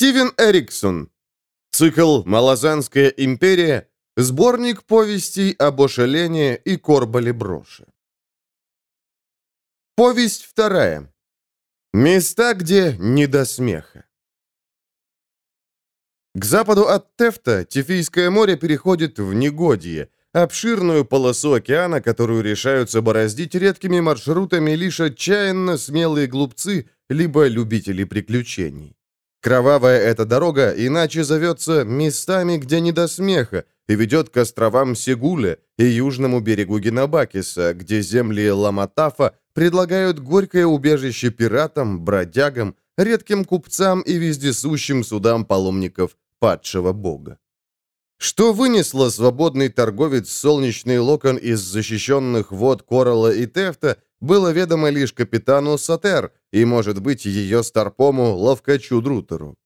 Стивен Эриксон. Цикл «Малозанская империя», сборник повестей об Ошелене и Корбале Броше. Повесть вторая. Места, где не до смеха. К западу от Тефта Тифийское море переходит в Негодье, обширную полосу океана, которую решаются бороздить редкими маршрутами лишь отчаянно смелые глупцы, либо любители приключений. Кровавая эта дорога иначе зовется «местами, где не до смеха» и ведет к островам Сегуля и южному берегу Геннабакиса, где земли Ламатафа предлагают горькое убежище пиратам, бродягам, редким купцам и вездесущим судам паломников падшего бога. Что вынесло свободный торговец солнечный локон из защищенных вод Коралла и Тефта, было ведомо лишь капитану Сатер и, может быть, ее старпому Ловкачу Друтеру.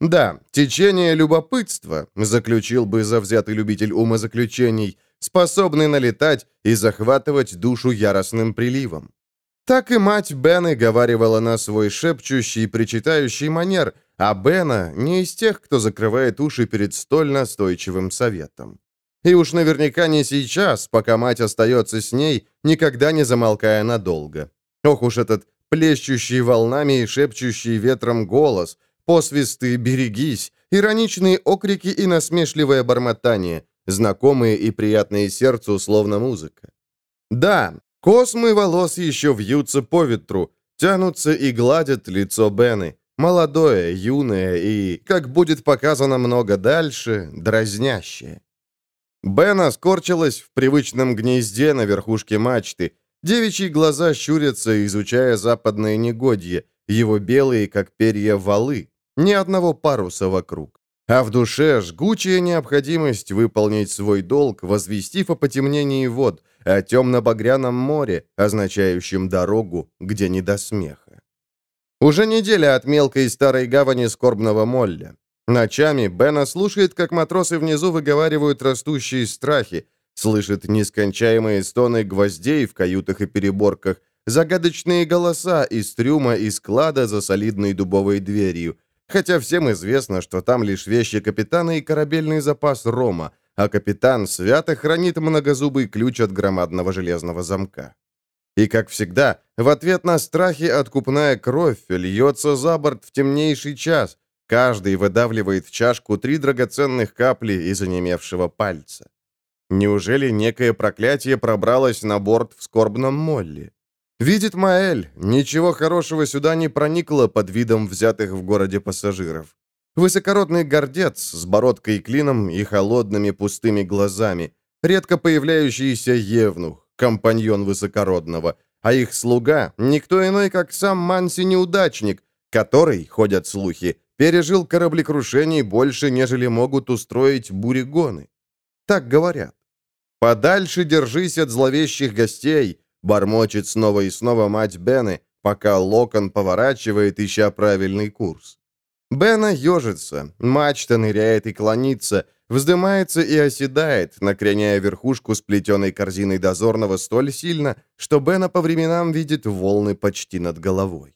Да, течение любопытства, заключил бы завзятый любитель умозаключений, способный налетать и захватывать душу яростным приливом. Так и мать Бены говаривала на свой шепчущий, причитающий манер, а Бена не из тех, кто закрывает уши перед столь настойчивым советом. И уж наверняка не сейчас, пока мать остается с ней, никогда не замолкая надолго. Ох уж этот плещущий волнами и шепчущий ветром голос, посвисты «берегись», ироничные окрики и насмешливое бормотание, знакомые и приятные сердцу, словно музыка. Да, космы волос еще вьются по ветру, тянутся и гладят лицо Бены, молодое, юное и, как будет показано много дальше, дразнящее. Бена скорчилась в привычном гнезде на верхушке мачты. Девичьи глаза щурятся, изучая западное негодье, его белые, как перья, валы. Ни одного паруса вокруг. А в душе жгучая необходимость выполнить свой долг, возвестив о потемнении вод, о темно-багряном море, означающем дорогу, где не до смеха. Уже неделя от мелкой старой гавани скорбного Молля. Ночами Бена слушает, как матросы внизу выговаривают растущие страхи, слышит нескончаемые стоны гвоздей в каютах и переборках, загадочные голоса из трюма и склада за солидной дубовой дверью, хотя всем известно, что там лишь вещи капитана и корабельный запас рома, а капитан свято хранит многозубый ключ от громадного железного замка. И, как всегда, в ответ на страхи откупная кровь льется за борт в темнейший час, Каждый выдавливает в чашку три драгоценных капли из онемевшего пальца. Неужели некое проклятие пробралось на борт в скорбном молле? Видит Маэль, ничего хорошего сюда не проникло под видом взятых в городе пассажиров. Высокородный гордец с бородкой и клином и холодными пустыми глазами, редко появляющийся евнух, компаньон высокородного, а их слуга — никто иной, как сам Манси-неудачник, который, ходят слухи, пережил кораблекрушений больше, нежели могут устроить бурегоны. Так говорят. «Подальше держись от зловещих гостей», — бормочет снова и снова мать Бены, пока Локон поворачивает, ища правильный курс. Бена ежится, мачта ныряет и клонится, вздымается и оседает, накреняя верхушку сплетенной корзиной дозорного столь сильно, что Бена по временам видит волны почти над головой.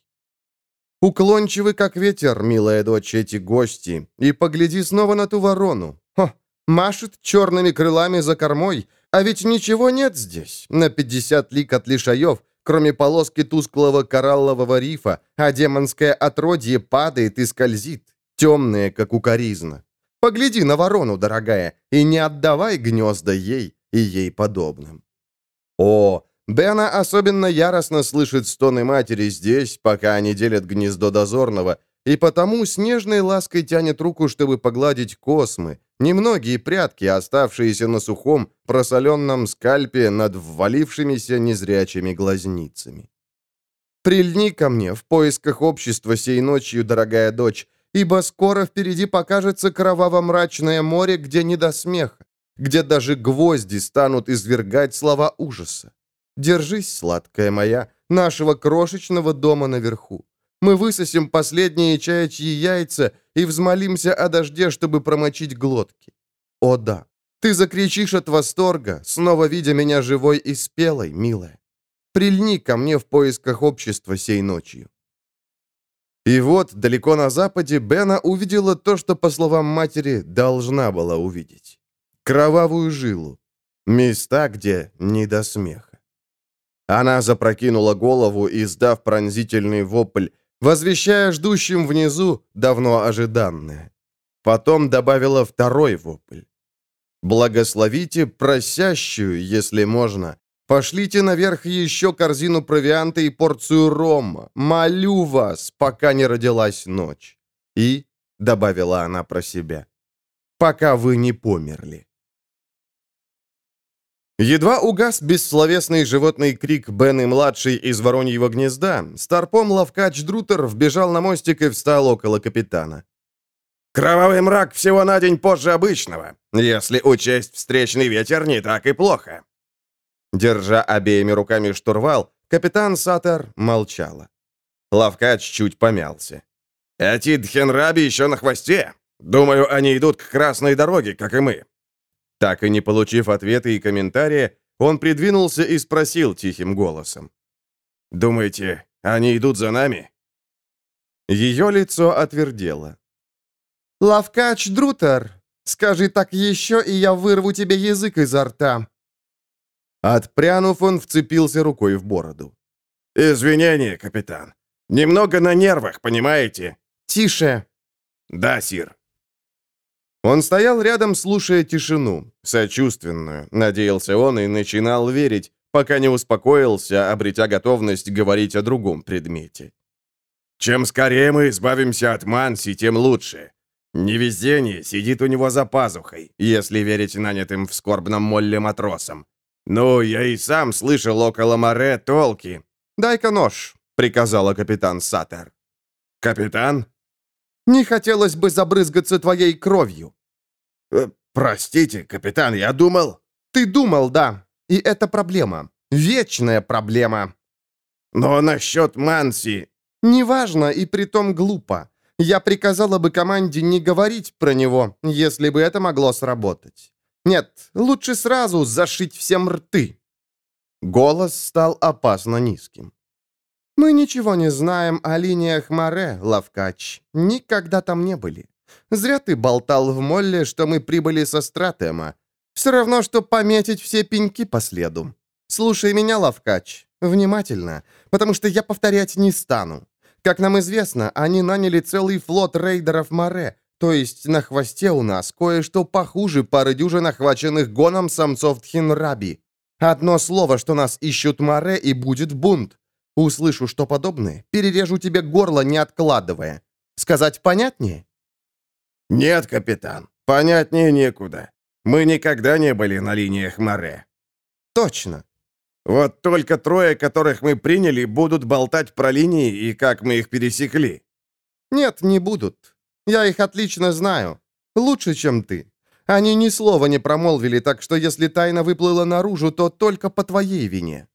Уклончивы, как ветер, милая дочь, эти гости, и погляди снова на ту ворону. Хо, машет черными крылами за кормой, а ведь ничего нет здесь, на пятьдесят лик от лишаев, кроме полоски тусклого кораллового рифа, а демонское отродье падает и скользит, темное, как укоризна. Погляди на ворону, дорогая, и не отдавай гнезда ей и ей подобным. О, Бена особенно яростно слышит стоны матери здесь, пока они делят гнездо дозорного, и потому с нежной лаской тянет руку, чтобы погладить космы, немногие прятки, оставшиеся на сухом, просоленном скальпе над ввалившимися незрячими глазницами. «Прильни ко мне в поисках общества сей ночью, дорогая дочь, ибо скоро впереди покажется кроваво-мрачное море, где не до смеха, где даже гвозди станут извергать слова ужаса. Держись, сладкая моя, нашего крошечного дома наверху. Мы высосим последние чаячьи яйца и взмолимся о дожде, чтобы промочить глотки. О да, ты закричишь от восторга, снова видя меня живой и спелой, милая. Прильни ко мне в поисках общества сей ночью. И вот, далеко на западе, Бена увидела то, что, по словам матери, должна была увидеть. Кровавую жилу. Места, где не до смеха. Она запрокинула голову, издав пронзительный вопль, возвещая ждущим внизу давно ожиданное. Потом добавила второй вопль. «Благословите просящую, если можно. Пошлите наверх еще корзину провианта и порцию рома. Молю вас, пока не родилась ночь». И, — добавила она про себя, — «пока вы не померли». Едва угас бессловесный животный крик Бены-младший из Вороньего гнезда, старпом Лавкач Друтер вбежал на мостик и встал около капитана. «Кровавый мрак всего на день позже обычного. Если учесть встречный ветер, не так и плохо». Держа обеими руками штурвал, капитан Сатер молчала. Лавкач чуть помялся. «Эти дхенраби еще на хвосте. Думаю, они идут к красной дороге, как и мы. Так и не получив ответа и комментария, он придвинулся и спросил тихим голосом. «Думаете, они идут за нами?» Ее лицо отвердело. «Лавкач Друтер, скажи так еще, и я вырву тебе язык изо рта». Отпрянув, он вцепился рукой в бороду. «Извинения, капитан. Немного на нервах, понимаете?» «Тише». «Да, сир». Он стоял рядом, слушая тишину, сочувственную, надеялся он и начинал верить, пока не успокоился, обретя готовность говорить о другом предмете. «Чем скорее мы избавимся от Манси, тем лучше. Невезение сидит у него за пазухой, если верить нанятым в скорбном молле матросам. Ну, я и сам слышал около море толки. «Дай-ка нож», — приказала капитан Саттер. «Капитан?» Не хотелось бы забрызгаться твоей кровью». Э, «Простите, капитан, я думал...» «Ты думал, да. И это проблема. Вечная проблема». «Но насчет Манси...» «Неважно, и притом глупо. Я приказала бы команде не говорить про него, если бы это могло сработать. Нет, лучше сразу зашить всем рты». Голос стал опасно низким. «Мы ничего не знаем о линиях море, Лавкач. Никогда там не были. Зря ты болтал в Молле, что мы прибыли со Стратема. Все равно, что пометить все пеньки по следу. Слушай меня, Лавкач, внимательно, потому что я повторять не стану. Как нам известно, они наняли целый флот рейдеров море, то есть на хвосте у нас кое-что похуже пары дюжин охваченных гоном самцов Тхинраби. Одно слово, что нас ищут море, и будет бунт. Услышу, что подобное, перережу тебе горло, не откладывая. Сказать понятнее?» «Нет, капитан, понятнее некуда. Мы никогда не были на линиях море». «Точно». «Вот только трое, которых мы приняли, будут болтать про линии и как мы их пересекли». «Нет, не будут. Я их отлично знаю. Лучше, чем ты. Они ни слова не промолвили, так что если тайна выплыла наружу, то только по твоей вине».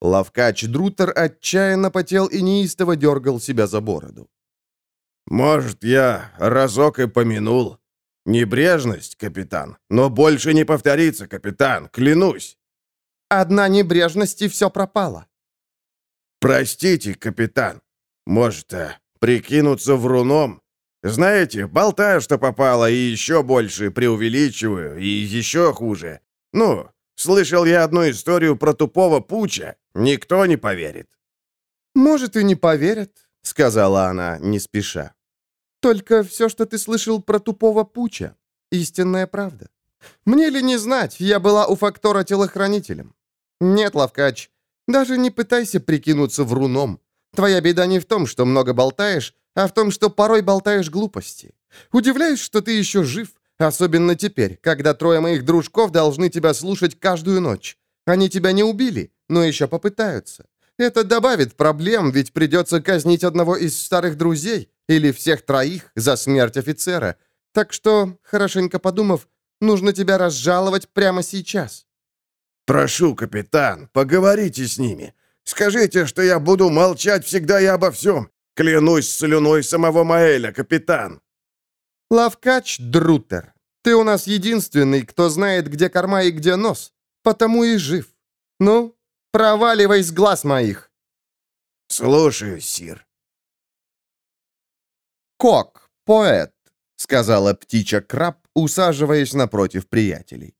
Лавкач Друтер отчаянно потел и неистово дергал себя за бороду. «Может, я разок и помянул. Небрежность, капитан. Но больше не повторится, капитан, клянусь». «Одна небрежность, и все пропало». «Простите, капитан. Может, а, прикинуться вруном? Знаете, болтаю, что попало, и еще больше преувеличиваю, и еще хуже. Ну, слышал я одну историю про тупого пуча. Никто не поверит». «Может, и не поверят», — сказала она, не спеша. «Только все, что ты слышал про тупого пуча, истинная правда. Мне ли не знать, я была у фактора телохранителем. Нет, Лавкач, даже не пытайся прикинуться вруном. Твоя беда не в том, что много болтаешь, а в том, что порой болтаешь глупости. Удивляюсь, что ты еще жив, особенно теперь, когда трое моих дружков должны тебя слушать каждую ночь. Они тебя не убили, но еще попытаются. Это добавит проблем, ведь придется казнить одного из старых друзей или всех троих за смерть офицера. Так что, хорошенько подумав, нужно тебя разжаловать прямо сейчас». «Прошу, капитан, поговорите с ними. Скажите, что я буду молчать всегда и обо всем. Клянусь слюной самого Маэля, капитан». «Лавкач Друтер, ты у нас единственный, кто знает, где корма и где нос, потому и жив. Ну, проваливай с глаз моих». «Слушаю, сир». Кок, поэт», — сказала птичья краб, усаживаясь напротив приятелей.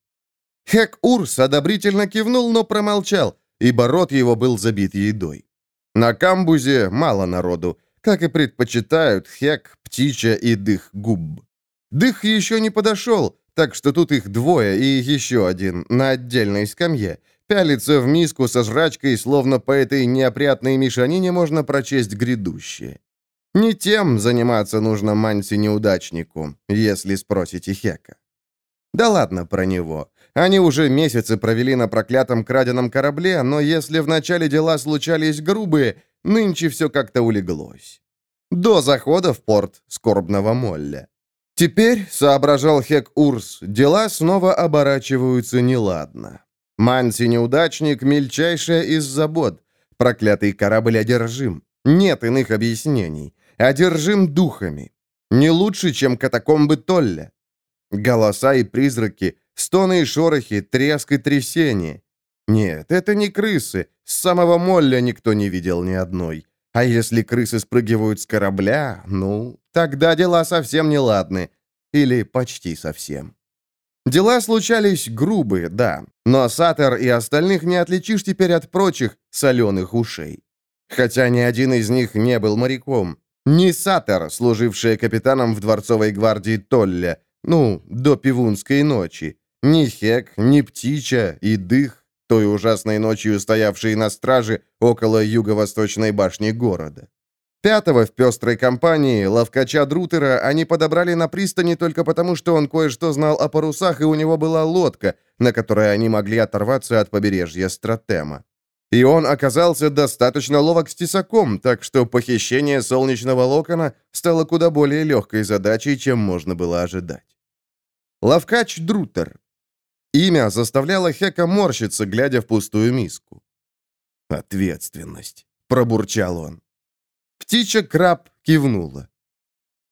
Хек Урс одобрительно кивнул, но промолчал, ибо рот его был забит едой. На камбузе мало народу, как и предпочитают Хек, Птичья и Дых Губ. Дых еще не подошел, так что тут их двое и еще один на отдельной скамье. Пялится в миску со жрачкой, словно по этой неопрятной мешанине можно прочесть грядущее. Не тем заниматься нужно Манси-неудачнику, если спросите Хека. Да ладно про него. Они уже месяцы провели на проклятом краденом корабле, но если вначале дела случались грубые, нынче все как-то улеглось. До захода в порт скорбного Молля. Теперь, соображал Хек Урс, дела снова оборачиваются неладно. Манси-неудачник — мельчайшая из забот. Проклятый корабль одержим. Нет иных объяснений. Одержим духами. Не лучше, чем катакомбы Толля. Голоса и призраки, стоны и шорохи, треск и трясение. Нет, это не крысы. С самого Молля никто не видел ни одной. А если крысы спрыгивают с корабля, ну, тогда дела совсем неладны. Или почти совсем. Дела случались грубые, да, но Сатер и остальных не отличишь теперь от прочих соленых ушей. Хотя ни один из них не был моряком. Ни Сатер, служившая капитаном в дворцовой гвардии Толля, ну, до Пивунской ночи, ни Хек, ни Птича и Дых, той ужасной ночью стоявшие на страже около юго-восточной башни города. Пятого в пестрой компании, ловкача Друтера, они подобрали на пристани только потому, что он кое-что знал о парусах, и у него была лодка, на которой они могли оторваться от побережья Стратема. И он оказался достаточно ловок с тесаком, так что похищение солнечного локона стало куда более легкой задачей, чем можно было ожидать. Ловкач Друтер. Имя заставляло Хека морщиться, глядя в пустую миску. «Ответственность», — пробурчал он. Птичья краб кивнула.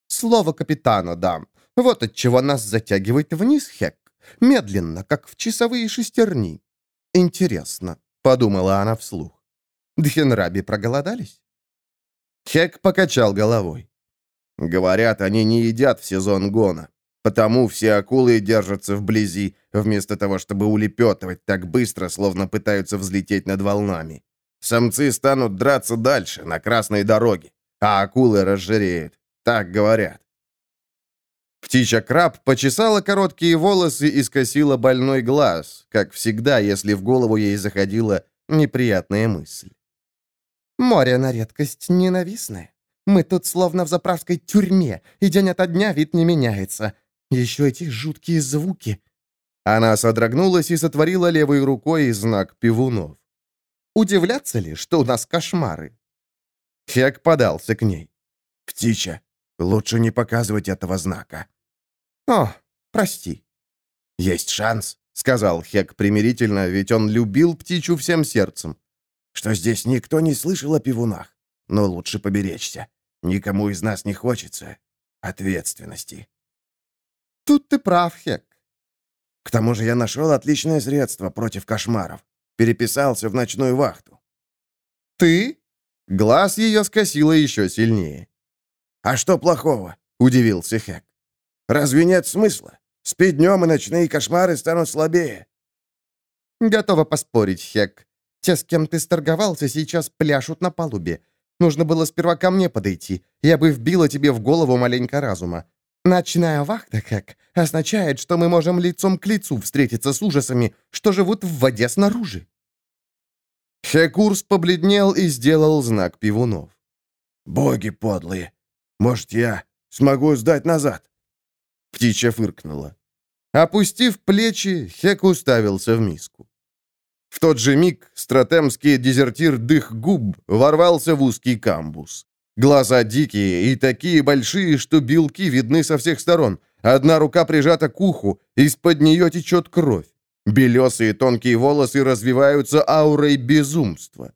«Слово капитана дам. Вот от чего нас затягивает вниз, Хек. Медленно, как в часовые шестерни. Интересно», — подумала она вслух. «Дхенраби проголодались?» Хек покачал головой. «Говорят, они не едят в сезон гона. Потому все акулы держатся вблизи, вместо того, чтобы улепетывать так быстро, словно пытаются взлететь над волнами. Самцы станут драться дальше, на красной дороге, а акулы разжиреют. Так говорят. Птичья краб почесала короткие волосы и скосила больной глаз, как всегда, если в голову ей заходила неприятная мысль. «Море на редкость ненавистное. Мы тут словно в заправской тюрьме, и день ото дня вид не меняется. Еще эти жуткие звуки». Она содрогнулась и сотворила левой рукой знак пивунов. Удивляться ли, что у нас кошмары?» Хек подался к ней. «Птича, лучше не показывать этого знака». «О, прости». «Есть шанс», — сказал Хек примирительно, ведь он любил птичу всем сердцем. «Что здесь никто не слышал о пивунах. Но лучше поберечься. Никому из нас не хочется ответственности». «Тут ты прав, Хек». «К тому же я нашел отличное средство против кошмаров. Переписался в ночную вахту». «Ты?» Глаз ее скосило еще сильнее. «А что плохого?» — удивился Хэк. «Разве нет смысла? Спи днем, и ночные кошмары станут слабее». «Готова поспорить, Хек. Те, с кем ты сторговался, сейчас пляшут на палубе. Нужно было сперва ко мне подойти. Я бы вбила тебе в голову маленько разума. Ночная вахта, как, означает, что мы можем лицом к лицу встретиться с ужасами, что живут в воде снаружи. Хекурс побледнел и сделал знак пивунов. «Боги подлые! Может, я смогу сдать назад?» Птичья фыркнула. Опустив плечи, Хек уставился в миску. В тот же миг стратемский дезертир Дых Губ ворвался в узкий камбус. Глаза дикие и такие большие, что белки видны со всех сторон. Одна рука прижата к уху, из-под нее течет кровь. Белесые тонкие волосы развиваются аурой безумства.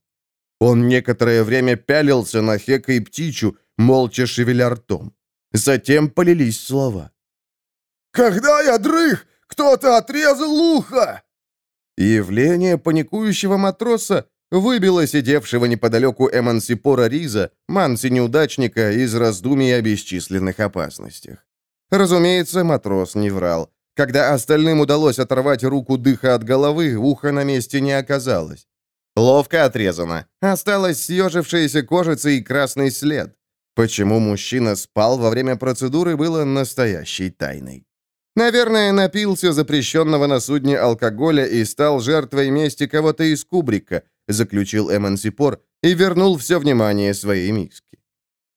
Он некоторое время пялился на Хека и Птичу, молча шевеля ртом. Затем полились слова. «Когда я дрых, кто-то отрезал ухо!» Явление паникующего матроса выбило сидевшего неподалеку Эмансипора Риза, манси-неудачника, из раздумий о бесчисленных опасностях. Разумеется, матрос не врал. Когда остальным удалось оторвать руку дыха от головы, ухо на месте не оказалось. Ловко отрезано. Осталась съежившаяся кожица и красный след. Почему мужчина спал во время процедуры, было настоящей тайной. Наверное, напился запрещенного на судне алкоголя и стал жертвой мести кого-то из кубрика, заключил Эмансипор и вернул все внимание своей миске.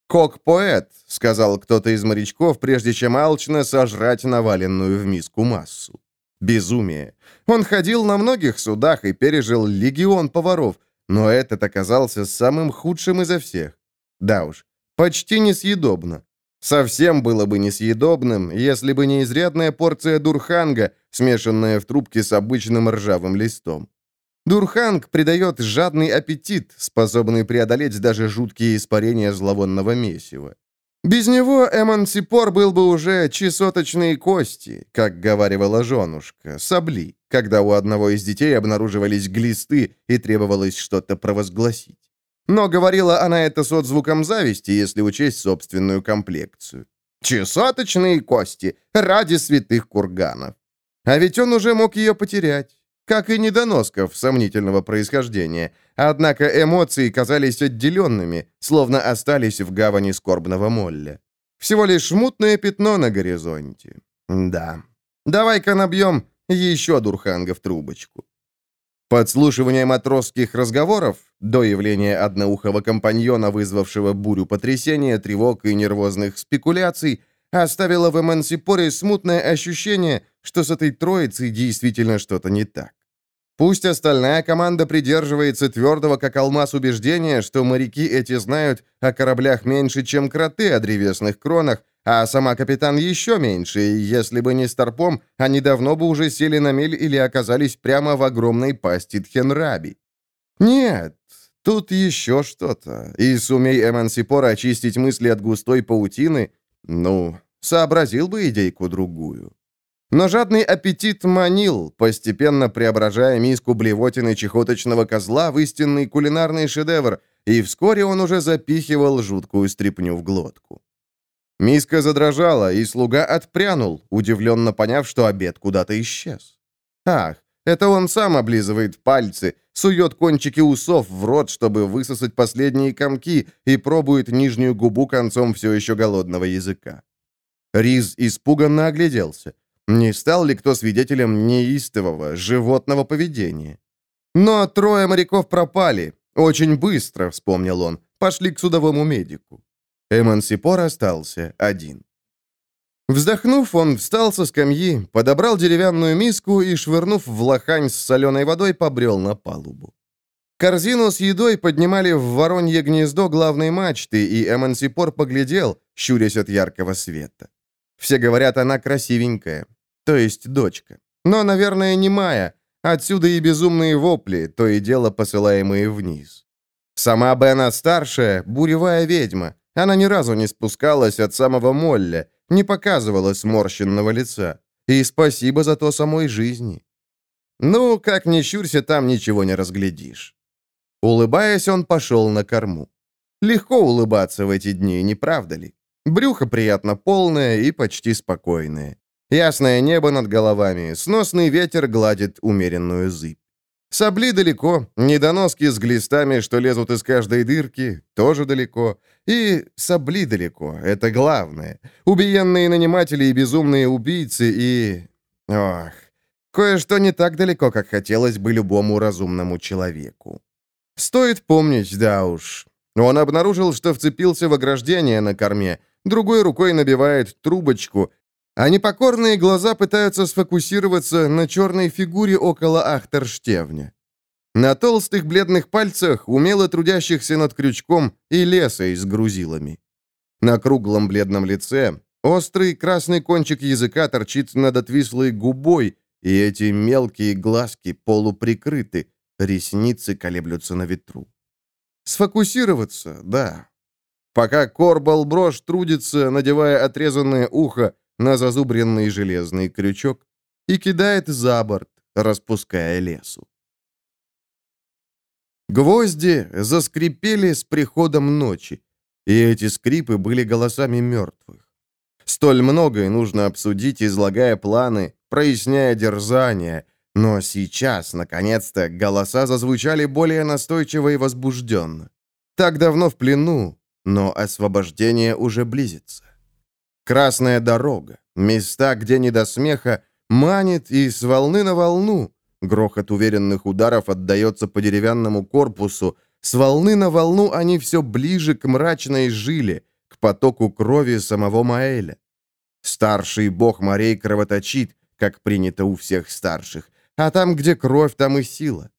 «Кок-поэт», — сказал кто-то из морячков, прежде чем алчно сожрать наваленную в миску массу. Безумие. Он ходил на многих судах и пережил легион поваров, но этот оказался самым худшим изо всех. Да уж, почти несъедобно. Совсем было бы несъедобным, если бы не изрядная порция дурханга, смешанная в трубке с обычным ржавым листом. Дурханг придает жадный аппетит, способный преодолеть даже жуткие испарения зловонного месива. Без него Эмансипор был бы уже чесоточные кости, как говаривала женушка, сабли, когда у одного из детей обнаруживались глисты и требовалось что-то провозгласить. Но говорила она это с отзвуком зависти, если учесть собственную комплекцию. Чесоточные кости ради святых курганов. А ведь он уже мог ее потерять как и недоносков сомнительного происхождения, однако эмоции казались отделенными, словно остались в гавани скорбного молля. Всего лишь мутное пятно на горизонте. Да. Давай-ка набьем еще дурханга в трубочку. Подслушивание матросских разговоров, до явления одноухого компаньона, вызвавшего бурю потрясения, тревог и нервозных спекуляций, оставило в Эмансипоре смутное ощущение, что с этой троицей действительно что-то не так. Пусть остальная команда придерживается твердого, как алмаз, убеждения, что моряки эти знают о кораблях меньше, чем кроты о древесных кронах, а сама капитан еще меньше, и если бы не Старпом, они давно бы уже сели на мель или оказались прямо в огромной пасти Тхенраби. Нет, тут еще что-то, и сумей Эмансипор очистить мысли от густой паутины, ну, сообразил бы идейку-другую. Но жадный аппетит манил, постепенно преображая миску блевотины чехоточного козла в истинный кулинарный шедевр, и вскоре он уже запихивал жуткую стряпню в глотку. Миска задрожала, и слуга отпрянул, удивленно поняв, что обед куда-то исчез. Ах, это он сам облизывает пальцы, сует кончики усов в рот, чтобы высосать последние комки, и пробует нижнюю губу концом все еще голодного языка. Риз испуганно огляделся. Не стал ли кто свидетелем неистового, животного поведения? Но трое моряков пропали. Очень быстро, вспомнил он. Пошли к судовому медику. Эмансипор остался один. Вздохнув, он встал со скамьи, подобрал деревянную миску и, швырнув в лохань с соленой водой, побрел на палубу. Корзину с едой поднимали в воронье гнездо главной мачты, и Эмансипор поглядел, щурясь от яркого света. Все говорят, она красивенькая то есть дочка. Но, наверное, не Майя. Отсюда и безумные вопли, то и дело посылаемые вниз. Сама Бена старшая, буревая ведьма. Она ни разу не спускалась от самого Молля, не показывала сморщенного лица. И спасибо за то самой жизни. Ну, как ни щурься, там ничего не разглядишь. Улыбаясь, он пошел на корму. Легко улыбаться в эти дни, не правда ли? Брюхо приятно полное и почти спокойное. Ясное небо над головами, сносный ветер гладит умеренную зыбь. Сабли далеко, недоноски с глистами, что лезут из каждой дырки, тоже далеко. И сабли далеко, это главное. Убиенные наниматели и безумные убийцы, и... Ох, кое-что не так далеко, как хотелось бы любому разумному человеку. Стоит помнить, да уж. Он обнаружил, что вцепился в ограждение на корме, другой рукой набивает трубочку, а непокорные глаза пытаются сфокусироваться на черной фигуре около Ахтерштевня. На толстых бледных пальцах, умело трудящихся над крючком и лесой с грузилами. На круглом бледном лице острый красный кончик языка торчит над отвислой губой, и эти мелкие глазки полуприкрыты, ресницы колеблются на ветру. Сфокусироваться, да. Пока Корбал Брош трудится, надевая отрезанное ухо, на зазубренный железный крючок и кидает за борт, распуская лесу. Гвозди заскрипели с приходом ночи, и эти скрипы были голосами мертвых. Столь многое нужно обсудить, излагая планы, проясняя дерзания, но сейчас, наконец-то, голоса зазвучали более настойчиво и возбужденно. Так давно в плену, но освобождение уже близится. Красная дорога, места, где не до смеха, манит и с волны на волну. Грохот уверенных ударов отдается по деревянному корпусу. С волны на волну они все ближе к мрачной жиле, к потоку крови самого Маэля. Старший бог морей кровоточит, как принято у всех старших, а там, где кровь, там и сила.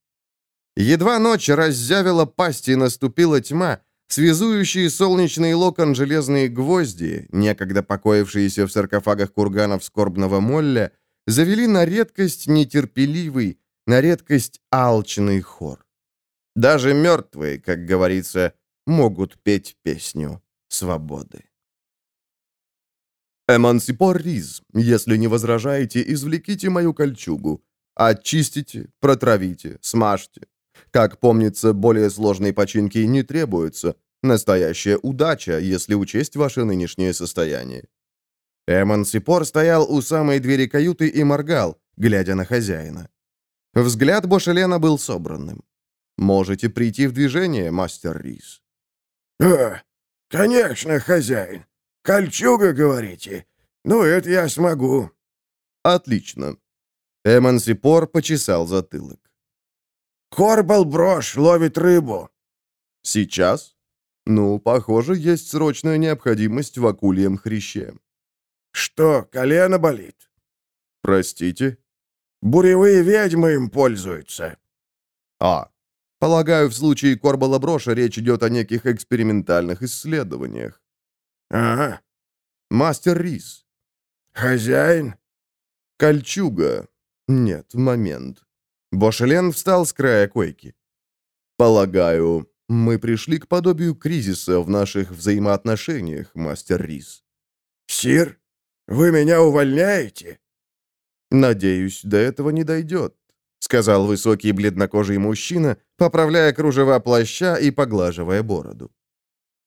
Едва ночь раззявила пасть и наступила тьма, связующие солнечный локон железные гвозди, некогда покоившиеся в саркофагах курганов скорбного молля, завели на редкость нетерпеливый, на редкость алчный хор. Даже мертвые, как говорится, могут петь песню свободы. «Эмансипор Риз, если не возражаете, извлеките мою кольчугу. Очистите, протравите, смажьте. Как помнится, более сложной починки не требуется. Настоящая удача, если учесть ваше нынешнее состояние». Эмансипор стоял у самой двери каюты и моргал, глядя на хозяина. Взгляд Бошелена был собранным. «Можете прийти в движение, мастер Рис». «А, конечно, хозяин. Кольчуга, говорите? Ну, это я смогу». «Отлично». Эмансипор почесал затылок. «Корбал брошь ловит рыбу». «Сейчас?» «Ну, похоже, есть срочная необходимость в акульем хряще». «Что, колено болит?» «Простите?» «Буревые ведьмы им пользуются». «А, полагаю, в случае Корбала броша речь идет о неких экспериментальных исследованиях». «Ага». «Мастер Рис». «Хозяин?» «Кольчуга». «Нет, момент». Бошелен встал с края койки. «Полагаю, мы пришли к подобию кризиса в наших взаимоотношениях, мастер Рис». «Сир, вы меня увольняете?» «Надеюсь, до этого не дойдет», — сказал высокий бледнокожий мужчина, поправляя кружева плаща и поглаживая бороду.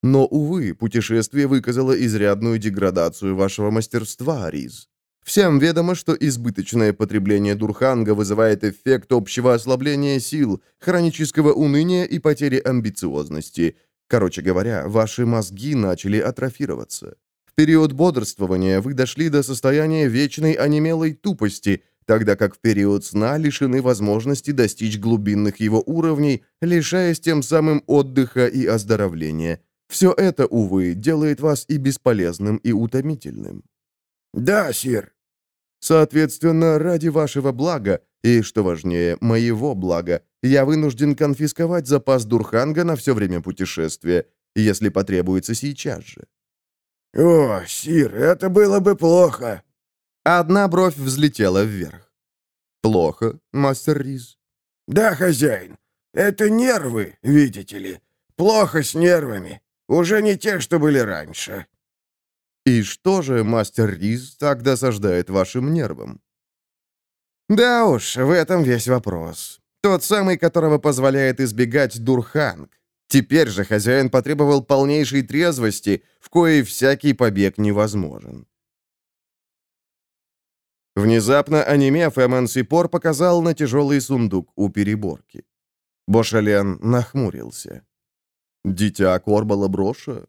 Но, увы, путешествие выказало изрядную деградацию вашего мастерства, Ариз. Всем ведомо, что избыточное потребление дурханга вызывает эффект общего ослабления сил, хронического уныния и потери амбициозности. Короче говоря, ваши мозги начали атрофироваться. В период бодрствования вы дошли до состояния вечной онемелой тупости, тогда как в период сна лишены возможности достичь глубинных его уровней, лишаясь тем самым отдыха и оздоровления. Все это, увы, делает вас и бесполезным, и утомительным. «Да, сир». Соответственно, ради вашего блага, и, что важнее, моего блага, я вынужден конфисковать запас Дурханга на все время путешествия, если потребуется сейчас же». «О, сир, это было бы плохо». Одна бровь взлетела вверх. «Плохо, мастер Риз?» «Да, хозяин. Это нервы, видите ли. Плохо с нервами. Уже не те, что были раньше». «И что же, мастер Риз, так досаждает вашим нервам?» «Да уж, в этом весь вопрос. Тот самый, которого позволяет избегать Дурханг. Теперь же хозяин потребовал полнейшей трезвости, в коей всякий побег невозможен». Внезапно, онемев, Эмансипор показал на тяжелый сундук у переборки. Бошален нахмурился. «Дитя Корбала броша?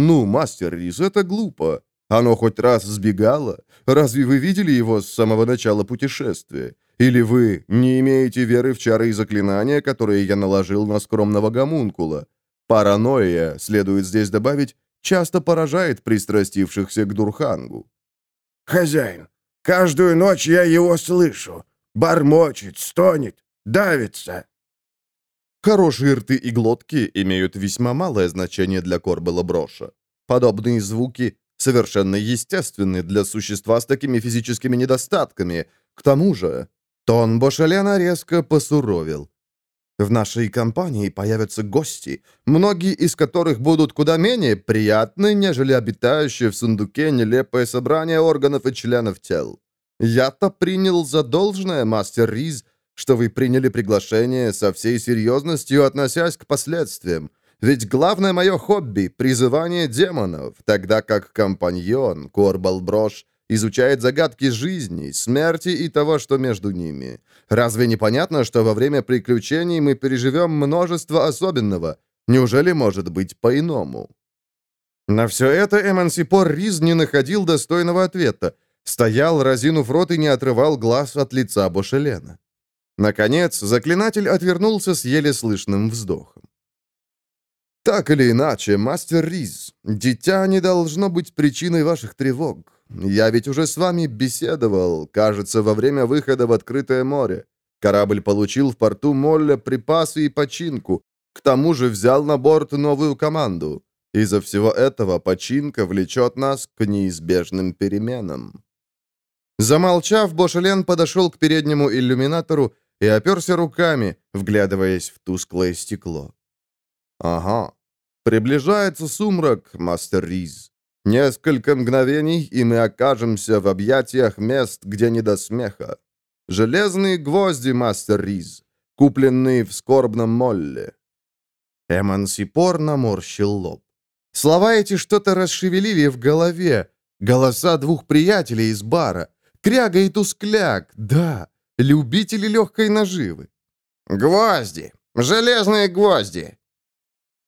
Ну, мастер Рис, это глупо. Оно хоть раз сбегало? Разве вы видели его с самого начала путешествия? Или вы не имеете веры в чары и заклинания, которые я наложил на скромного гомункула? Паранойя, следует здесь добавить, часто поражает пристрастившихся к Дурхангу. «Хозяин, каждую ночь я его слышу. Бормочет, стонет, давится». Хорошие рты и глотки имеют весьма малое значение для Корбела Броша. Подобные звуки совершенно естественны для существа с такими физическими недостатками. К тому же, тон Бошалена резко посуровил. В нашей компании появятся гости, многие из которых будут куда менее приятны, нежели обитающие в сундуке нелепое собрание органов и членов тел. Я-то принял за должное, мастер Риз, что вы приняли приглашение со всей серьезностью, относясь к последствиям. Ведь главное мое хобби — призывание демонов, тогда как компаньон, Корбал Брош, изучает загадки жизни, смерти и того, что между ними. Разве не понятно, что во время приключений мы переживем множество особенного? Неужели может быть по-иному? На все это Эмансипор Риз не находил достойного ответа. Стоял, разинув рот и не отрывал глаз от лица Бошелена. Наконец, заклинатель отвернулся с еле слышным вздохом. «Так или иначе, мастер Риз, дитя не должно быть причиной ваших тревог. Я ведь уже с вами беседовал, кажется, во время выхода в открытое море. Корабль получил в порту Молля припасы и починку. К тому же взял на борт новую команду. Из-за всего этого починка влечет нас к неизбежным переменам». Замолчав, Бошелен подошел к переднему иллюминатору и оперся руками, вглядываясь в тусклое стекло. «Ага. Приближается сумрак, мастер Риз. Несколько мгновений, и мы окажемся в объятиях мест, где не до смеха. Железные гвозди, мастер Риз, купленные в скорбном молле». Эмансипор наморщил лоб. Слова эти что-то расшевелили в голове. Голоса двух приятелей из бара. Кряга и Тускляк, да, любители легкой наживы. «Гвозди! Железные гвозди!»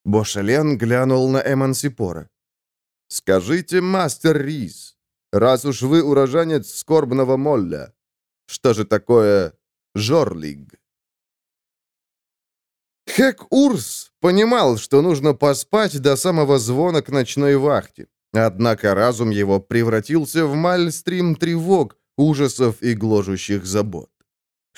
Бошален глянул на Эмансипора. «Скажите, мастер Рис, раз уж вы уроженец скорбного молля, что же такое жорлиг?» Хек Урс понимал, что нужно поспать до самого звона к ночной вахте. Однако разум его превратился в мальстрим тревог, ужасов и гложущих забот.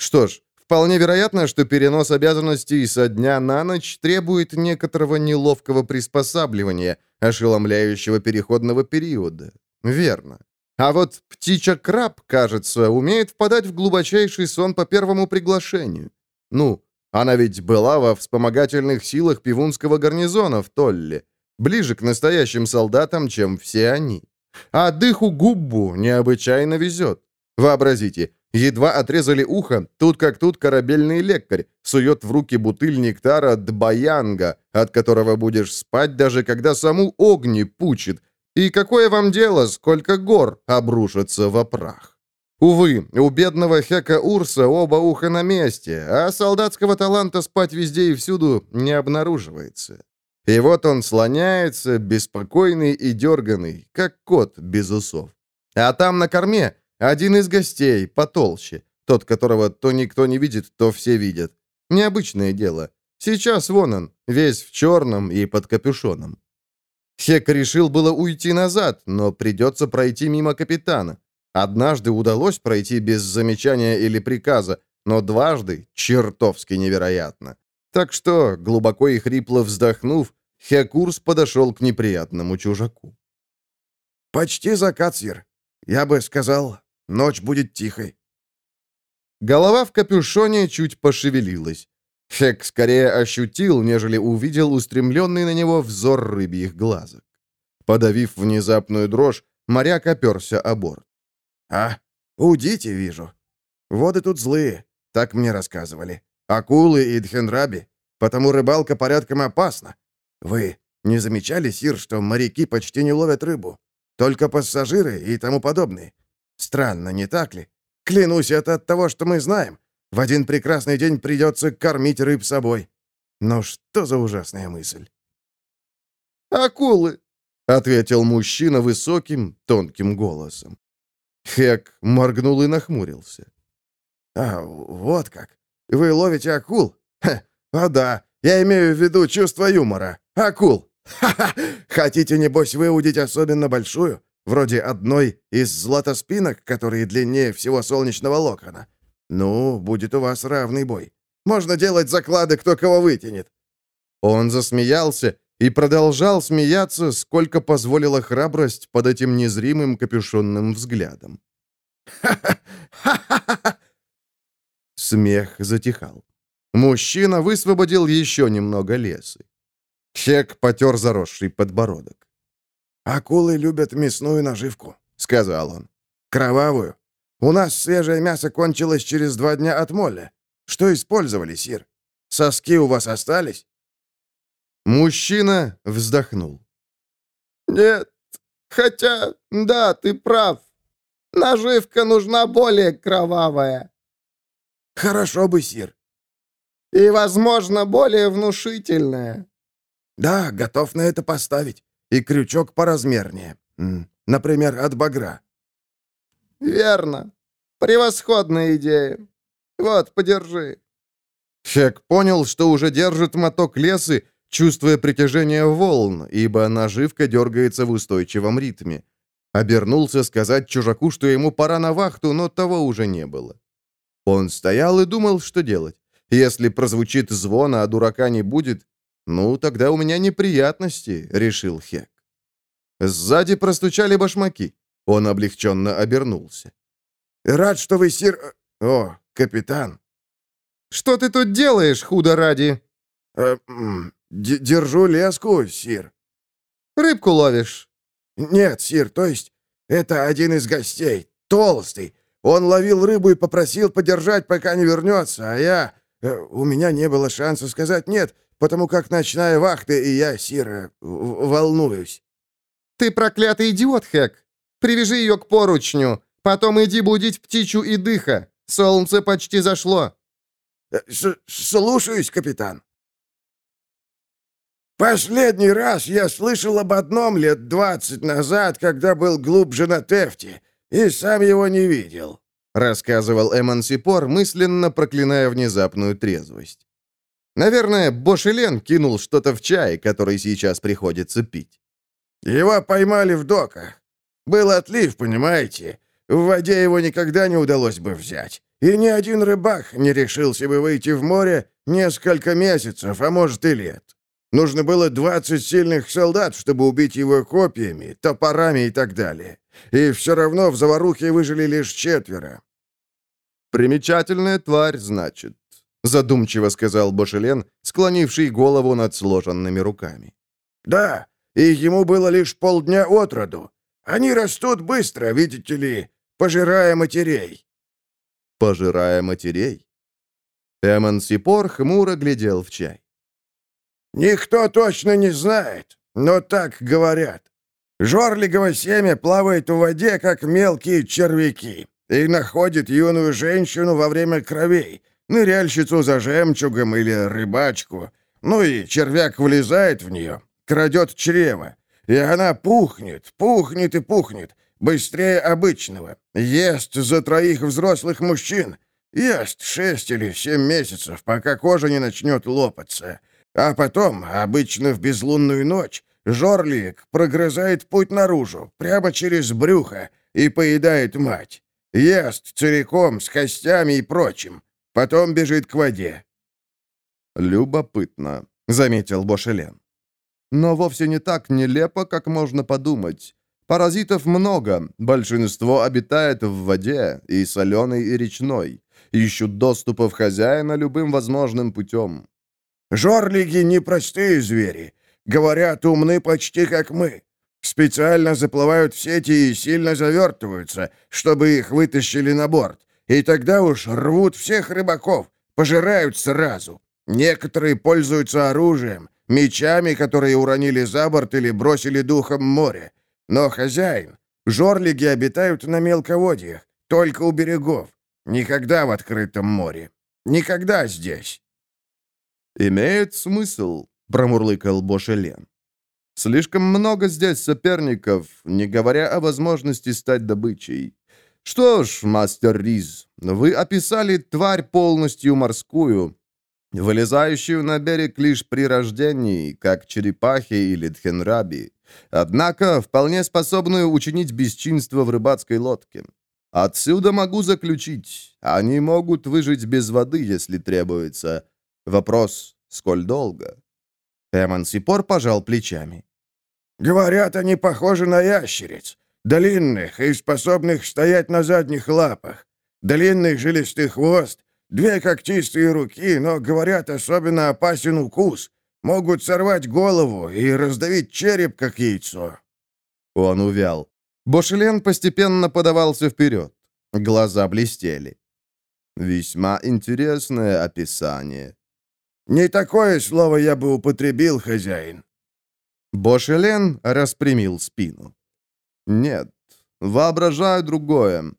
Что ж, вполне вероятно, что перенос обязанностей со дня на ночь требует некоторого неловкого приспосабливания, ошеломляющего переходного периода. Верно. А вот птича-краб, кажется, умеет впадать в глубочайший сон по первому приглашению. Ну, она ведь была во вспомогательных силах пивунского гарнизона в Толле, ближе к настоящим солдатам, чем все они. А дыху Губбу необычайно везет. Вообразите, едва отрезали ухо, тут как тут корабельный лекарь сует в руки бутыль нектара Дбаянга, от которого будешь спать, даже когда саму огни пучит. И какое вам дело, сколько гор обрушатся во прах? Увы, у бедного Хека Урса оба уха на месте, а солдатского таланта спать везде и всюду не обнаруживается. И вот он слоняется, беспокойный и дерганный, как кот без усов. А там на корме один из гостей, потолще, тот, которого то никто не видит, то все видят. Необычное дело. Сейчас вон он, весь в черном и под капюшоном. Хек решил было уйти назад, но придется пройти мимо капитана. Однажды удалось пройти без замечания или приказа, но дважды чертовски невероятно. Так что, глубоко и хрипло вздохнув, Хекурс подошел к неприятному чужаку. «Почти закат, сир. Я бы сказал, Ночь будет тихой». Голова в капюшоне чуть пошевелилась. Хек скорее ощутил, нежели увидел устремленный на него взор рыбьих глазок. Подавив внезапную дрожь, моряк оперся о борт. «А, удите, вижу. Воды тут злые, так мне рассказывали. Акулы и дхенраби, потому рыбалка порядком опасна. Вы не замечали, Сир, что моряки почти не ловят рыбу? Только пассажиры и тому подобные. Странно, не так ли? Клянусь, это от того, что мы знаем. В один прекрасный день придется кормить рыб собой. Но что за ужасная мысль? «Акулы!» — ответил мужчина высоким, тонким голосом. Хек моргнул и нахмурился. «А, вот как. Вы ловите акул? Ха, а да, я имею в виду чувство юмора. Акул! Ха-ха! Хотите, небось, выудить особенно большую? Вроде одной из златоспинок, которые длиннее всего солнечного локона. Ну, будет у вас равный бой. Можно делать заклады, кто кого вытянет». Он засмеялся и продолжал смеяться, сколько позволила храбрость под этим незримым капюшонным взглядом. Смех затихал. Мужчина высвободил еще немного леса. Хек потер заросший подбородок. «Акулы любят мясную наживку», — сказал он. «Кровавую. У нас свежее мясо кончилось через два дня от моля. Что использовали, Сир? Соски у вас остались?» Мужчина вздохнул. «Нет, хотя, да, ты прав. Наживка нужна более кровавая». «Хорошо бы, Сир». «И, возможно, более внушительная». «Да, готов на это поставить. И крючок поразмернее. Например, от багра». «Верно. Превосходная идея. Вот, подержи». Хек понял, что уже держит моток лесы, чувствуя притяжение волн, ибо наживка дергается в устойчивом ритме. Обернулся сказать чужаку, что ему пора на вахту, но того уже не было. Он стоял и думал, что делать. Если прозвучит звон, а дурака не будет, ну, тогда у меня неприятности, решил Хек. Сзади простучали башмаки. Он облегченно обернулся. «Рад, что вы, сир... О, капитан!» «Что ты тут делаешь, худо ради?» э, «Держу леску, сир». «Рыбку ловишь?» «Нет, сир, то есть это один из гостей, толстый. Он ловил рыбу и попросил подержать, пока не вернется, а я... Э, у меня не было шанса сказать «нет», потому как ночная вахта, и я, сир, э, волнуюсь». «Ты проклятый идиот, Хэк! Привяжи ее к поручню, потом иди будить птичью и дыха. Солнце почти зашло». Э, С «Слушаюсь, капитан». Последний раз я слышал об одном лет двадцать назад, когда был глубже на Тефте, и сам его не видел», — рассказывал Эмансипор, мысленно проклиная внезапную трезвость. Наверное, Бошелен кинул что-то в чай, который сейчас приходится пить. «Его поймали в доках. Был отлив, понимаете? В воде его никогда не удалось бы взять. И ни один рыбак не решился бы выйти в море несколько месяцев, а может и лет. Нужно было 20 сильных солдат, чтобы убить его копьями, топорами и так далее. И все равно в заварухе выжили лишь четверо. «Примечательная тварь, значит», — задумчиво сказал Бошелен, склонивший голову над сложенными руками. «Да, и ему было лишь полдня от роду. Они растут быстро, видите ли, пожирая матерей». «Пожирая матерей?» Эмон Сипор хмуро глядел в чай. Никто точно не знает, но так говорят. Жорлигово семя плавает в воде, как мелкие червяки, и находит юную женщину во время кровей, ныряльщицу за жемчугом или рыбачку. Ну и червяк влезает в нее, крадет чрево, и она пухнет, пухнет и пухнет, быстрее обычного, ест за троих взрослых мужчин, ест шесть или семь месяцев, пока кожа не начнет лопаться». А потом, обычно в безлунную ночь, жорлик прогрызает путь наружу, прямо через брюхо, и поедает мать. Ест целиком, с костями и прочим. Потом бежит к воде. «Любопытно», — заметил Бошелен. «Но вовсе не так нелепо, как можно подумать. Паразитов много, большинство обитает в воде, и соленой, и речной. Ищут доступов хозяина любым возможным путем. Жорлиги непростые звери. Говорят, умны почти как мы. Специально заплывают в сети и сильно завертываются, чтобы их вытащили на борт. И тогда уж рвут всех рыбаков, пожирают сразу. Некоторые пользуются оружием, мечами, которые уронили за борт или бросили духом море. Но хозяин, жорлиги обитают на мелководьях, только у берегов. Никогда в открытом море. Никогда здесь. «Имеет смысл», — промурлыкал Бошелен. «Слишком много здесь соперников, не говоря о возможности стать добычей. Что ж, мастер Риз, вы описали тварь полностью морскую, вылезающую на берег лишь при рождении, как черепахи или тхенраби, однако вполне способную учинить бесчинство в рыбацкой лодке. Отсюда могу заключить, они могут выжить без воды, если требуется, Вопрос, сколь долго? Эмансипор пожал плечами. «Говорят, они похожи на ящериц. Длинных и способных стоять на задних лапах. Длинный жилистый хвост, две когтистые руки, но, говорят, особенно опасен укус. Могут сорвать голову и раздавить череп, как яйцо». Он увял. Бошелен постепенно подавался вперед. Глаза блестели. Весьма интересное описание. Не такое слово я бы употребил, хозяин. Бошелен распрямил спину. Нет, воображаю другое.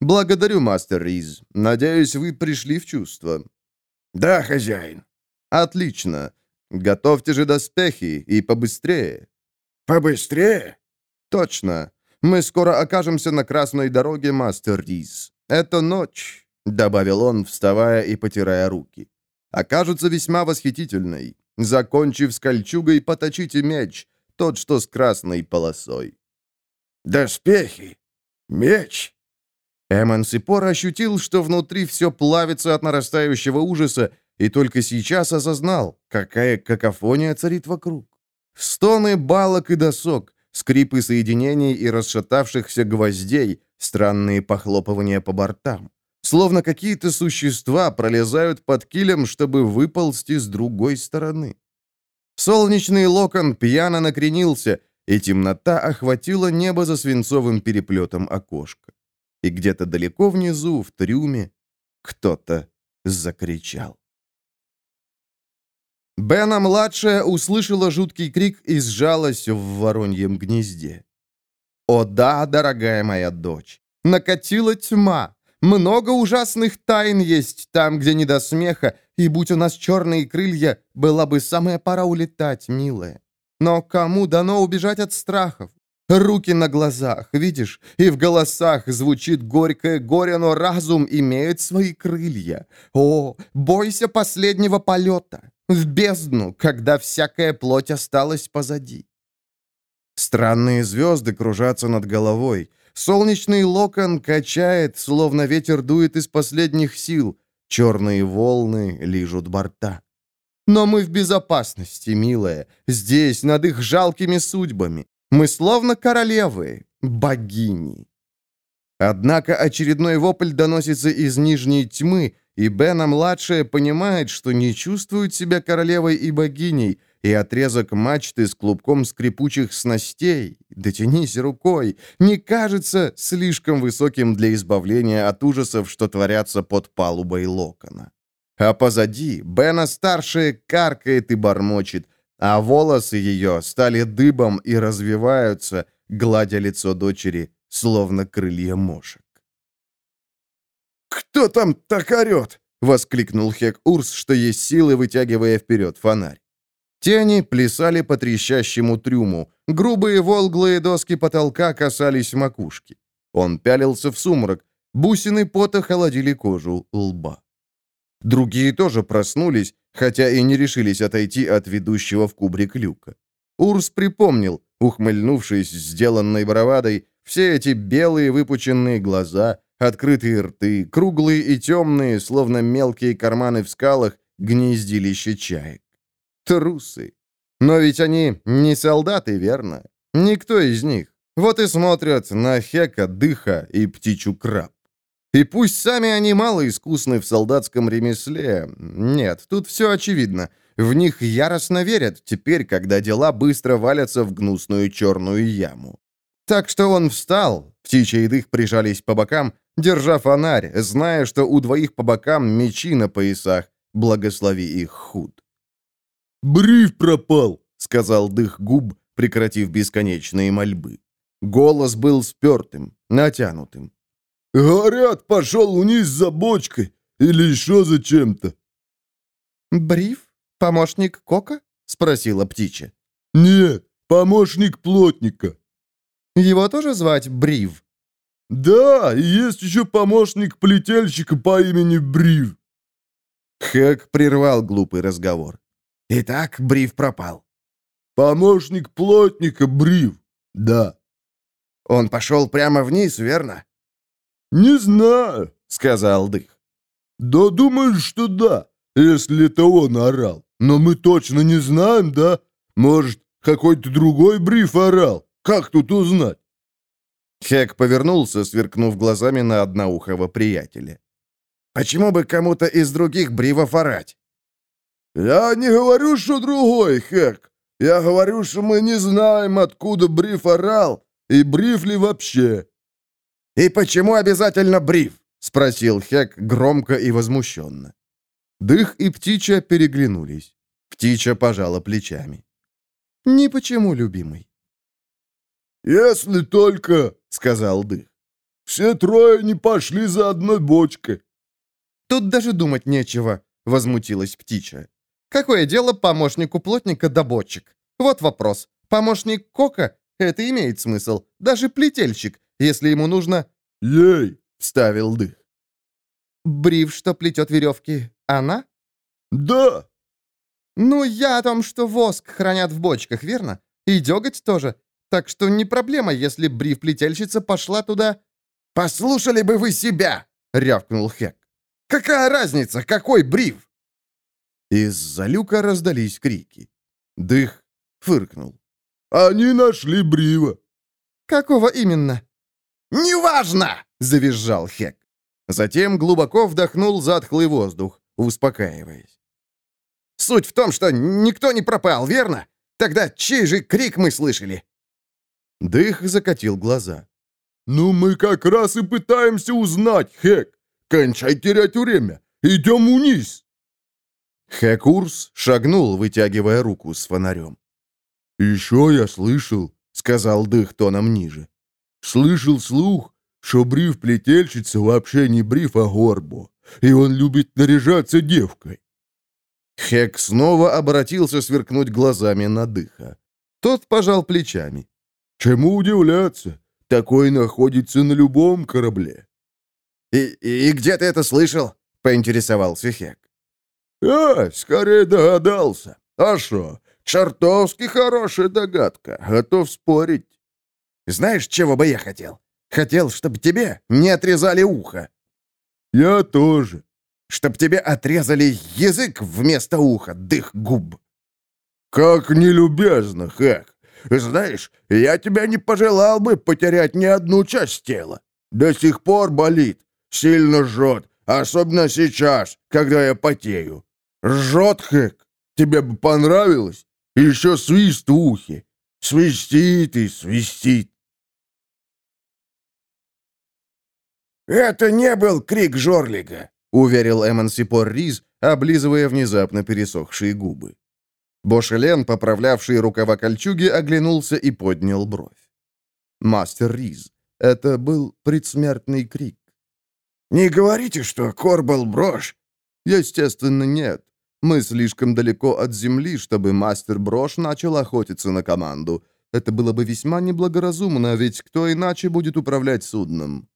Благодарю, мастер Риз. Надеюсь, вы пришли в чувство. Да, хозяин. Отлично. Готовьте же доспехи и побыстрее. Побыстрее? Точно. Мы скоро окажемся на красной дороге, мастер Риз. Это ночь, добавил он, вставая и потирая руки. Окажется весьма восхитительной. Закончив с кольчугой, поточите меч, тот, что с красной полосой. Доспехи? Меч? Эмансипор ощутил, что внутри все плавится от нарастающего ужаса, и только сейчас осознал, какая какофония царит вокруг. Стоны балок и досок, скрипы соединений и расшатавшихся гвоздей, странные похлопывания по бортам. Словно какие-то существа пролезают под килем, чтобы выползти с другой стороны. Солнечный локон пьяно накренился, и темнота охватила небо за свинцовым переплетом окошка. И где-то далеко внизу, в трюме, кто-то закричал. Бена-младшая услышала жуткий крик и сжалась в вороньем гнезде. «О да, дорогая моя дочь, накатила тьма. Много ужасных тайн есть там, где не до смеха, и будь у нас черные крылья, была бы самая пора улетать, милая. Но кому дано убежать от страхов? Руки на глазах, видишь, и в голосах звучит горькое горе, но разум имеет свои крылья. О, бойся последнего полета, в бездну, когда всякая плоть осталась позади. Странные звезды кружатся над головой. Солнечный локон качает, словно ветер дует из последних сил. Черные волны лижут борта. Но мы в безопасности, милая, здесь, над их жалкими судьбами. Мы словно королевы, богини. Однако очередной вопль доносится из нижней тьмы, и Бена-младшая понимает, что не чувствует себя королевой и богиней, и отрезок мачты с клубком скрипучих снастей, дотянись рукой, не кажется слишком высоким для избавления от ужасов, что творятся под палубой локона. А позади Бена-старшая каркает и бормочет, а волосы ее стали дыбом и развиваются, гладя лицо дочери, словно крылья мошек. «Кто там так орет?» — воскликнул Хек Урс, что есть силы, вытягивая вперед фонарь. Тени плясали по трещащему трюму, грубые волглые доски потолка касались макушки. Он пялился в сумрак, бусины пота холодили кожу лба. Другие тоже проснулись, хотя и не решились отойти от ведущего в кубрик люка. Урс припомнил, ухмыльнувшись сделанной бравадой, все эти белые выпученные глаза, открытые рты, круглые и темные, словно мелкие карманы в скалах, гнездилище чаек. Трусы. Но ведь они не солдаты, верно? Никто из них. Вот и смотрят на Хека, Дыха и Птичу Краб. И пусть сами они мало искусны в солдатском ремесле. Нет, тут все очевидно. В них яростно верят теперь, когда дела быстро валятся в гнусную черную яму. Так что он встал, птичья и дых прижались по бокам, держа фонарь, зная, что у двоих по бокам мечи на поясах, благослови их худ. «Бриф пропал», — сказал дых губ, прекратив бесконечные мольбы. Голос был спертым, натянутым. Говорят, пошел вниз за бочкой или еще за чем-то. «Бриф? Помощник Кока?» — спросила птичья. «Нет, помощник плотника». «Его тоже звать Брив?» «Да, и есть еще помощник плетельщика по имени Брив». Хэк прервал глупый разговор. «Итак, Брив пропал». «Помощник плотника Брив, да». «Он пошел прямо вниз, верно?» «Не знаю», — сказал Дых. «Да думаю, что да, если это он орал. Но мы точно не знаем, да? Может, какой-то другой бриф орал? Как тут узнать?» Хек повернулся, сверкнув глазами на одноухого приятеля. «Почему бы кому-то из других бривов орать?» «Я не говорю, что другой, Хек. Я говорю, что мы не знаем, откуда бриф орал, и бриф ли вообще. «И почему обязательно бриф?» — спросил Хек громко и возмущенно. Дых и Птича переглянулись. Птича пожала плечами. «Ни почему, любимый». «Если только», — сказал Дых, — «все трое не пошли за одной бочкой». «Тут даже думать нечего», — возмутилась Птича. «Какое дело помощнику плотника до бочек? Вот вопрос. Помощник Кока — это имеет смысл. Даже плетельщик, если ему нужно...» «Ей!» — вставил Дых. «Брив, что плетет веревки, она?» «Да!» «Ну, я о том, что воск хранят в бочках, верно? И деготь тоже. Так что не проблема, если бриф-плетельщица пошла туда...» «Послушали бы вы себя!» — рявкнул Хек. «Какая разница, какой бриф?» Из-за люка раздались крики. Дых фыркнул. «Они нашли брива». «Какого именно?» «Неважно!» — завизжал Хек. Затем глубоко вдохнул затхлый воздух, успокаиваясь. «Суть в том, что никто не пропал, верно? Тогда чей же крик мы слышали?» Дых закатил глаза. «Ну, мы как раз и пытаемся узнать, Хек. Кончай терять время. Идем вниз!» Хекурс шагнул, вытягивая руку с фонарем. «Еще я слышал», — сказал Дых тоном ниже. «Слышал слух, что бриф плетельщица вообще не бриф, а горбо, и он любит наряжаться девкой». Хек снова обратился сверкнуть глазами на Дыха. Тот пожал плечами. «Чему удивляться? Такой находится на любом корабле». «И, и где ты это слышал?» — поинтересовался Хек. «А, скорее догадался. А что, чертовски хорошая догадка, готов спорить». «Знаешь, чего бы я хотел? Хотел, чтобы тебе не отрезали ухо». «Я тоже». «Чтоб тебе отрезали язык вместо уха, дых губ». «Как нелюбезно, Хэк. Знаешь, я тебя не пожелал бы потерять ни одну часть тела. До сих пор болит, сильно жжет, особенно сейчас, когда я потею. Жжет, Хэк. Тебе бы понравилось? Еще свист в ухе. Свистит и свистит. «Это не был крик Жорлига», — уверил Эмансипор Риз, облизывая внезапно пересохшие губы. Бошелен, поправлявший рукава кольчуги, оглянулся и поднял бровь. «Мастер Риз, это был предсмертный крик». «Не говорите, что Корбал брошь?» «Естественно, нет. Мы слишком далеко от земли, чтобы мастер Брош начал охотиться на команду. Это было бы весьма неблагоразумно, ведь кто иначе будет управлять судном?»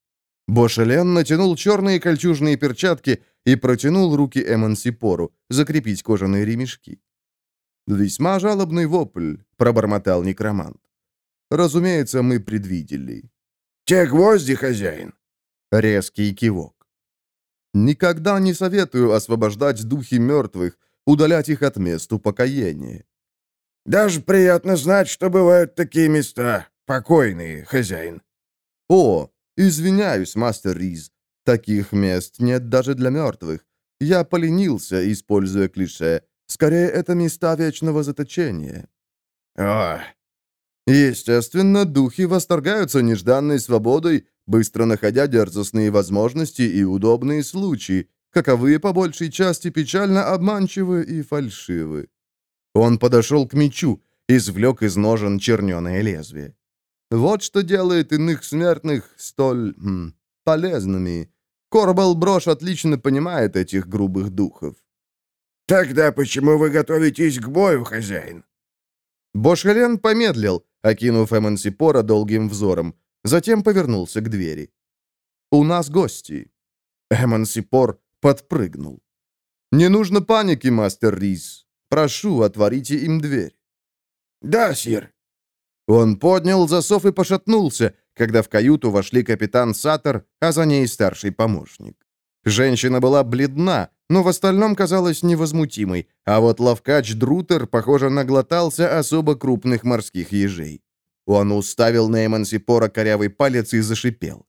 Бошелен натянул черные кольчужные перчатки и протянул руки Эмансипору, закрепить кожаные ремешки. «Весьма жалобный вопль», — пробормотал некромант. «Разумеется, мы предвидели». «Те гвозди, хозяин!» Резкий кивок. «Никогда не советую освобождать духи мертвых, удалять их от мест упокоения». «Даже приятно знать, что бывают такие места, покойные, хозяин». «О, «Извиняюсь, мастер Риз. Таких мест нет даже для мертвых. Я поленился, используя клише. Скорее, это места вечного заточения». «О!» Естественно, духи восторгаются нежданной свободой, быстро находя дерзостные возможности и удобные случаи, каковые по большей части печально обманчивы и фальшивы. Он подошел к мечу, извлек из ножен черненое лезвие. Вот что делает иных смертных столь м, полезными. Корбал Брош отлично понимает этих грубых духов. «Тогда почему вы готовитесь к бою, хозяин?» Бошхален помедлил, окинув Эмансипора долгим взором, затем повернулся к двери. «У нас гости». Эмансипор подпрыгнул. «Не нужно паники, мастер Рис. Прошу, отворите им дверь». «Да, сир», он поднял засов и пошатнулся, когда в каюту вошли капитан Саттер, а за ней старший помощник. Женщина была бледна, но в остальном казалась невозмутимой, а вот ловкач Друтер, похоже, наглотался особо крупных морских ежей. Он уставил на Эмансипора корявый палец и зашипел.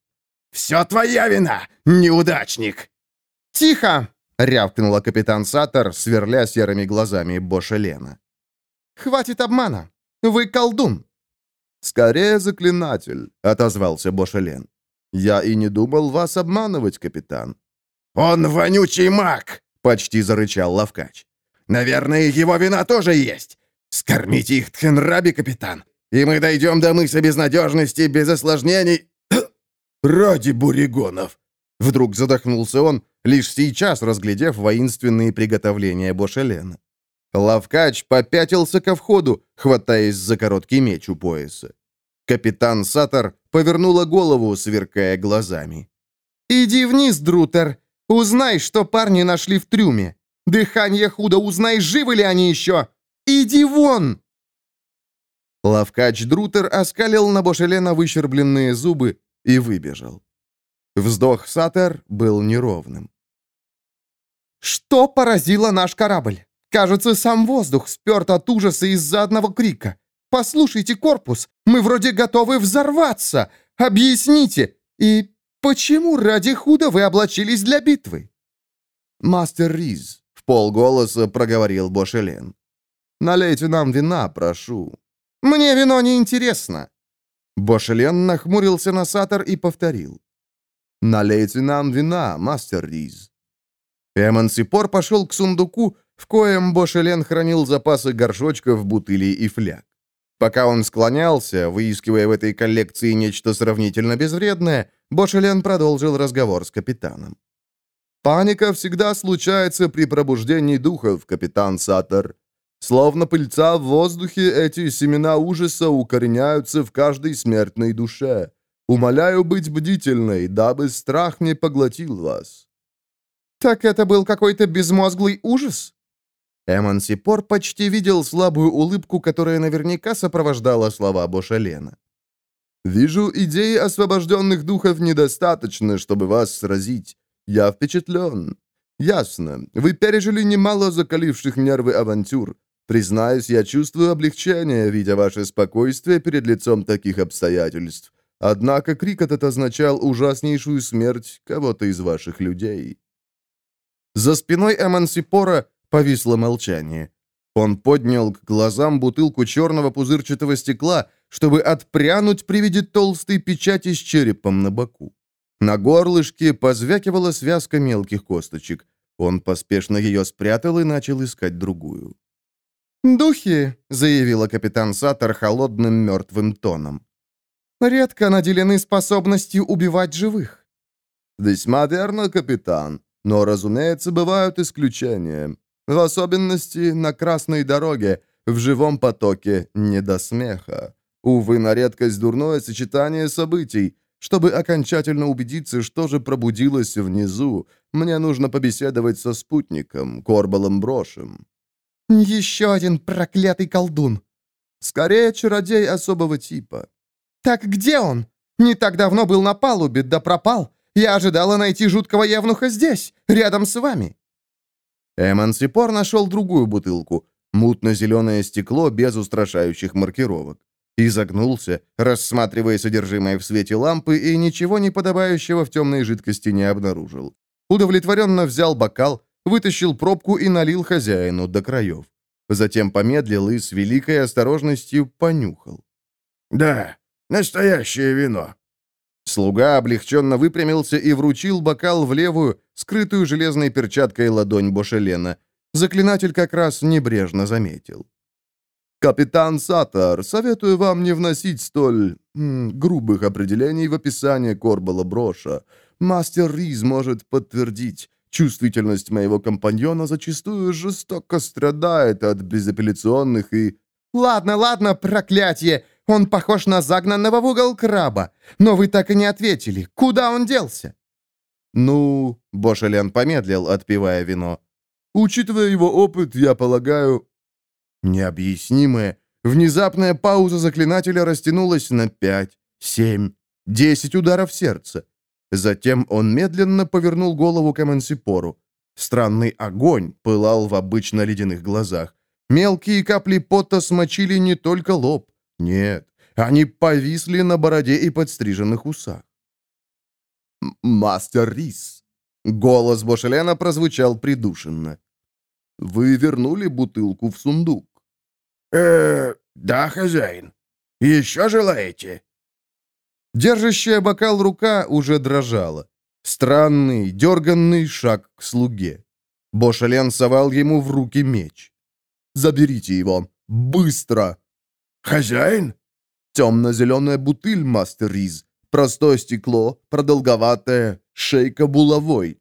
«Все твоя вина, неудачник!» «Тихо!» — рявкнула капитан Саттер, сверля серыми глазами Боша Лена. «Хватит обмана! Вы колдун!» «Скорее заклинатель», — отозвался Бошелен. Я и не думал вас обманывать, капитан». «Он вонючий маг!» — почти зарычал Лавкач. «Наверное, его вина тоже есть. Скормите их Тхенраби, капитан, и мы дойдем до мыса безнадежности без осложнений...» «Ради буригонов!» Вдруг задохнулся он, лишь сейчас разглядев воинственные приготовления Бошелена. Лавкач попятился ко входу, хватаясь за короткий меч у пояса. Капитан Сатор повернула голову, сверкая глазами. «Иди вниз, Друтер. Узнай, что парни нашли в трюме. Дыхание худо, узнай, живы ли они еще. Иди вон!» Лавкач Друтер оскалил на Бошелена выщербленные зубы и выбежал. Вздох Сатер был неровным. «Что поразило наш корабль? Кажется, сам воздух сперт от ужаса из-за одного крика. Послушайте, корпус, мы вроде готовы взорваться. Объясните, и почему ради худа вы облачились для битвы?» «Мастер Риз», — в полголоса проговорил Бошелен. «Налейте нам вина, прошу». «Мне вино не интересно». Бошелен нахмурился на Сатор и повторил. «Налейте нам вина, мастер Риз». Эмансипор пошел к сундуку, в коем Бошелен хранил запасы горшочков, бутылей и фляг. Пока он склонялся, выискивая в этой коллекции нечто сравнительно безвредное, Бошелен продолжил разговор с капитаном. «Паника всегда случается при пробуждении духов, капитан Саттер. Словно пыльца в воздухе, эти семена ужаса укореняются в каждой смертной душе. Умоляю быть бдительной, дабы страх не поглотил вас». «Так это был какой-то безмозглый ужас?» Эмансипор почти видел слабую улыбку, которая наверняка сопровождала слова Бошалена. «Вижу, идеи освобожденных духов недостаточно, чтобы вас сразить. Я впечатлен. Ясно, вы пережили немало закаливших нервы авантюр. Признаюсь, я чувствую облегчение, видя ваше спокойствие перед лицом таких обстоятельств. Однако крик этот означал ужаснейшую смерть кого-то из ваших людей». За спиной Эмансипора Повисло молчание. Он поднял к глазам бутылку черного пузырчатого стекла, чтобы отпрянуть при виде толстой печати с черепом на боку. На горлышке позвякивала связка мелких косточек. Он поспешно ее спрятал и начал искать другую. «Духи», — заявила капитан Саттер холодным мертвым тоном, — «редко наделены способностью убивать живых». «Весьма верно, капитан, но, разумеется, бывают исключения. В особенности на красной дороге, в живом потоке не до смеха. Увы, на редкость дурное сочетание событий. Чтобы окончательно убедиться, что же пробудилось внизу, мне нужно побеседовать со спутником, Корбалом Брошем. «Еще один проклятый колдун!» «Скорее, чародей особого типа». «Так где он? Не так давно был на палубе, да пропал. Я ожидала найти жуткого явнуха здесь, рядом с вами». Эмансипор нашел другую бутылку, мутно-зеленое стекло без устрашающих маркировок. Изогнулся, рассматривая содержимое в свете лампы, и ничего неподобающего в темной жидкости не обнаружил. Удовлетворенно взял бокал, вытащил пробку и налил хозяину до краев. Затем помедлил и с великой осторожностью понюхал. «Да, настоящее вино. Слуга облегченно выпрямился и вручил бокал в левую, скрытую железной перчаткой ладонь Бошелена. Заклинатель как раз небрежно заметил. «Капитан Сатар, советую вам не вносить столь грубых определений в описание Корбала Броша. Мастер Риз может подтвердить, чувствительность моего компаньона зачастую жестоко страдает от безапелляционных и...» «Ладно, ладно, проклятие! Он похож на загнанного в угол краба. Но вы так и не ответили. Куда он делся?» «Ну...» — Бошелен помедлил, отпивая вино. «Учитывая его опыт, я полагаю...» Необъяснимая, внезапная пауза заклинателя растянулась на пять, семь, десять ударов сердца. Затем он медленно повернул голову к Эмансипору. Странный огонь пылал в обычно ледяных глазах. Мелкие капли пота смочили не только лоб. Нет, они повисли на бороде и подстриженных усах. «Мастер Рис!» Голос Бошелена прозвучал придушенно. «Вы вернули бутылку в сундук?» э да, хозяин. Еще желаете?» Держащая бокал рука уже дрожала. Странный, дерганный шаг к слуге. Бошален совал ему в руки меч. «Заберите его! Быстро!» «Хозяин?» «Темно-зеленая бутыль, мастер Риз. Простое стекло, продолговатое, шейка булавой».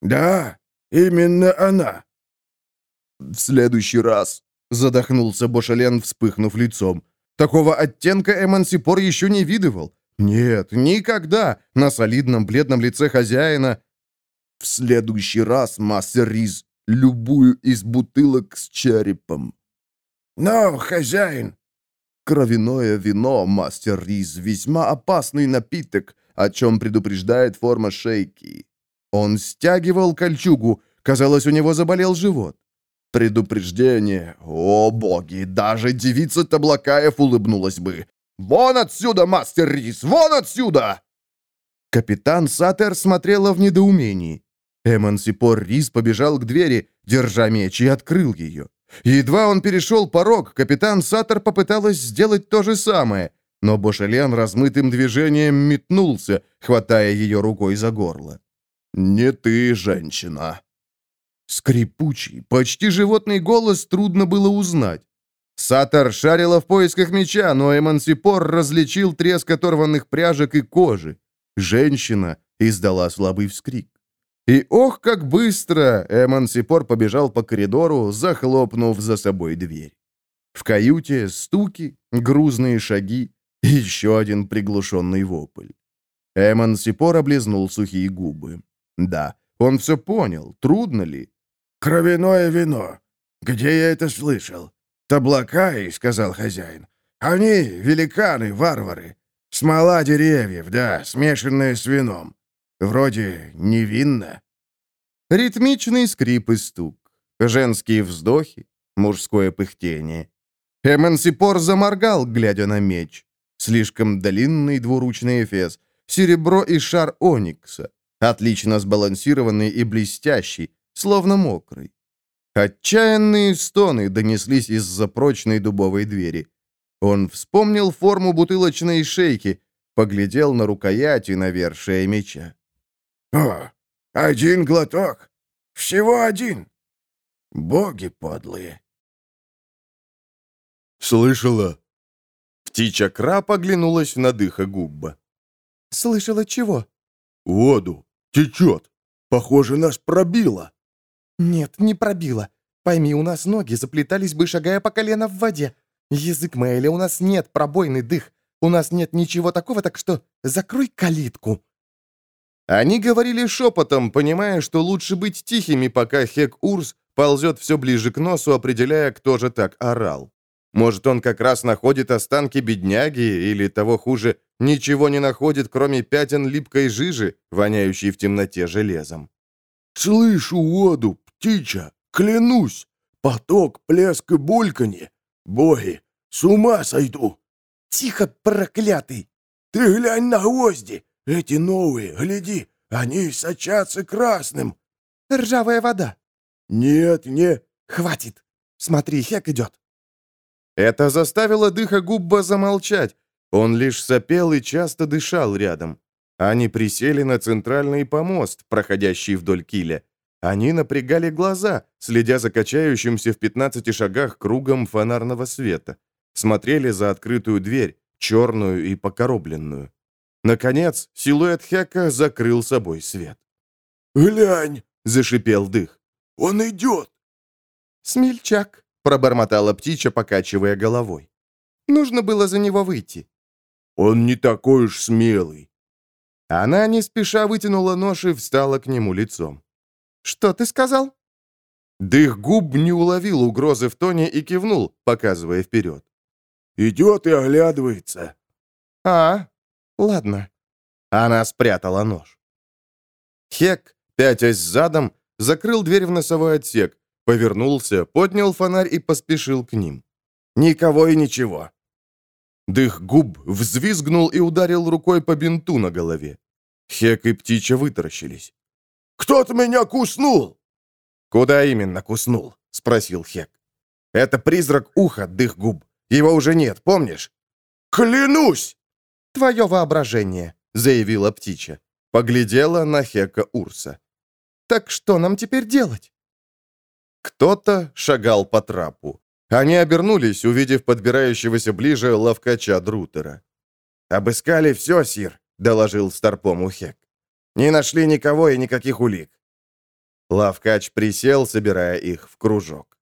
«Да, именно она». «В следующий раз», — задохнулся Бошален, вспыхнув лицом. «Такого оттенка Эмансипор еще не видывал. Нет, никогда на солидном бледном лице хозяина. В следующий раз, мастер Риз, любую из бутылок с черепом. Но, хозяин, Кровяное вино, мастер Риз, весьма опасный напиток, о чем предупреждает форма шейки. Он стягивал кольчугу, казалось, у него заболел живот. Предупреждение, о боги, даже девица Таблакаев улыбнулась бы. «Вон отсюда, мастер Рис! Вон отсюда!» Капитан Сатер смотрела в недоумении. Эмансипор Рис побежал к двери, держа меч, и открыл ее. Едва он перешел порог, капитан Сатер попыталась сделать то же самое, но Бошелен размытым движением метнулся, хватая ее рукой за горло. «Не ты, женщина!» Скрипучий, почти животный голос трудно было узнать. Сатор шарила в поисках меча, но Эмансипор различил треск оторванных пряжек и кожи. Женщина издала слабый вскрик. И ох, как быстро Эмансипор побежал по коридору, захлопнув за собой дверь. В каюте стуки, грузные шаги и еще один приглушенный вопль. Эмансипор облизнул сухие губы. Да, он все понял, трудно ли? «Кровяное вино. Где я это слышал?» «Таблакаи», — сказал хозяин. «Они великаны, варвары. Смола деревьев, да, смешанная с вином. Вроде невинно». Ритмичный скрип и стук. Женские вздохи, мужское пыхтение. Эмансипор заморгал, глядя на меч. Слишком длинный двуручный эфес, серебро и шар оникса. Отлично сбалансированный и блестящий, словно мокрый. Отчаянные стоны донеслись из-за прочной дубовой двери. Он вспомнил форму бутылочной шейки, поглядел на рукоять и навершие меча. «О, один глоток! Всего один! Боги подлые!» «Слышала?» Птичья краб оглянулась на дыха губба. «Слышала чего?» «Воду! Течет! Похоже, нас пробило!» «Нет, не пробило. Пойми, у нас ноги заплетались бы, шагая по колено в воде. Язык Мэйли, у нас нет пробойный дых. У нас нет ничего такого, так что закрой калитку». Они говорили шепотом, понимая, что лучше быть тихими, пока Хек-Урс ползет все ближе к носу, определяя, кто же так орал. Может, он как раз находит останки бедняги, или, того хуже, ничего не находит, кроме пятен липкой жижи, воняющей в темноте железом. «Слышу воду, птича, клянусь! Поток, плеск и бульканье! Боги, с ума сойду!» «Тихо, проклятый!» «Ты глянь на гвозди! Эти новые, гляди, они сочатся красным!» «Ржавая вода!» «Нет, не...» «Хватит! Смотри, Хек идет!» Это заставило дыха Губба замолчать. Он лишь сопел и часто дышал рядом. Они присели на центральный помост, проходящий вдоль киля. Они напрягали глаза, следя за качающимся в 15 шагах кругом фонарного света. Смотрели за открытую дверь, черную и покоробленную. Наконец, силуэт Хека закрыл собой свет. «Глянь!» — зашипел дых. «Он идет!» «Смельчак!» — пробормотала птичья, покачивая головой. «Нужно было за него выйти». «Он не такой уж смелый». Она не спеша вытянула нож и встала к нему лицом. «Что ты сказал?» Дых губ не уловил угрозы в тоне и кивнул, показывая вперед. «Идет и оглядывается». «А, ладно». Она спрятала нож. Хек, пятясь задом, закрыл дверь в носовой отсек, повернулся, поднял фонарь и поспешил к ним. Никого и ничего. Дых губ взвизгнул и ударил рукой по бинту на голове. Хек и птичья вытаращились. «Кто-то меня куснул!» «Куда именно куснул?» — спросил Хек. «Это призрак уха, дых губ. Его уже нет, помнишь?» «Клянусь!» Твое воображение», — заявила птичья. Поглядела на Хека Урса. «Так что нам теперь делать?» Кто-то шагал по трапу. Они обернулись, увидев подбирающегося ближе ловкача Друтера. «Обыскали все, Сир», — доложил Старпому Хек. «Не нашли никого и никаких улик». Лавкач присел, собирая их в кружок.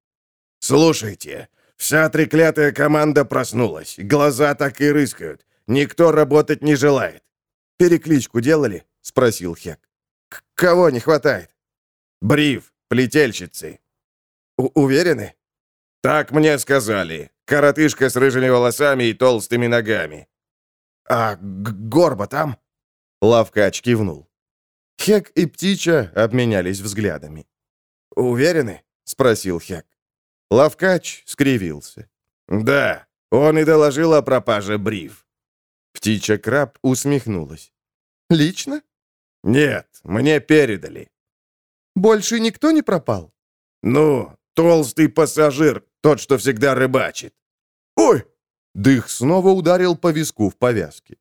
«Слушайте, вся треклятая команда проснулась. Глаза так и рыскают. Никто работать не желает». «Перекличку делали?» — спросил Хек. К «Кого не хватает?» «Бриф, плетельщицы». У «Уверены?» «Так мне сказали. Коротышка с рыжими волосами и толстыми ногами». «А Горба там?» Лавкач кивнул. Хек и Птича обменялись взглядами. «Уверены?» — спросил Хек. Лавкач скривился. «Да, он и доложил о пропаже бриф». Птича Краб усмехнулась. «Лично?» «Нет, мне передали». «Больше никто не пропал?» «Ну, толстый пассажир, тот, что всегда рыбачит». «Ой!» Дых снова ударил по виску в повязке.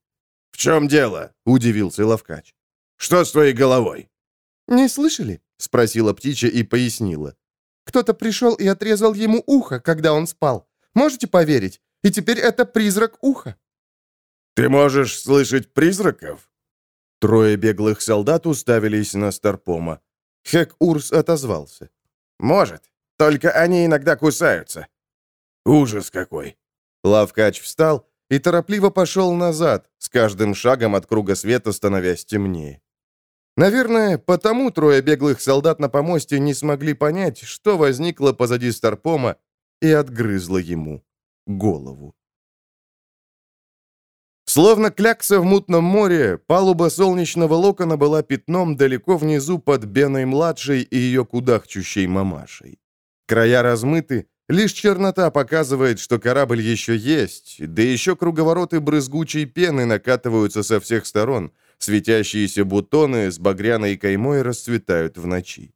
«В чем дело?» — удивился Лавкач. «Что с твоей головой?» «Не слышали?» — спросила птичья и пояснила. «Кто-то пришел и отрезал ему ухо, когда он спал. Можете поверить? И теперь это призрак уха». «Ты можешь слышать призраков?» Трое беглых солдат уставились на Старпома. Хек Урс отозвался. «Может, только они иногда кусаются». «Ужас какой!» Лавкач встал и торопливо пошел назад, с каждым шагом от круга света становясь темнее. Наверное, потому трое беглых солдат на помосте не смогли понять, что возникло позади Старпома и отгрызло ему голову. Словно клякса в мутном море, палуба солнечного локона была пятном далеко внизу под Беной-младшей и ее кудахчущей мамашей. Края размыты, лишь чернота показывает, что корабль еще есть, да еще круговороты брызгучей пены накатываются со всех сторон, светящиеся бутоны с багряной каймой расцветают в ночи.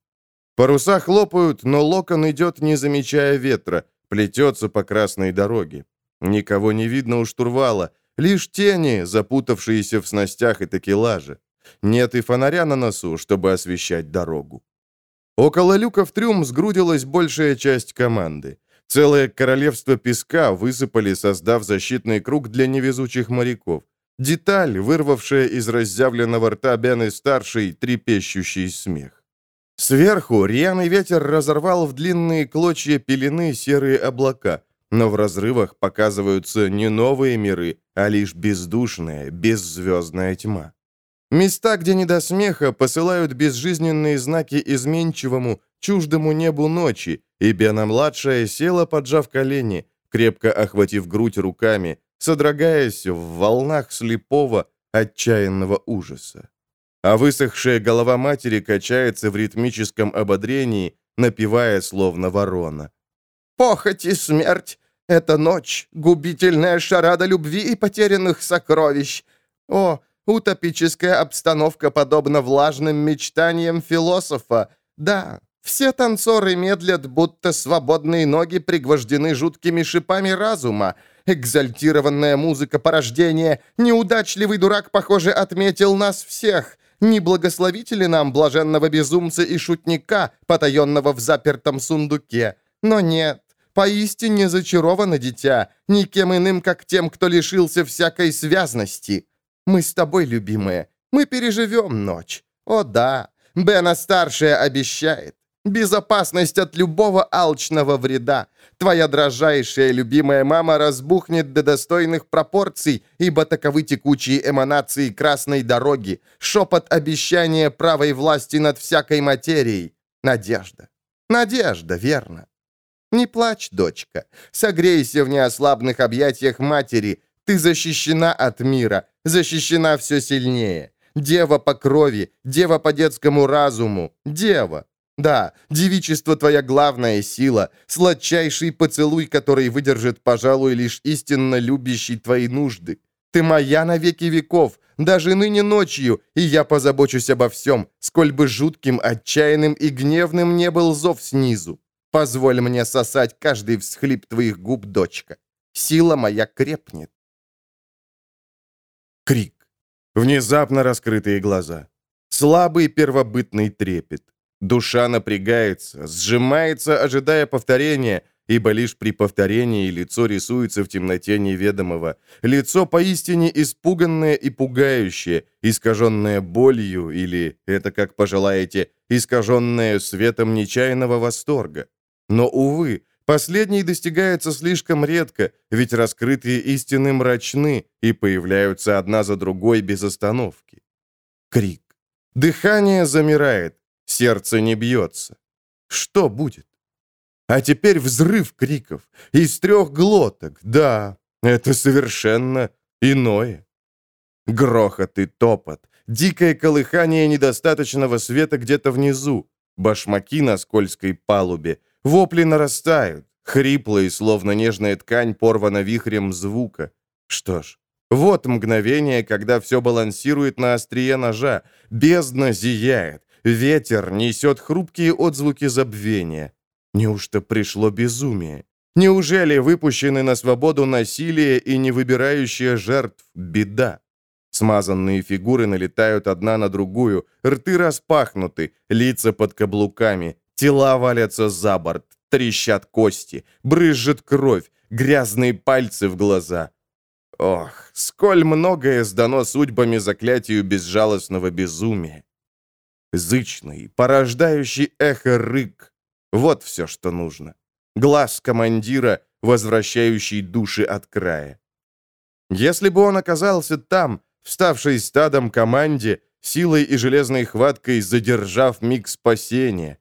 Паруса хлопают, но локон идет, не замечая ветра, плетется по красной дороге. Никого не видно у штурвала, Лишь тени, запутавшиеся в снастях и такелаже. Нет и фонаря на носу, чтобы освещать дорогу. Около люка в трюм сгрудилась большая часть команды. Целое королевство песка высыпали, создав защитный круг для невезучих моряков. Деталь, вырвавшая из разъявленного рта Бены-старший трепещущий смех. Сверху рьяный ветер разорвал в длинные клочья пелены серые облака, но в разрывах показываются не новые миры, а лишь бездушная, беззвездная тьма. Места, где не до смеха, посылают безжизненные знаки изменчивому, чуждому небу ночи, и Бена-младшая села, поджав колени, крепко охватив грудь руками, содрогаясь в волнах слепого, отчаянного ужаса. А высохшая голова матери качается в ритмическом ободрении, напевая словно ворона. Похоть и смерть — это ночь, губительная шарада любви и потерянных сокровищ. О, утопическая обстановка подобна влажным мечтаниям философа. Да, все танцоры медлят, будто свободные ноги пригвождены жуткими шипами разума. Экзальтированная музыка порождения, неудачливый дурак, похоже, отметил нас всех. Не благословите ли нам блаженного безумца и шутника, потаенного в запертом сундуке? Но нет, Поистине зачаровано дитя, никем иным, как тем, кто лишился всякой связности. Мы с тобой, любимая, мы переживем ночь. О да, Бена-старшая обещает. Безопасность от любого алчного вреда. Твоя дрожайшая любимая мама разбухнет до достойных пропорций, ибо таковы текучие эманации красной дороги, шепот обещания правой власти над всякой материей. Надежда. Надежда, верно. Не плачь, дочка. Согрейся в неослабных объятиях матери. Ты защищена от мира, защищена все сильнее. Дева по крови, дева по детскому разуму, дева. Да, девичество твоя главная сила, сладчайший поцелуй, который выдержит, пожалуй, лишь истинно любящий твои нужды. Ты моя на веки веков, даже ныне ночью, и я позабочусь обо всем, сколь бы жутким, отчаянным и гневным не был зов снизу. Позволь мне сосать каждый всхлип твоих губ, дочка. Сила моя крепнет. Крик. Внезапно раскрытые глаза. Слабый первобытный трепет. Душа напрягается, сжимается, ожидая повторения, ибо лишь при повторении лицо рисуется в темноте неведомого. Лицо поистине испуганное и пугающее, искаженное болью или, это как пожелаете, искаженное светом нечаянного восторга. Но, увы, последний достигается слишком редко, ведь раскрытые истины мрачны и появляются одна за другой без остановки. Крик. Дыхание замирает, сердце не бьется. Что будет? А теперь взрыв криков. Из трех глоток. Да, это совершенно иное. Грохот и топот. Дикое колыхание недостаточного света где-то внизу. Башмаки на скользкой палубе. Вопли нарастают. Хриплые, словно нежная ткань, порвана вихрем звука. Что ж, вот мгновение, когда все балансирует на острие ножа. Бездна зияет. Ветер несет хрупкие отзвуки забвения. Неужто пришло безумие? Неужели выпущены на свободу насилие и не выбирающая жертв беда? Смазанные фигуры налетают одна на другую, рты распахнуты, лица под каблуками, тела валятся за борт, трещат кости, брызжет кровь, грязные пальцы в глаза. Ох, сколь многое сдано судьбами заклятию безжалостного безумия. Зычный, порождающий эхо рык, вот все, что нужно. Глаз командира, возвращающий души от края. Если бы он оказался там, вставшей стадом команде, силой и железной хваткой задержав миг спасения.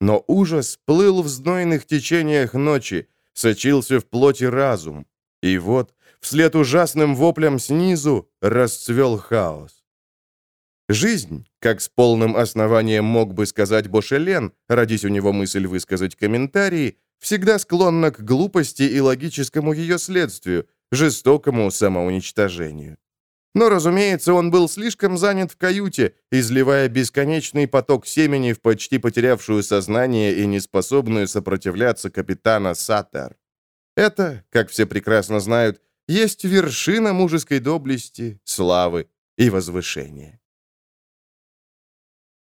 Но ужас плыл в знойных течениях ночи, сочился в плоти разум. И вот, вслед ужасным воплям снизу, расцвел хаос. Жизнь, как с полным основанием мог бы сказать Бошелен, родись у него мысль высказать комментарии, всегда склонна к глупости и логическому ее следствию, жестокому самоуничтожению. Но, разумеется, он был слишком занят в каюте, изливая бесконечный поток семени в почти потерявшую сознание и неспособную сопротивляться капитана Саттер. Это, как все прекрасно знают, есть вершина мужеской доблести, славы и возвышения.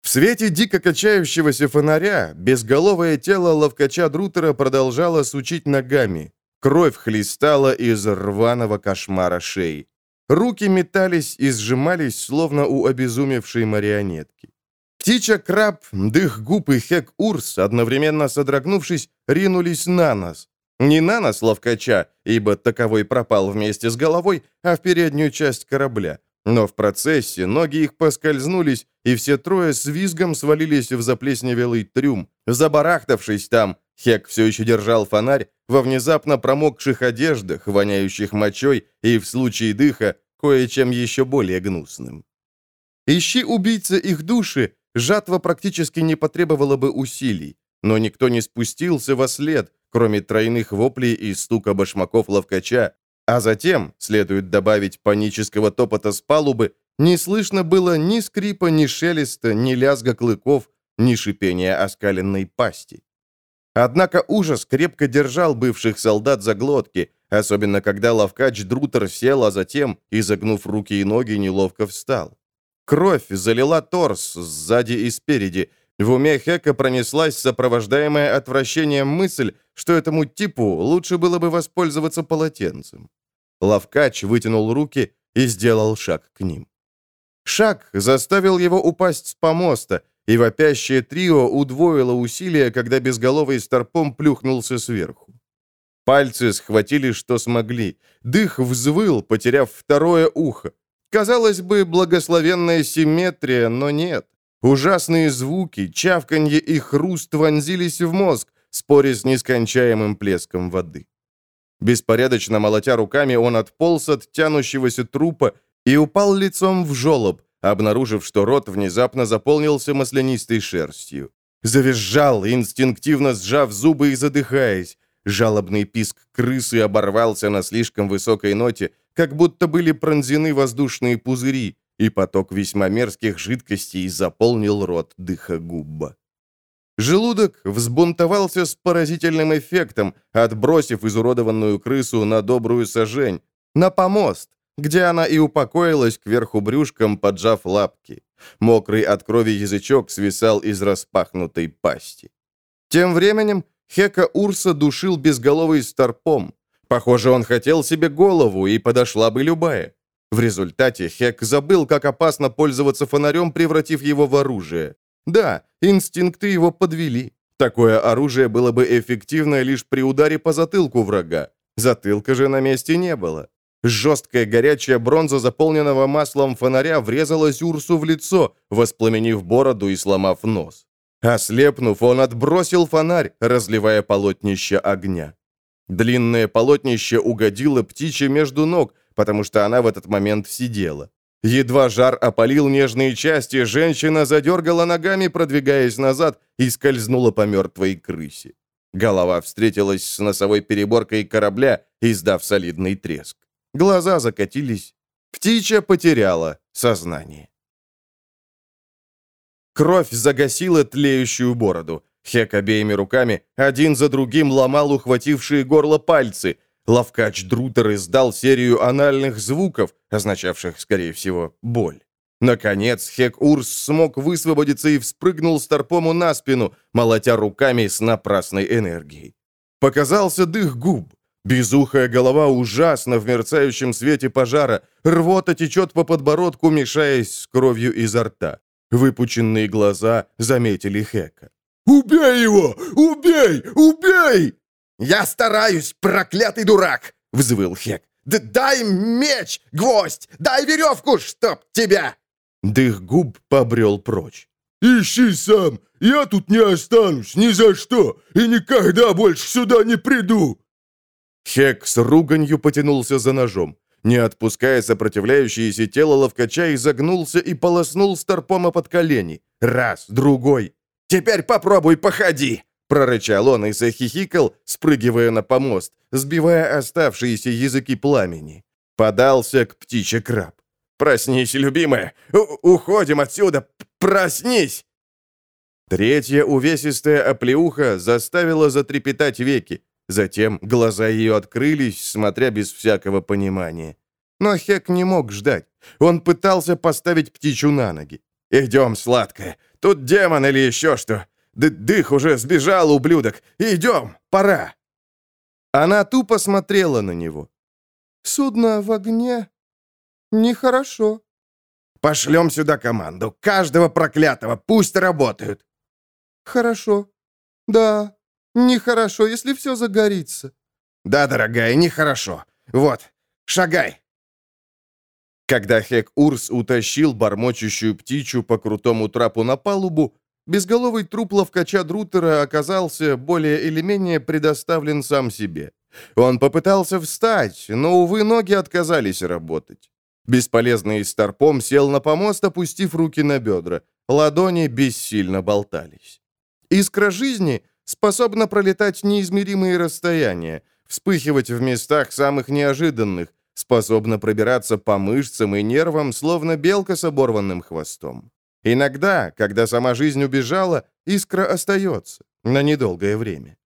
В свете дико качающегося фонаря безголовое тело ловкача Друтера продолжало сучить ногами. Кровь хлестала из рваного кошмара шеи. Руки метались и сжимались, словно у обезумевшей марионетки. Птича Краб, Дых Губ и Хек Урс, одновременно содрогнувшись, ринулись на нас. Не на нас ловкача, ибо таковой пропал вместе с головой, а в переднюю часть корабля. Но в процессе ноги их поскользнулись, и все трое с визгом свалились в заплесневелый трюм. Забарахтавшись там, Хек все еще держал фонарь во внезапно промокших одеждах, воняющих мочой, и в случае дыха кое-чем еще более гнусным. Ищи убийца их души, жатва практически не потребовала бы усилий, но никто не спустился во след, кроме тройных воплей и стука башмаков ловкача, а затем, следует добавить панического топота с палубы, не слышно было ни скрипа, ни шелеста, ни лязга клыков, ни шипения оскаленной пасти. Однако ужас крепко держал бывших солдат за глотки, особенно когда ловкач Друтер сел, а затем, изогнув руки и ноги, неловко встал. Кровь залила торс сзади и спереди. В уме Хека пронеслась сопровождаемая отвращением мысль, что этому типу лучше было бы воспользоваться полотенцем. Ловкач вытянул руки и сделал шаг к ним. Шаг заставил его упасть с помоста, и вопящее трио удвоило усилия, когда безголовый старпом плюхнулся сверху. Пальцы схватили, что смогли. Дых взвыл, потеряв второе ухо. Казалось бы, благословенная симметрия, но нет. Ужасные звуки, чавканье и хруст вонзились в мозг, споря с нескончаемым плеском воды. Беспорядочно молотя руками, он отполз от тянущегося трупа и упал лицом в жолоб, обнаружив, что рот внезапно заполнился маслянистой шерстью. Завизжал, инстинктивно сжав зубы и задыхаясь. Жалобный писк крысы оборвался на слишком высокой ноте, как будто были пронзены воздушные пузыри, и поток весьма мерзких жидкостей заполнил рот дыха губба. Желудок взбунтовался с поразительным эффектом, отбросив изуродованную крысу на добрую сажень, на помост, где она и упокоилась кверху брюшком, поджав лапки. Мокрый от крови язычок свисал из распахнутой пасти. Тем временем Хека Урса душил безголовый старпом. Похоже, он хотел себе голову, и подошла бы любая. В результате Хек забыл, как опасно пользоваться фонарем, превратив его в оружие. Да, инстинкты его подвели. Такое оружие было бы эффективно лишь при ударе по затылку врага. Затылка же на месте не было. Жесткая горячая бронза заполненного маслом фонаря врезалась Урсу в лицо, воспламенив бороду и сломав нос. Ослепнув, он отбросил фонарь, разливая полотнище огня. Длинное полотнище угодило птичье между ног, потому что она в этот момент сидела. Едва жар опалил нежные части, женщина задергала ногами, продвигаясь назад, и скользнула по мертвой крысе. Голова встретилась с носовой переборкой корабля, издав солидный треск. Глаза закатились. Птичья потеряла сознание. Кровь загасила тлеющую бороду. Хек обеими руками один за другим ломал ухватившие горло пальцы. Лавкач Друтер издал серию анальных звуков, означавших, скорее всего, боль. Наконец, Хек Урс смог высвободиться и вспрыгнул Старпому на спину, молотя руками с напрасной энергией. Показался дых губ. Безухая голова ужасно в мерцающем свете пожара. Рвота течет по подбородку, мешаясь с кровью изо рта. Выпученные глаза заметили Хека. «Убей его! Убей! Убей!» «Я стараюсь, проклятый дурак!» — взвыл Хек. Д «Дай меч, гвоздь! Дай веревку, чтоб тебя!» Дых губ побрел прочь. «Ищи сам! Я тут не останусь ни за что и никогда больше сюда не приду!» Хек с руганью потянулся за ножом. Не отпуская сопротивляющееся тело ловкача, изогнулся и полоснул старпома под колени. Раз, другой. «Теперь попробуй походи!» Прорычал он и захихикал, спрыгивая на помост, сбивая оставшиеся языки пламени. Подался к птичье краб. «Проснись, любимая! У уходим отсюда! Проснись!» Третья увесистая оплеуха заставила затрепетать веки. Затем глаза ее открылись, смотря без всякого понимания. Но Хек не мог ждать. Он пытался поставить птичью на ноги. «Идем, сладкая. Тут демон или еще что. Д Дых уже сбежал, ублюдок. Идем, пора». Она тупо смотрела на него. «Судно в огне? Нехорошо». «Пошлем сюда команду. Каждого проклятого. Пусть работают». «Хорошо. Да, нехорошо, если все загорится». «Да, дорогая, нехорошо. Вот, шагай». Когда Хек Урс утащил бормочущую птичью по крутому трапу на палубу, безголовый труп ловкача Друтера оказался более или менее предоставлен сам себе. Он попытался встать, но, увы, ноги отказались работать. Бесполезный старпом сел на помост, опустив руки на бедра. Ладони бессильно болтались. Искра жизни способна пролетать неизмеримые расстояния, вспыхивать в местах самых неожиданных, способна пробираться по мышцам и нервам, словно белка с оборванным хвостом. Иногда, когда сама жизнь убежала, искра остается на недолгое время.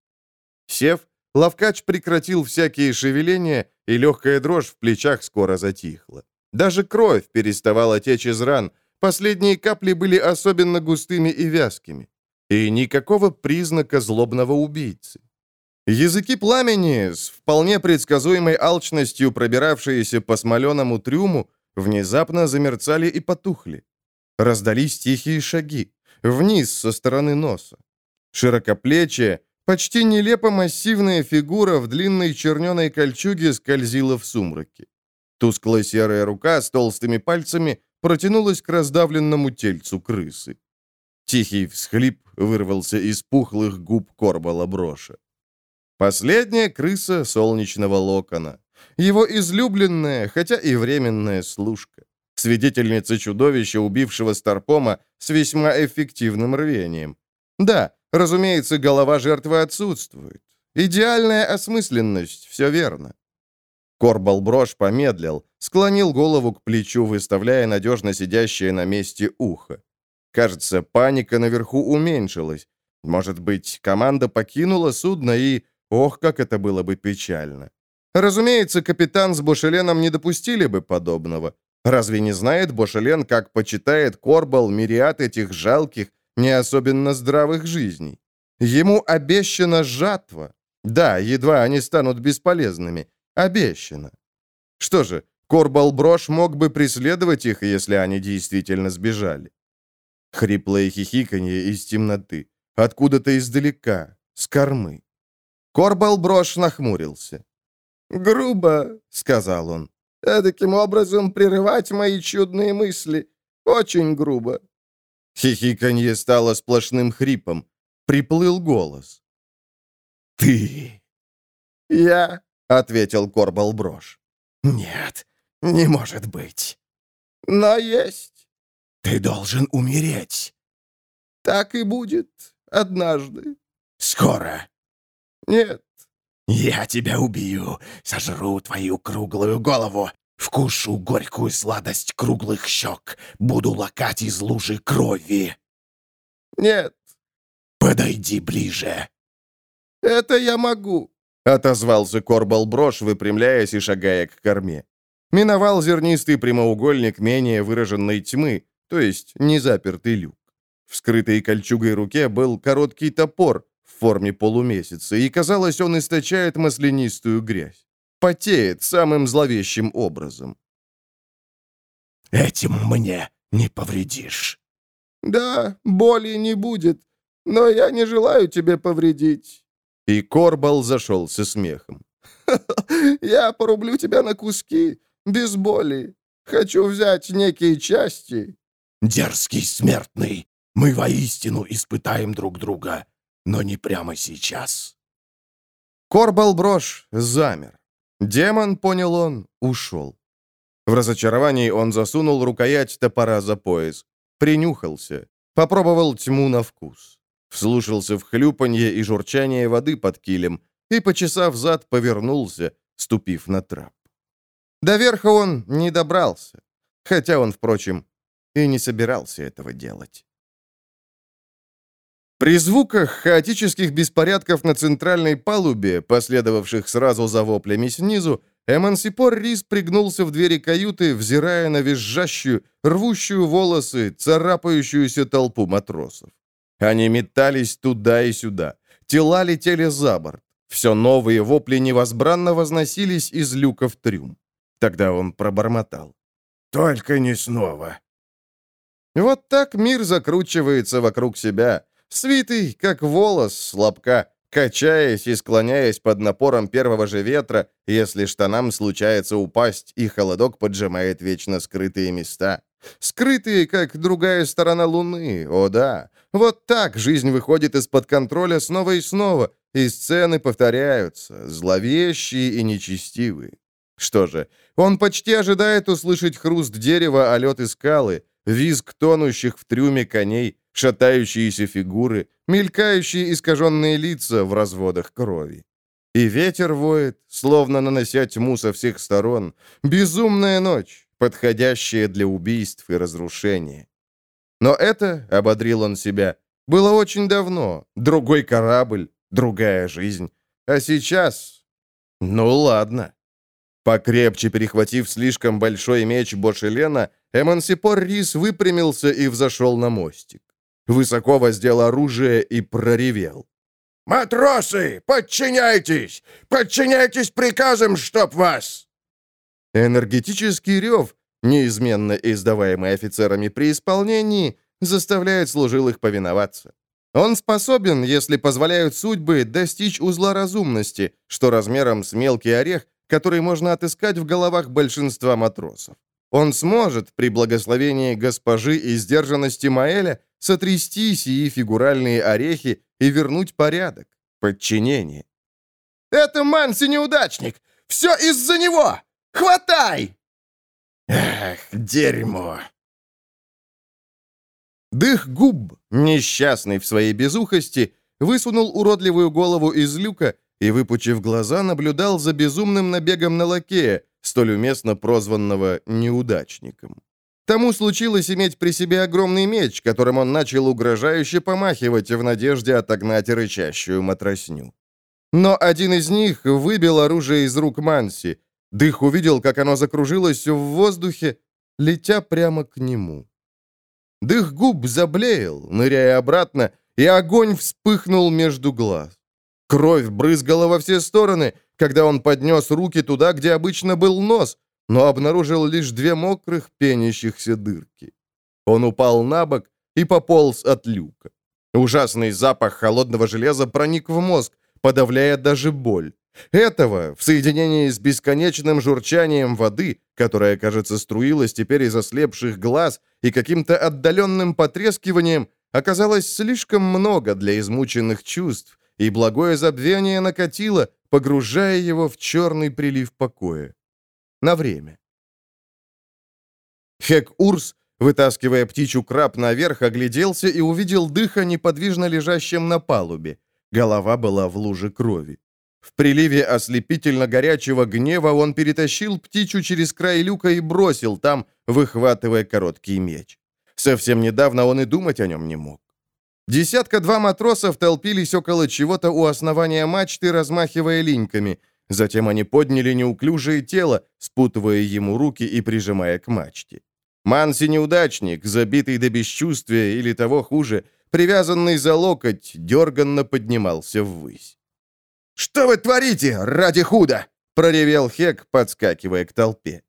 Сев, Лавкач прекратил всякие шевеления, и легкая дрожь в плечах скоро затихла. Даже кровь переставала течь из ран, последние капли были особенно густыми и вязкими. И никакого признака злобного убийцы. Языки пламени, с вполне предсказуемой алчностью пробиравшиеся по смоленому трюму, внезапно замерцали и потухли. Раздались тихие шаги. Вниз со стороны носа. Широкоплечья, почти нелепо массивная фигура в длинной черненой кольчуге скользила в сумраке. Тускло-серая рука с толстыми пальцами протянулась к раздавленному тельцу крысы. Тихий всхлип вырвался из пухлых губ Корбала Броша. Последняя крыса солнечного локона. Его излюбленная, хотя и временная служка. Свидетельница чудовища, убившего Старпома с весьма эффективным рвением. Да, разумеется, голова жертвы отсутствует. Идеальная осмысленность, все верно. Корбал Брош помедлил, склонил голову к плечу, выставляя надежно сидящее на месте ухо. Кажется, паника наверху уменьшилась. Может быть, команда покинула судно и Ох, как это было бы печально. Разумеется, капитан с Бошеленом не допустили бы подобного. Разве не знает Бошелен, как почитает Корбал мириад этих жалких, не особенно здравых жизней? Ему обещана жатва. Да, едва они станут бесполезными. Обещано. Что же, Корбал Брош мог бы преследовать их, если они действительно сбежали. Хриплое хихиканье из темноты. Откуда-то издалека, с кормы. Корбал Брош нахмурился. «Грубо», — сказал он. «Таким образом прерывать мои чудные мысли. Очень грубо». Хихиканье стало сплошным хрипом. Приплыл голос. «Ты!» «Я», — ответил Корбал Брош. «Нет, не может быть». «Но есть». «Ты должен умереть». «Так и будет однажды». «Скоро». «Нет». «Я тебя убью, сожру твою круглую голову, вкушу горькую сладость круглых щек, буду лакать из лужи крови». «Нет». «Подойди ближе». «Это я могу», — отозвался Корбал Брош, выпрямляясь и шагая к корме. Миновал зернистый прямоугольник менее выраженной тьмы, то есть незапертый люк. В скрытой кольчугой руке был короткий топор в форме полумесяца, и, казалось, он источает маслянистую грязь. Потеет самым зловещим образом. «Этим мне не повредишь». «Да, боли не будет, но я не желаю тебе повредить». И Корбал зашелся смехом. «Я порублю тебя на куски, без боли. Хочу взять некие части». «Дерзкий смертный, мы воистину испытаем друг друга, но не прямо сейчас». Корбал Брош замер. Демон, понял он, ушел. В разочаровании он засунул рукоять топора за пояс, принюхался, попробовал тьму на вкус, вслушался в хлюпанье и журчание воды под килем и, почесав зад, повернулся, ступив на трап. До верха он не добрался, хотя он, впрочем, и не собирался этого делать. При звуках хаотических беспорядков на центральной палубе, последовавших сразу за воплями снизу, Эмансипор Рис пригнулся в двери каюты, взирая на визжащую, рвущую волосы, царапающуюся толпу матросов. Они метались туда и сюда. Тела летели за борт. Все новые вопли невозбранно возносились из люка в трюм. Тогда он пробормотал. «Только не снова». Вот так мир закручивается вокруг себя, свитый, как волос с лобка, качаясь и склоняясь под напором первого же ветра, если штанам случается упасть, и холодок поджимает вечно скрытые места. Скрытые, как другая сторона Луны, о да. Вот так жизнь выходит из-под контроля снова и снова, и сцены повторяются, зловещие и нечестивые. Что же, он почти ожидает услышать хруст дерева о лед и скалы, визг тонущих в трюме коней, шатающиеся фигуры, мелькающие искаженные лица в разводах крови. И ветер воет, словно нанося тьму со всех сторон. Безумная ночь, подходящая для убийств и разрушения. Но это, — ободрил он себя, — было очень давно. Другой корабль, другая жизнь. А сейчас... Ну ладно. Покрепче перехватив слишком большой меч Бошелена, Эмансипор Рис выпрямился и взошел на мостик. Высоко воздел оружие и проревел. «Матросы, подчиняйтесь! Подчиняйтесь приказам, чтоб вас!» Энергетический рев, неизменно издаваемый офицерами при исполнении, заставляет служилых повиноваться. Он способен, если позволяют судьбы, достичь узла разумности, что размером с мелкий орех, который можно отыскать в головах большинства матросов. Он сможет, при благословении госпожи и сдержанности Маэля, сотрясти сии фигуральные орехи и вернуть порядок, подчинение. «Это Манси-неудачник! Все из-за него! Хватай!» «Эх, дерьмо!» Дых губ, несчастный в своей безухости, высунул уродливую голову из люка и, выпучив глаза, наблюдал за безумным набегом на лакея, столь уместно прозванного «неудачником». Тому случилось иметь при себе огромный меч, которым он начал угрожающе помахивать в надежде отогнать рычащую матросню. Но один из них выбил оружие из рук Манси. Дых увидел, как оно закружилось в воздухе, летя прямо к нему. Дых губ заблеял, ныряя обратно, и огонь вспыхнул между глаз. Кровь брызгала во все стороны, когда он поднес руки туда, где обычно был нос, но обнаружил лишь две мокрых пенящихся дырки. Он упал на бок и пополз от люка. Ужасный запах холодного железа проник в мозг, подавляя даже боль. Этого, в соединении с бесконечным журчанием воды, которая, кажется, струилась теперь из ослепших глаз, и каким-то отдаленным потрескиванием, оказалось слишком много для измученных чувств, и благое забвение накатило, погружая его в черный прилив покоя. На время. Хек-Урс, вытаскивая птичью краб наверх, огляделся и увидел дыха неподвижно лежащим на палубе. Голова была в луже крови. В приливе ослепительно горячего гнева он перетащил птичью через край люка и бросил там, выхватывая короткий меч. Совсем недавно он и думать о нем не мог. Десятка-два матросов толпились около чего-то у основания мачты, размахивая линьками. Затем они подняли неуклюжее тело, спутывая ему руки и прижимая к мачте. Манси-неудачник, забитый до бесчувствия или того хуже, привязанный за локоть, дерганно поднимался ввысь. «Что вы творите, ради худа?» — проревел Хек, подскакивая к толпе.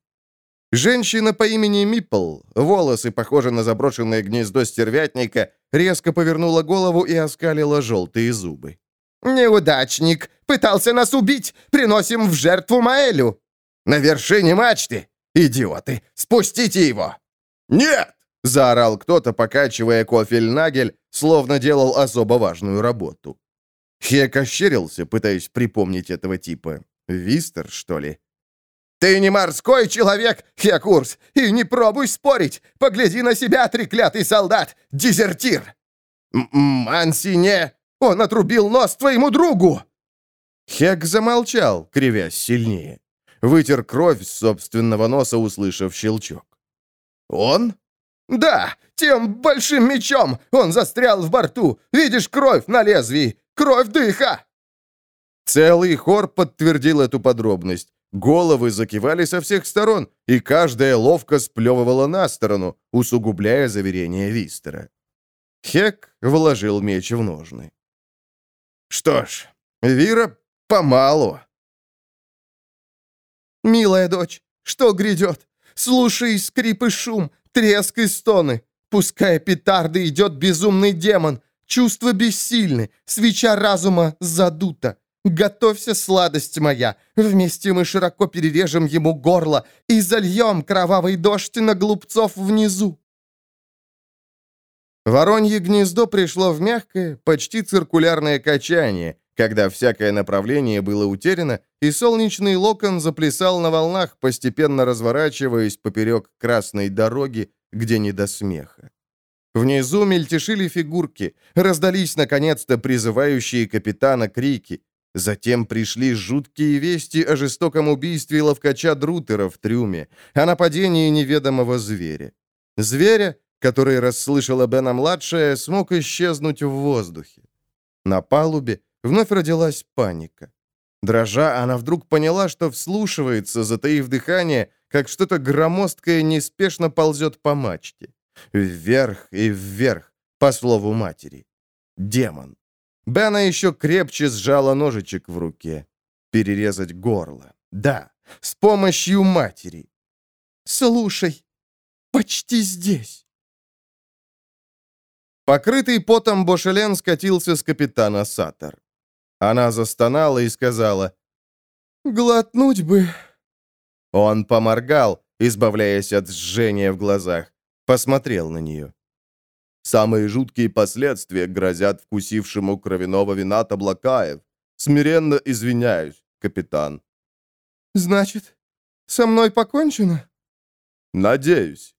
Женщина по имени Миппл, волосы похожи на заброшенное гнездо стервятника, резко повернула голову и оскалила желтые зубы. «Неудачник! Пытался нас убить! Приносим в жертву Маэлю!» «На вершине мачты! Идиоты! Спустите его!» «Нет!» — заорал кто-то, покачивая кофель-нагель, словно делал особо важную работу. Хек ощерился, пытаясь припомнить этого типа. Вистер, что ли? «Ты не морской человек, Хекурс, и не пробуй спорить! Погляди на себя, треклятый солдат! Дезертир!» «Мансине! Он отрубил нос твоему другу!» Хек замолчал, кривясь сильнее. Вытер кровь с собственного носа, услышав щелчок. «Он?» «Да, тем большим мечом! Он застрял в борту! Видишь кровь на лезвии! Кровь дыха!» Целый хор подтвердил эту подробность. Головы закивали со всех сторон, и каждая ловко сплевывала на сторону, усугубляя заверение Вистера. Хек вложил меч в ножны. «Что ж, Вира помалу». «Милая дочь, что грядет? Слушай скрип и шум, треск и стоны. Пускай петарды идет безумный демон. Чувства бессильны, свеча разума задута. Готовься, сладость моя. Вместе мы широко перережем ему горло и зальем кровавый дождь на глупцов внизу. Воронье гнездо пришло в мягкое, почти циркулярное качание, когда всякое направление было утеряно, и солнечный локон заплясал на волнах, постепенно разворачиваясь поперек красной дороги, где не до смеха. Внизу мельтешили фигурки, раздались наконец-то призывающие капитана крики. Затем пришли жуткие вести о жестоком убийстве ловкача Друтера в трюме, о нападении неведомого зверя. Зверя, который расслышала Бена-младшая, смог исчезнуть в воздухе. На палубе вновь родилась паника. Дрожа, она вдруг поняла, что вслушивается, затаив дыхание, как что-то громоздкое неспешно ползет по мачте. Вверх и вверх, по слову матери. Демон. Бена еще крепче сжала ножичек в руке. Перерезать горло. Да, с помощью матери. «Слушай, почти здесь». Покрытый потом Бошелен скатился с капитана Саттер. Она застонала и сказала, «Глотнуть бы». Он поморгал, избавляясь от жжения в глазах, посмотрел на нее. Самые жуткие последствия грозят вкусившему кровяного вина Таблакаев. Смиренно извиняюсь, капитан». «Значит, со мной покончено?» «Надеюсь».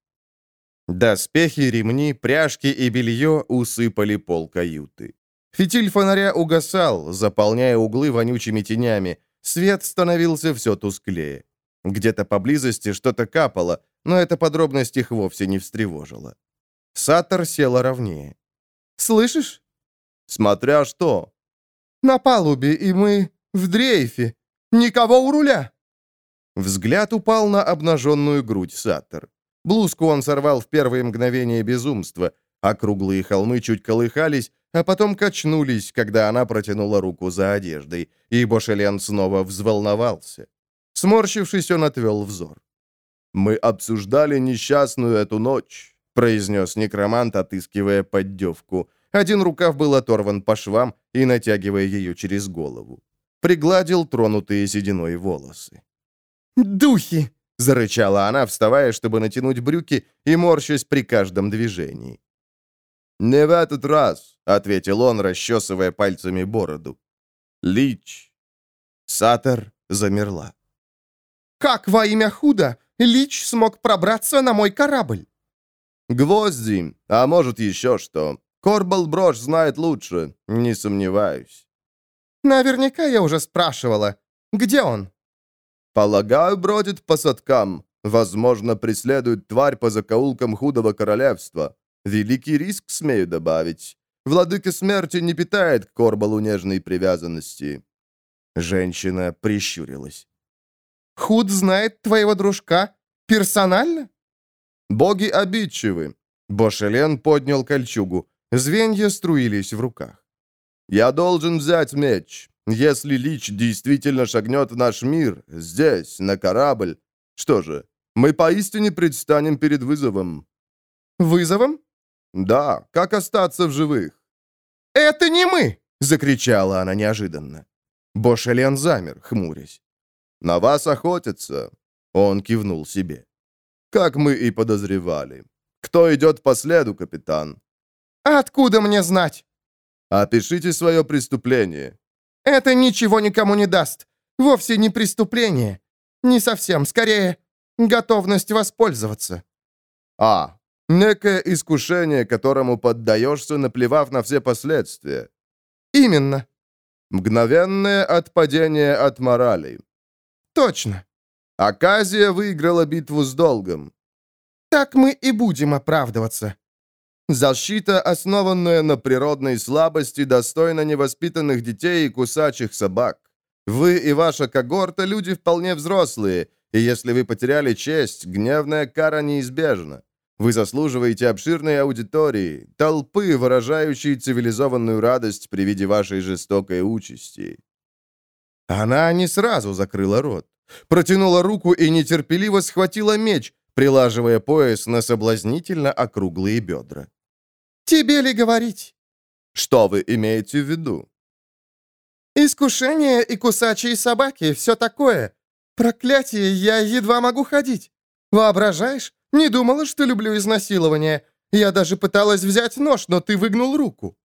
Доспехи, ремни, пряжки и белье усыпали пол каюты. Фитиль фонаря угасал, заполняя углы вонючими тенями. Свет становился все тусклее. Где-то поблизости что-то капало, но эта подробность их вовсе не встревожила. Саттер села ровнее. «Слышишь?» «Смотря что». На палубе, и мы в дрейфе. Никого у руля!» Взгляд упал на обнаженную грудь Саттер. Блузку он сорвал в первые мгновения безумства, а круглые холмы чуть колыхались, а потом качнулись, когда она протянула руку за одеждой, и Бошелен снова взволновался. Сморщившись, он отвел взор. «Мы обсуждали несчастную эту ночь», — произнес некромант, отыскивая поддевку. Один рукав был оторван по швам и натягивая ее через голову. Пригладил тронутые сединой волосы. «Духи!» — зарычала она, вставая, чтобы натянуть брюки и морщась при каждом движении. «Не в этот раз», — ответил он, расчесывая пальцами бороду. «Лич». Сатор замерла. «Как во имя худа Лич смог пробраться на мой корабль?» «Гвозди, а может еще что. Корбал Брош знает лучше, не сомневаюсь». «Наверняка я уже спрашивала. Где он?» «Полагаю, бродит по садкам. Возможно, преследует тварь по закоулкам худого королевства. Великий риск, смею добавить. Владыка смерти не питает к Корбалу нежной привязанности». Женщина прищурилась. «Худ знает твоего дружка персонально?» «Боги обидчивы». Бошелен поднял кольчугу. Звенья струились в руках. «Я должен взять меч. Если Лич действительно шагнет в наш мир, здесь, на корабль, что же, мы поистине предстанем перед вызовом». «Вызовом?» «Да, как остаться в живых?» «Это не мы!» — закричала она неожиданно. Бошелен замер, хмурясь. «На вас охотятся!» — он кивнул себе. «Как мы и подозревали. Кто идет по следу, капитан?» «Откуда мне знать?» «Опишите свое преступление». «Это ничего никому не даст. Вовсе не преступление. Не совсем. Скорее, готовность воспользоваться». «А, Некое искушение, которому поддаешься, наплевав на все последствия. Именно. Мгновенное отпадение от морали. Точно. Аказия выиграла битву с долгом. Так мы и будем оправдываться. Защита, основанная на природной слабости, достойна невоспитанных детей и кусачих собак. Вы и ваша когорта — люди вполне взрослые, и если вы потеряли честь, гневная кара неизбежна. Вы заслуживаете обширной аудитории, толпы, выражающей цивилизованную радость при виде вашей жестокой участи». Она не сразу закрыла рот. Протянула руку и нетерпеливо схватила меч, прилаживая пояс на соблазнительно округлые бедра. «Тебе ли говорить?» «Что вы имеете в виду?» «Искушение и кусачие собаки, все такое. Проклятие, я едва могу ходить. Воображаешь, не думала, что люблю изнасилование. Я даже пыталась взять нож, но ты выгнул руку».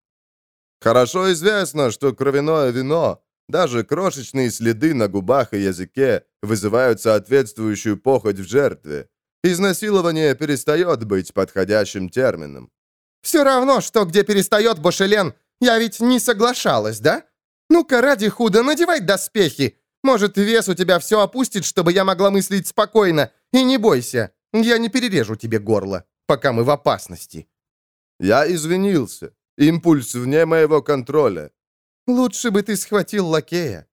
«Хорошо известно, что кровяное вино, даже крошечные следы на губах и языке вызывают соответствующую похоть в жертве. Изнасилование перестает быть подходящим термином». «Все равно, что где перестает Бошелен. Я ведь не соглашалась, да? Ну-ка, ради худо, надевай доспехи. Может, вес у тебя все опустит, чтобы я могла мыслить спокойно. И не бойся, я не перережу тебе горло, пока мы в опасности». «Я извинился. Импульс вне моего контроля». «Лучше бы ты схватил лакея».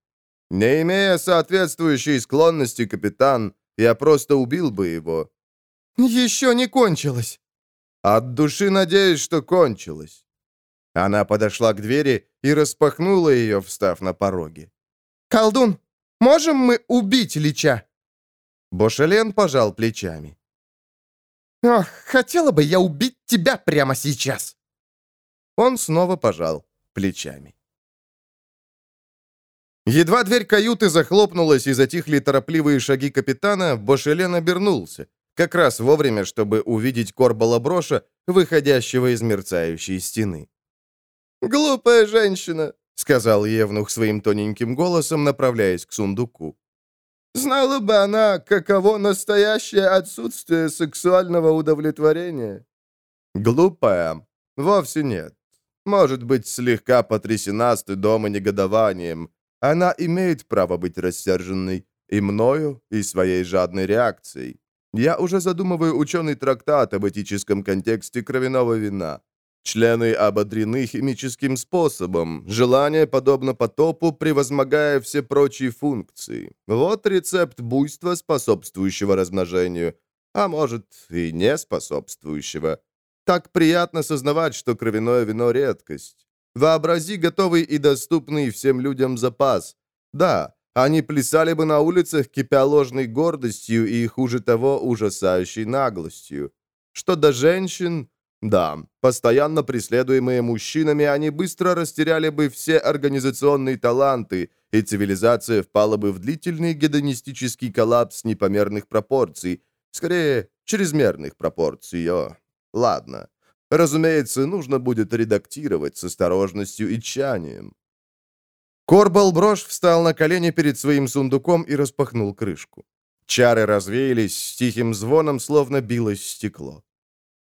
«Не имея соответствующей склонности, капитан, я просто убил бы его». «Еще не кончилось». «От души надеюсь, что кончилось». Она подошла к двери и распахнула ее, встав на пороге. «Колдун, можем мы убить Лича?» Бошелен пожал плечами. «Ох, хотела бы я убить тебя прямо сейчас!» Он снова пожал плечами. Едва дверь каюты захлопнулась и затихли торопливые шаги капитана, Бошелен обернулся, как раз вовремя, чтобы увидеть Корбала Броша, выходящего из мерцающей стены. «Глупая женщина», — сказал Евнух своим тоненьким голосом, направляясь к сундуку. Знала бы она, каково настоящее отсутствие сексуального удовлетворения. Глупая. Вовсе нет. Может быть, слегка потрясена стыдом и негодованием. Она имеет право быть рассерженной и мною, и своей жадной реакцией. Я уже задумываю ученый трактат об этическом контексте кровяного вина. Члены ободрены химическим способом. Желание подобно потопу, превозмогая все прочие функции. Вот рецепт буйства, способствующего размножению. А может, и не способствующего. Так приятно сознавать, что кровяное вино — редкость. Вообрази готовый и доступный всем людям запас. Да, они плясали бы на улицах, кипя ложной гордостью и, хуже того, ужасающей наглостью. Что до женщин, да, постоянно преследуемые мужчинами, они быстро растеряли бы все организационные таланты, и цивилизация впала бы в длительный гедонистический коллапс непомерных пропорций, скорее, чрезмерных пропорций, о, ладно. Разумеется, нужно будет редактировать с осторожностью и тщанием. Корбал Брош встал на колени перед своим сундуком и распахнул крышку. Чары развеялись с тихим звоном, словно билось стекло.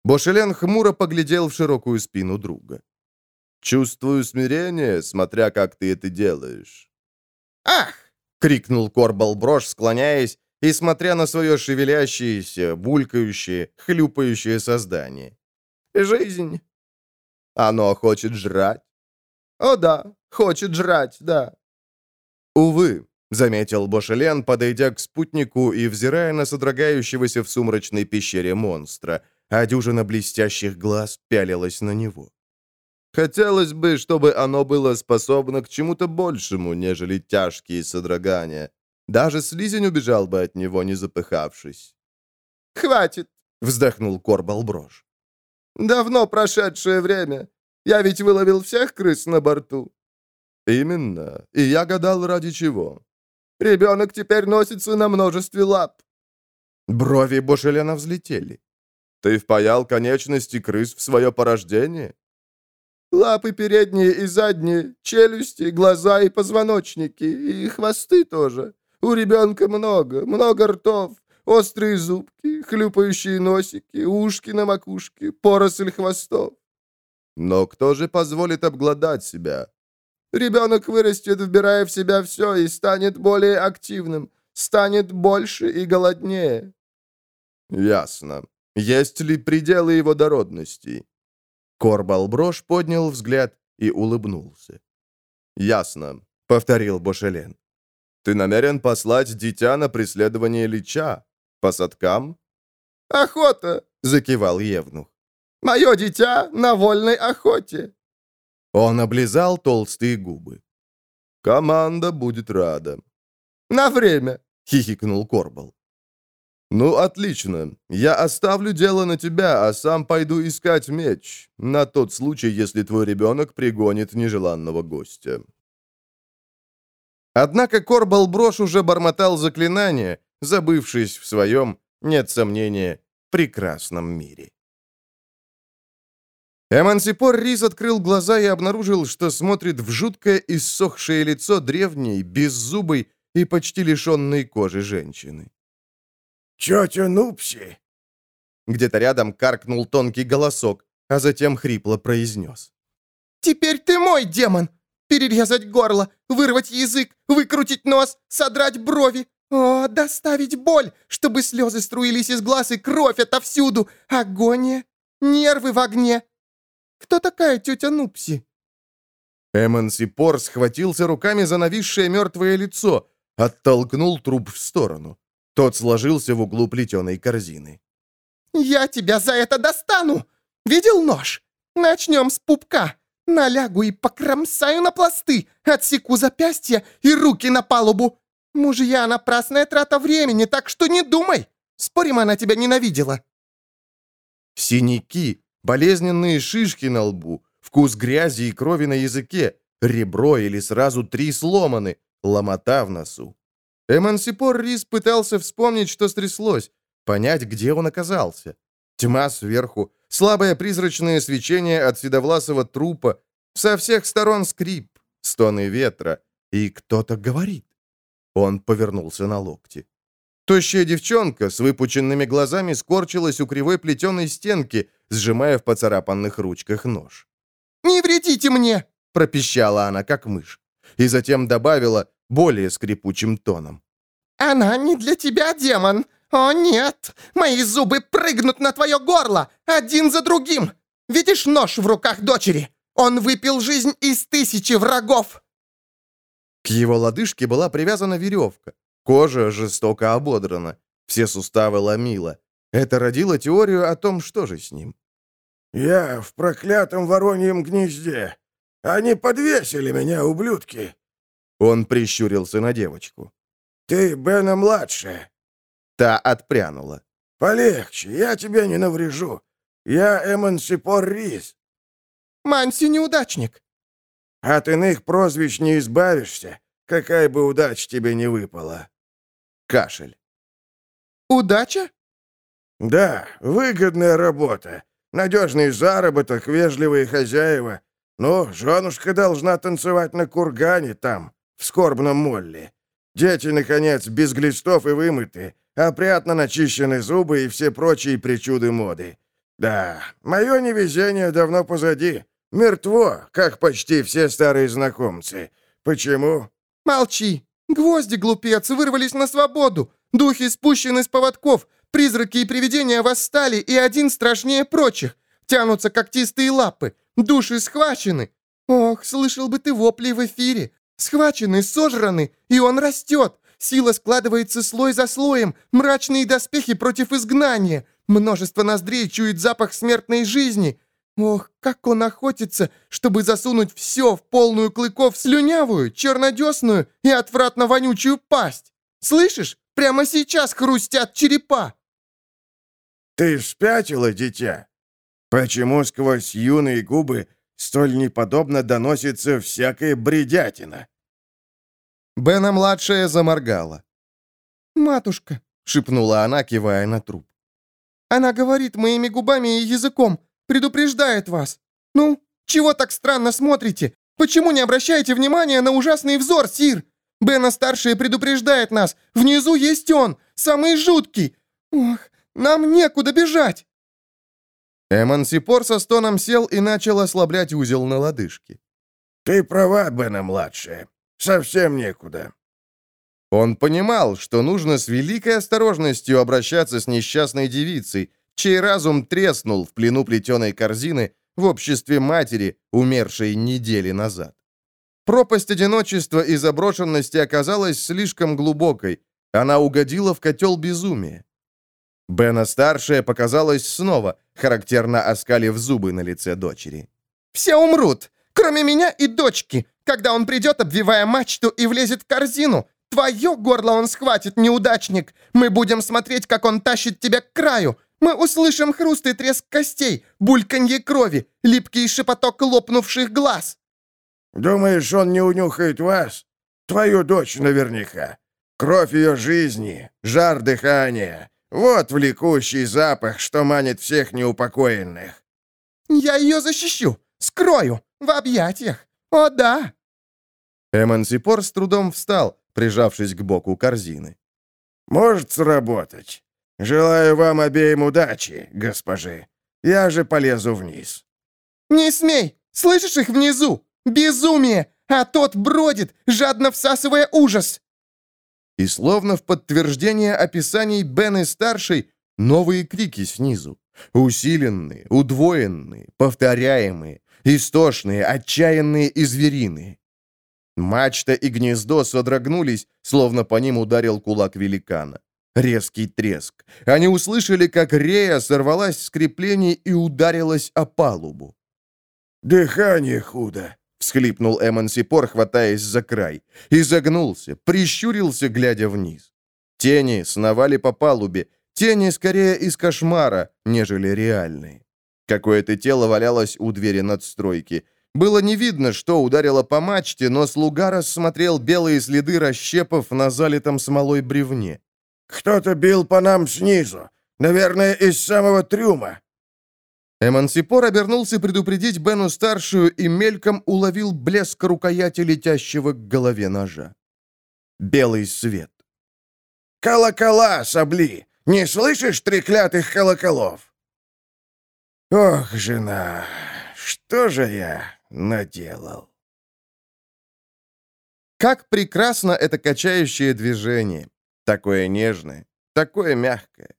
Бошелен хмуро поглядел в широкую спину друга. «Чувствую смирение, смотря как ты это делаешь». «Ах!» — крикнул Корбал Брош, склоняясь и смотря на свое шевелящееся, булькающее, хлюпающее создание. «Жизнь!» «Оно хочет жрать?» «О да, хочет жрать, да». «Увы», — заметил Бошелен, подойдя к спутнику и взирая на содрогающегося в сумрачной пещере монстра — а дюжина блестящих глаз пялилась на него. Хотелось бы, чтобы оно было способно к чему-то большему, нежели тяжкие содрогания. Даже слизень убежал бы от него, не запыхавшись. «Хватит!» — вздохнул Корбал Брош. «Давно прошедшее время. Я ведь выловил всех крыс на борту». «Именно. И я гадал, ради чего». «Ребенок теперь носится на множестве лап». Брови Бошелена взлетели. Ты впаял конечности крыс в свое порождение? Лапы передние и задние, челюсти, глаза и позвоночники, и хвосты тоже. У ребенка много, много ртов, острые зубки, хлюпающие носики, ушки на макушке, поросль хвостов. Но кто же позволит обглодать себя? Ребенок вырастет, вбирая в себя все, и станет более активным, станет больше и голоднее. Ясно. Есть ли пределы его дородности?» Корбал Брош поднял взгляд и улыбнулся. «Ясно», — повторил Бошелен. «Ты намерен послать дитя на преследование Лича? По садкам?» «Охота!» — закивал Евнух. «Мое дитя на вольной охоте!» Он облизал толстые губы. «Команда будет рада». «На время!» — хихикнул Корбал. «Ну, отлично. Я оставлю дело на тебя, а сам пойду искать меч, на тот случай, если твой ребенок пригонит нежеланного гостя». Однако Корбал Брош уже бормотал заклинание, забывшись в своем, нет сомнения, прекрасном мире. Эмансипор Рис открыл глаза и обнаружил, что смотрит в жуткое иссохшее лицо древней, беззубой и почти лишенной кожи женщины. «Тетя Нупси!» Где-то рядом каркнул тонкий голосок, а затем хрипло произнес. «Теперь ты мой демон! Перерезать горло, вырвать язык, выкрутить нос, содрать брови! О, доставить боль, чтобы слезы струились из глаз и кровь отовсюду! Агония! Нервы в огне! Кто такая тетя Нупси?» Эмансипор схватился руками за нависшее мертвое лицо, оттолкнул труп в сторону. Тот сложился в углу плетеной корзины. «Я тебя за это достану! Видел нож? Начнем с пупка. Налягу и покромсаю на пласты, отсеку запястья и руки на палубу. Мужья — напрасная трата времени, так что не думай. Спорим, она тебя ненавидела». Синяки, болезненные шишки на лбу, вкус грязи и крови на языке, ребро или сразу три сломаны, ломота в носу. Эмансипор Рис пытался вспомнить, что стряслось, понять, где он оказался. Тьма сверху, слабое призрачное свечение от седовласого трупа, со всех сторон скрип, стоны ветра, и кто-то говорит. Он повернулся на локти. Тощая девчонка с выпученными глазами скорчилась у кривой плетеной стенки, сжимая в поцарапанных ручках нож. «Не вредите мне!» — пропищала она, как мышь. И затем добавила, более скрипучим тоном. «Она не для тебя, демон! О, нет! Мои зубы прыгнут на твое горло! Один за другим! Видишь нож в руках дочери? Он выпил жизнь из тысячи врагов!» К его лодыжке была привязана веревка. Кожа жестоко ободрана. Все суставы ломило. Это родило теорию о том, что же с ним. «Я в проклятом вороньем гнезде. Они подвесили меня, ублюдки!» Он прищурился на девочку. «Ты Бена-младшая». Та отпрянула. «Полегче, я тебя не наврежу. Я Эмансипор Рис». «Манси-неудачник». «От иных прозвищ не избавишься, какая бы удача тебе не выпала». Кашель. «Удача?» «Да, выгодная работа. Надежный заработок, вежливые хозяева. Ну, женушка должна танцевать на кургане там, в скорбном молле. Дети, наконец, без глистов и вымыты, опрятно начищены зубы и все прочие причуды моды. Да, мое невезение давно позади. Мертво, как почти все старые знакомцы. Почему? Молчи. Гвозди, глупец, вырвались на свободу. Духи спущены с поводков. Призраки и привидения восстали, и один страшнее прочих. Тянутся когтистые лапы. Души схвачены. Ох, слышал бы ты вопли в эфире. Схвачены, сожраны, и он растет. Сила складывается слой за слоем. Мрачные доспехи против изгнания. Множество ноздрей чует запах смертной жизни. Ох, как он охотится, чтобы засунуть все в полную клыков слюнявую, чернодесную и отвратно вонючую пасть. Слышишь? Прямо сейчас хрустят черепа. Ты спятила, дитя? Почему сквозь юные губы столь неподобно доносится всякая бредятина?» Бена-младшая заморгала. «Матушка», — шепнула она, кивая на труп. «Она говорит моими губами и языком, предупреждает вас. Ну, чего так странно смотрите? Почему не обращаете внимания на ужасный взор, Сир? Бена-старшая предупреждает нас. Внизу есть он, самый жуткий. Ох, нам некуда бежать!» Эмансипор со стоном сел и начал ослаблять узел на лодыжке. «Ты права, Бена-младшая. Совсем некуда». Он понимал, что нужно с великой осторожностью обращаться с несчастной девицей, чей разум треснул в плену плетеной корзины в обществе матери, умершей недели назад. Пропасть одиночества и заброшенности оказалась слишком глубокой. Она угодила в котел безумия. Бена-старшая показалась снова, характерно оскалив зубы на лице дочери. «Все умрут, кроме меня и дочки, когда он придет, обвивая мачту и влезет в корзину. Твое горло он схватит, неудачник. Мы будем смотреть, как он тащит тебя к краю. Мы услышим хруст и треск костей, бульканье крови, липкий шепоток лопнувших глаз». «Думаешь, он не унюхает вас? Твою дочь наверняка. Кровь ее жизни, жар дыхания, вот влекущий запах, что манит всех неупокоенных. Я ее защищу, скрою, в объятиях. О, да. Эмансипор с трудом встал, прижавшись к боку корзины. «Может сработать. Желаю вам обеим удачи, госпожи. Я же полезу вниз». «Не смей! Слышишь их внизу? Безумие! А тот бродит, жадно всасывая ужас!» И словно в подтверждение описаний Бены-старшей, новые крики снизу. Усиленные, удвоенные, повторяемые, истошные, отчаянные и звериные. Мачта и гнездо содрогнулись, словно по ним ударил кулак великана. Резкий треск. Они услышали, как Рея сорвалась с креплений и ударилась о палубу. «Дыхание худо», — всхлипнул Эмансипор, хватаясь за край. Изогнулся, прищурился, глядя вниз. Тени сновали по палубе, тени скорее из кошмара, нежели реальные. Какое-то тело валялось у двери надстройки. Было не видно, что ударило по мачте, но слуга рассмотрел белые следы расщепов на залитом смолой бревне. «Кто-то бил по нам снизу. Наверное, из самого трюма. Эмансипор обернулся предупредить Бену-старшую и мельком уловил блеск рукояти летящего к голове ножа. Белый свет. «Колокола, сабли! Не слышишь треклятых колоколов?» «Ох, жена, что же я наделал?» Как прекрасно это качающее движение. Такое нежное, такое мягкое.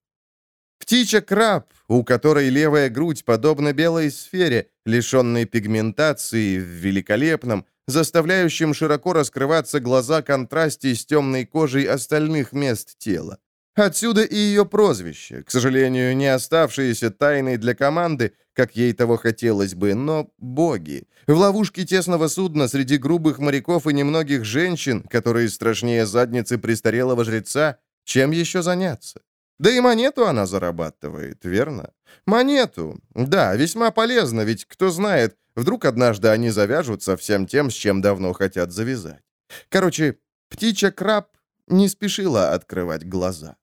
Птичья-краб, у которой левая грудь подобна белой сфере, лишенной пигментации, в великолепном, заставляющем широко раскрываться глаза контрасте с темной кожей остальных мест тела. Отсюда и ее прозвище, к сожалению, не оставшееся тайной для команды, как ей того хотелось бы, но боги. В ловушке тесного судна среди грубых моряков и немногих женщин, которые страшнее задницы престарелого жреца, чем еще заняться? Да и монету она зарабатывает, верно? Монету. Да, весьма полезно, ведь кто знает, вдруг однажды они завяжутся всем тем, с чем давно хотят завязать. Короче, птичья-краб не спешила открывать глаза.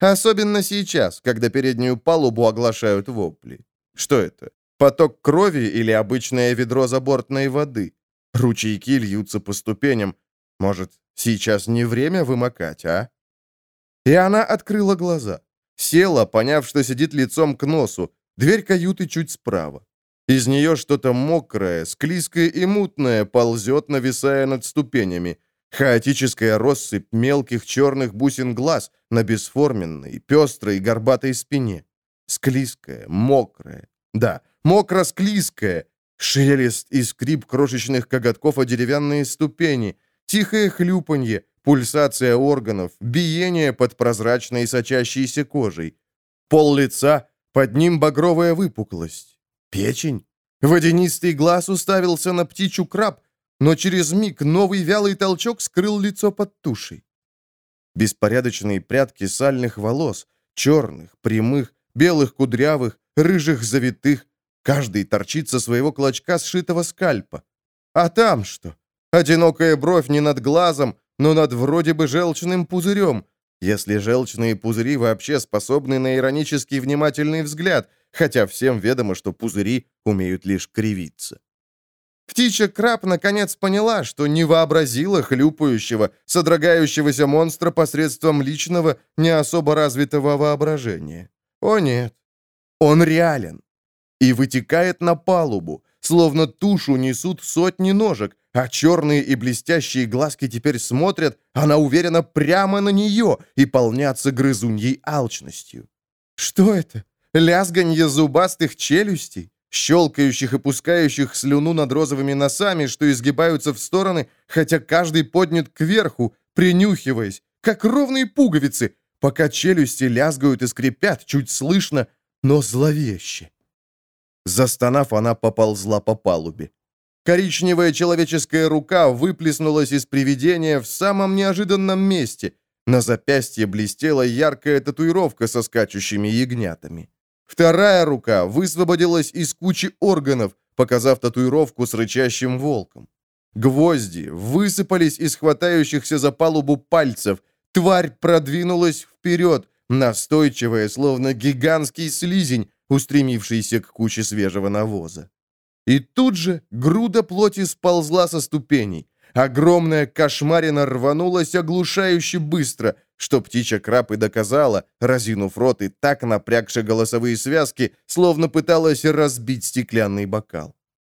Особенно сейчас, когда переднюю палубу оглашают вопли. Что это? Поток крови или обычное ведро забортной воды? Ручейки льются по ступеням. Может, сейчас не время вымокать, а? И она открыла глаза. Села, поняв, что сидит лицом к носу. Дверь каюты чуть справа. Из нее что-то мокрое, склизкое и мутное ползет, нависая над ступенями. Хаотическая россыпь мелких черных бусин глаз на бесформенной, пестрой, горбатой спине. Склизкая, мокрая. Да, мокро-склизкая. Шелест и скрип крошечных коготков о деревянные ступени. Тихое хлюпанье, пульсация органов, биение под прозрачной сочащейся кожей. Пол лица, под ним багровая выпуклость. Печень? Водянистый глаз уставился на птичью краб, но через миг новый вялый толчок скрыл лицо под тушей. Беспорядочные прядки сальных волос, черных, прямых, белых кудрявых, рыжих завитых, каждый торчит со своего клочка сшитого скальпа. А там что? Одинокая бровь не над глазом, но над вроде бы желчным пузырем, если желчные пузыри вообще способны на иронический внимательный взгляд, хотя всем ведомо, что пузыри умеют лишь кривиться. Птичья краб наконец поняла, что не вообразила хлюпающего, содрогающегося монстра посредством личного, не особо развитого воображения. О нет, он реален. И вытекает на палубу, словно тушу несут сотни ножек, а черные и блестящие глазки теперь смотрят, она уверена прямо на нее и полнятся грызуньей алчностью. Что это? Лязганье зубастых челюстей? Щелкающих и пускающих слюну над розовыми носами, что изгибаются в стороны, хотя каждый поднят кверху, принюхиваясь, как ровные пуговицы, пока челюсти лязгают и скрипят, чуть слышно, но зловеще. Застонав, она поползла по палубе. Коричневая человеческая рука выплеснулась из привидения в самом неожиданном месте. На запястье блестела яркая татуировка со скачущими ягнятами. Вторая рука высвободилась из кучи органов, показав татуировку с рычащим волком. Гвозди высыпались из хватающихся за палубу пальцев. Тварь продвинулась вперед, настойчивая, словно гигантский слизень, устремившийся к куче свежего навоза. И тут же груда плоти сползла со ступеней. Огромная кошмарина рванулась оглушающе быстро, что птичья краб и доказала, разинув рот и так напрягши голосовые связки, словно пыталась разбить стеклянный бокал.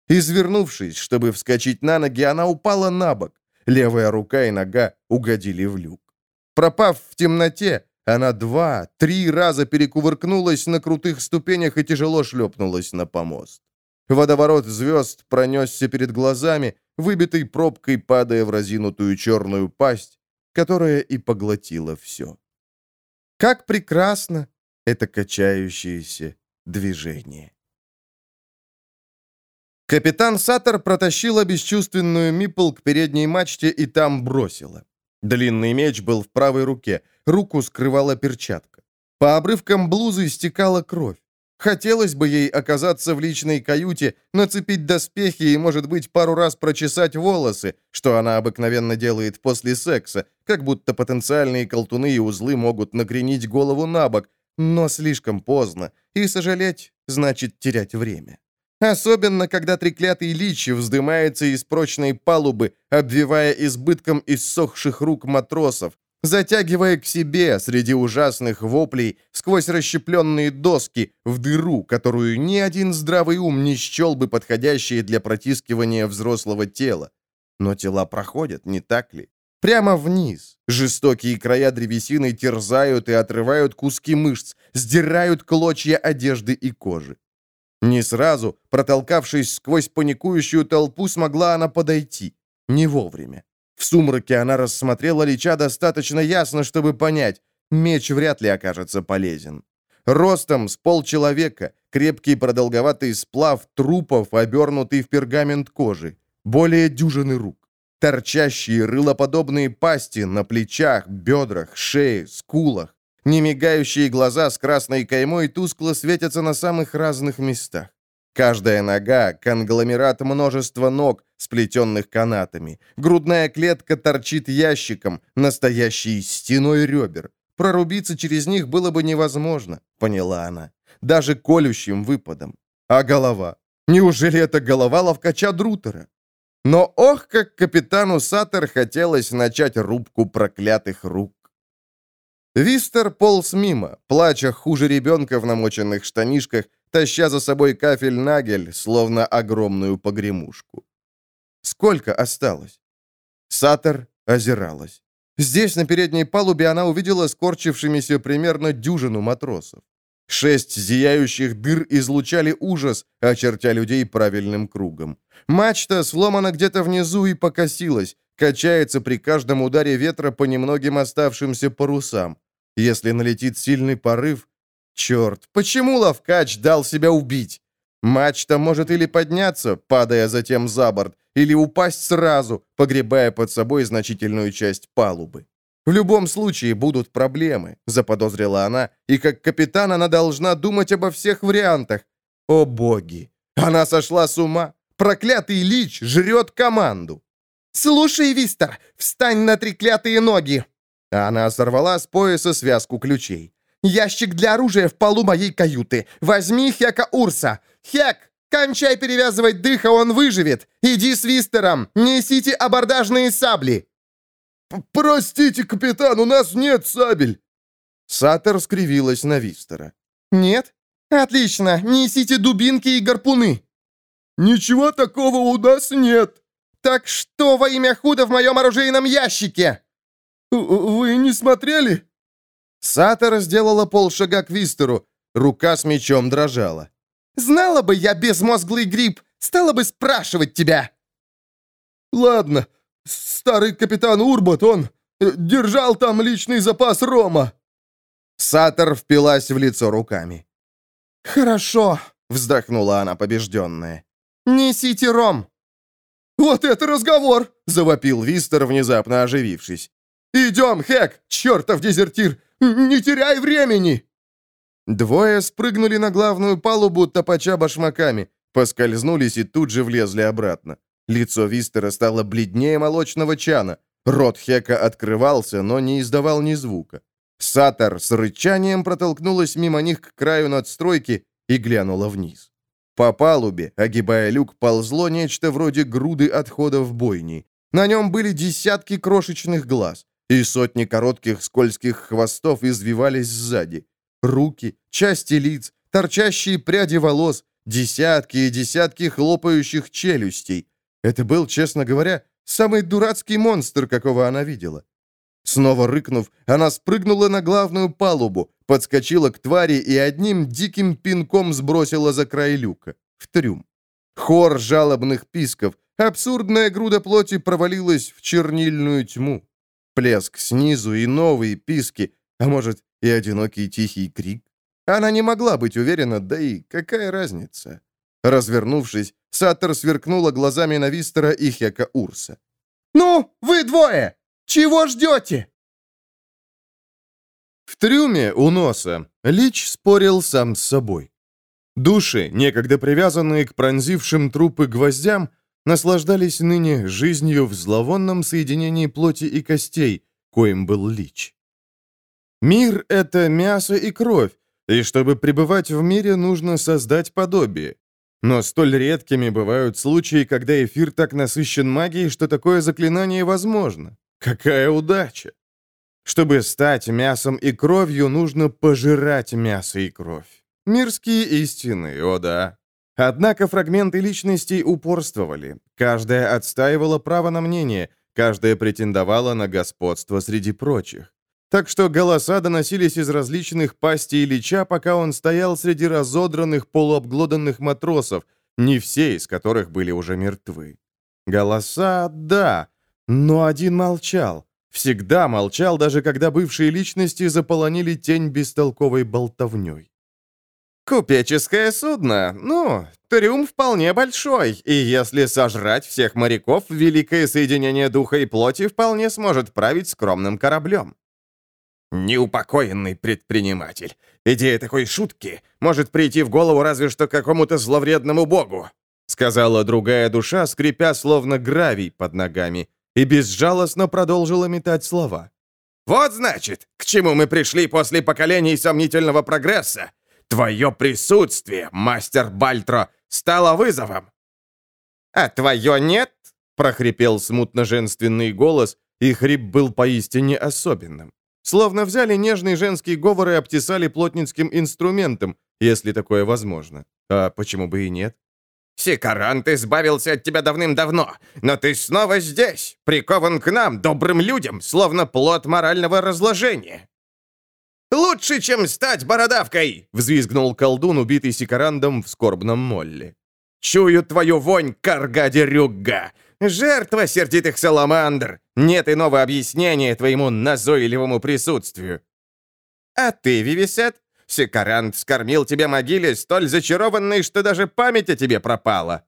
Извернувшись, чтобы вскочить на ноги, она упала на бок. Левая рука и нога угодили в люк. Пропав в темноте, она два, три раза перекувыркнулась на крутых ступенях и тяжело шлепнулась на помост. Водоворот звезд пронесся перед глазами, выбитой пробкой падая в разинутую черную пасть, которая и поглотила все. Как прекрасно это качающееся движение. Капитан Саттер протащила бесчувственную Миппл к передней мачте и там бросила. Длинный меч был в правой руке, руку скрывала перчатка. По обрывкам блузы стекала кровь. Хотелось бы ей оказаться в личной каюте, нацепить доспехи и, может быть, пару раз прочесать волосы, что она обыкновенно делает после секса, как будто потенциальные колтуны и узлы могут накренить голову на бок, но слишком поздно, и сожалеть значит терять время. Особенно, когда треклятый лич вздымается из прочной палубы, обвивая избытком иссохших рук матросов, затягивая к себе среди ужасных воплей сквозь расщепленные доски в дыру, которую ни один здравый ум не счел бы подходящей для протискивания взрослого тела. Но тела проходят, не так ли? Прямо вниз. Жестокие края древесины терзают и отрывают куски мышц, сдирают клочья одежды и кожи. Не сразу, протолкавшись сквозь паникующую толпу, смогла она подойти. Не вовремя. В сумраке она рассмотрела Лича достаточно ясно, чтобы понять, меч вряд ли окажется полезен. Ростом с полчеловека, крепкий продолговатый сплав трупов, обернутый в пергамент кожи, более дюжины рук. Торчащие рылоподобные пасти на плечах, бедрах, шее, скулах. Немигающие глаза с красной каймой тускло светятся на самых разных местах. Каждая нога — конгломерат множества ног, сплетенных канатами. Грудная клетка торчит ящиком, настоящей стеной ребер. Прорубиться через них было бы невозможно, поняла она. Даже колющим выпадом. А голова? Неужели это голова ловкача Друтера? Но ох, как капитану Саттер хотелось начать рубку проклятых рук. Вистер полз мимо, плача хуже ребенка в намоченных штанишках, таща за собой кафель-нагель, словно огромную погремушку. Сколько осталось? Саттер озиралась. Здесь, на передней палубе, она увидела скорчившимися примерно дюжину матросов. Шесть зияющих дыр излучали ужас, очертя людей правильным кругом. Мачта сломана где-то внизу и покосилась, качается при каждом ударе ветра по немногим оставшимся парусам. Если налетит сильный порыв... Черт, почему Лавкач дал себя убить? Мачта может или подняться, падая затем за борт, или упасть сразу, погребая под собой значительную часть палубы. В любом случае будут проблемы, заподозрила она, и как капитан она должна думать обо всех вариантах. О боги! Она сошла с ума! Проклятый лич жрет команду! «Слушай, Вистер, встань на треклятые ноги!» Она сорвала с пояса связку ключей. «Ящик для оружия в полу моей каюты. Возьми Хека Урса. Хек, кончай перевязывать дыха, он выживет. Иди с Вистером. Несите абордажные сабли». «Простите, капитан, у нас нет сабель!» Саттер скривилась на Вистера. «Нет? Отлично, несите дубинки и гарпуны!» «Ничего такого у нас нет!» «Так что во имя худа в моем оружейном ящике?» «Вы не смотрели?» Саттер сделала полшага к Вистеру, рука с мечом дрожала. «Знала бы я, безмозглый гриб, стала бы спрашивать тебя!» «Ладно, старый капитан Урбот, он э, держал там личный запас рома». Саттер впилась в лицо руками. «Хорошо», — вздохнула она побежденная. «Несите ром!» «Вот это разговор!» — завопил Вистер, внезапно оживившись. «Идем, Хэк, чертов дезертир! Не теряй времени!» Двое спрыгнули на главную палубу, топача башмаками, поскользнулись и тут же влезли обратно. Лицо Вистера стало бледнее молочного чана. Рот Хека открывался, но не издавал ни звука. Сатор с рычанием протолкнулась мимо них к краю надстройки и глянула вниз. По палубе, огибая люк, ползло нечто вроде груды отходов бойни. На нем были десятки крошечных глаз, и сотни коротких скользких хвостов извивались сзади. Руки, части лиц, торчащие пряди волос, десятки и десятки хлопающих челюстей. Это был, честно говоря, самый дурацкий монстр, какого она видела. Снова рыкнув, она спрыгнула на главную палубу, подскочила к твари и одним диким пинком сбросила за край люка, в трюм. Хор жалобных писков, абсурдная груда плоти провалилась в чернильную тьму. Плеск снизу и новые писки, а может и одинокий тихий крик. Она не могла быть уверена, да и какая разница. Развернувшись, Саттер сверкнула глазами на Вистера и Хека Урса. «Ну, вы двое! Чего ждете?» В трюме у носа Лич спорил сам с собой. Души, некогда привязанные к пронзившим трупы гвоздям, наслаждались ныне жизнью в зловонном соединении плоти и костей, коим был Лич. Мир — это мясо и кровь, и чтобы пребывать в мире, нужно создать подобие. Но столь редкими бывают случаи, когда эфир так насыщен магией, что такое заклинание возможно. Какая удача! Чтобы стать мясом и кровью, нужно пожирать мясо и кровь. Мирские истины, о да. Однако фрагменты личностей упорствовали. Каждая отстаивала право на мнение, каждая претендовала на господство среди прочих. Так что голоса доносились из различных пастей Ильича, пока он стоял среди разодранных полуобглоданных матросов, не все из которых были уже мертвы. Голоса, да, но один молчал. Всегда молчал, даже когда бывшие личности заполонили тень бестолковой болтовней. «Купеческое судно. Ну, трюм вполне большой, и если сожрать всех моряков, великое соединение духа и плоти вполне сможет править скромным кораблем». Неупокоенный предприниматель. Идея такой шутки может прийти в голову разве что какому-то зловредному богу», сказала другая душа, скрипя словно гравий под ногами, и безжалостно продолжила метать слова. «Вот значит, к чему мы пришли после поколений сомнительного прогресса. Твое присутствие, мастер Бальтро, стало вызовом». «А твое нет?» — прохрипел смутно-женственный голос, и хрип был поистине особенным. Словно взяли нежный женский говор и обтесали плотницким инструментом, если такое возможно. А почему бы и нет? «Сикарант избавился от тебя давным-давно, но ты снова здесь, прикован к нам, добрым людям, словно плод морального разложения». «Лучше, чем стать бородавкой!» — взвизгнул колдун, убитый сикарандом в скорбном молле. «Чую твою вонь, карга-дерюгга! Жертва сердитых саламандр! Нет иного объяснения твоему назойливому присутствию!» «А ты, Вивисет, Секарант скормил тебе могиле столь зачарованной, что даже память о тебе пропала!»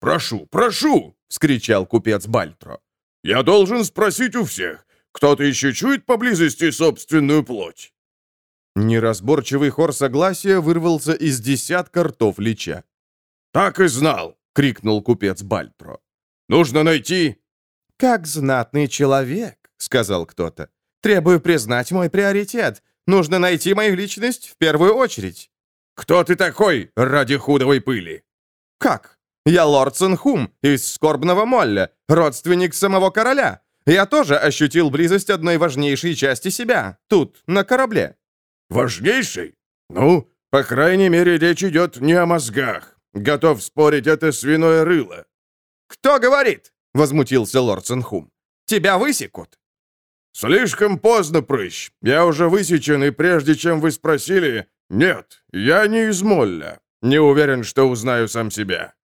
«Прошу, прошу!» — вскричал купец Бальтро. «Я должен спросить у всех, кто-то еще чует поблизости собственную плоть?» Неразборчивый хор согласия вырвался из десятка ртов лича. «Так и знал!» — крикнул купец Бальтро. Нужно найти...» «Как знатный человек», — сказал кто-то. «Требую признать мой приоритет. Нужно найти мою личность в первую очередь». «Кто ты такой ради худовой пыли?» «Как? Я лорд Сенхум из Скорбного Молля, родственник самого короля. Я тоже ощутил близость одной важнейшей части себя, тут, на корабле». «Важнейшей? Ну, по крайней мере, речь идет не о мозгах. Готов спорить, это свиное рыло. «Кто говорит?» — возмутился лорд Сенхум. «Тебя высекут». «Слишком поздно, прыщ. Я уже высечен, и прежде чем вы спросили... Нет, я не из Молля. Не уверен, что узнаю сам себя».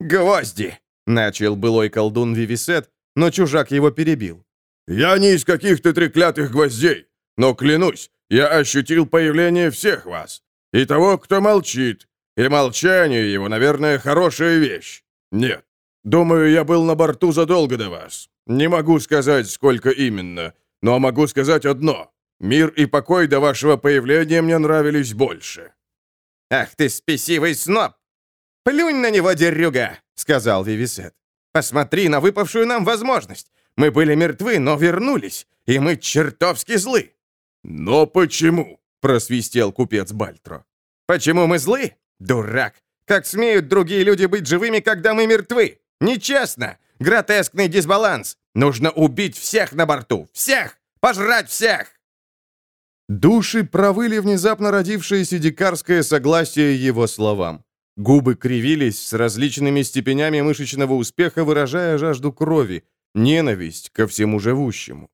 «Гвозди!» — начал былой колдун Вивисет, но чужак его перебил. «Я не из каких-то треклятых гвоздей, но, клянусь, я ощутил появление всех вас. И того, кто молчит. И молчание его, наверное, хорошая вещь. Нет, Думаю, я был на борту задолго до вас. Не могу сказать, сколько именно, но могу сказать одно. Мир и покой до вашего появления мне нравились больше». «Ах ты, спесивый сноб! Плюнь на него, дерюга!» — сказал Вивисет. «Посмотри на выпавшую нам возможность. Мы были мертвы, но вернулись, и мы чертовски злы». «Но почему?» — просвистел купец Бальтро. «Почему мы злы? Дурак! Как смеют другие люди быть живыми, когда мы мертвы? Нечестно! Гротескный дисбаланс! Нужно убить всех на борту! Всех! Пожрать всех!» Души провыли внезапно родившееся дикарское согласие его словам. Губы кривились с различными степенями мышечного успеха, выражая жажду крови, ненависть ко всему живущему.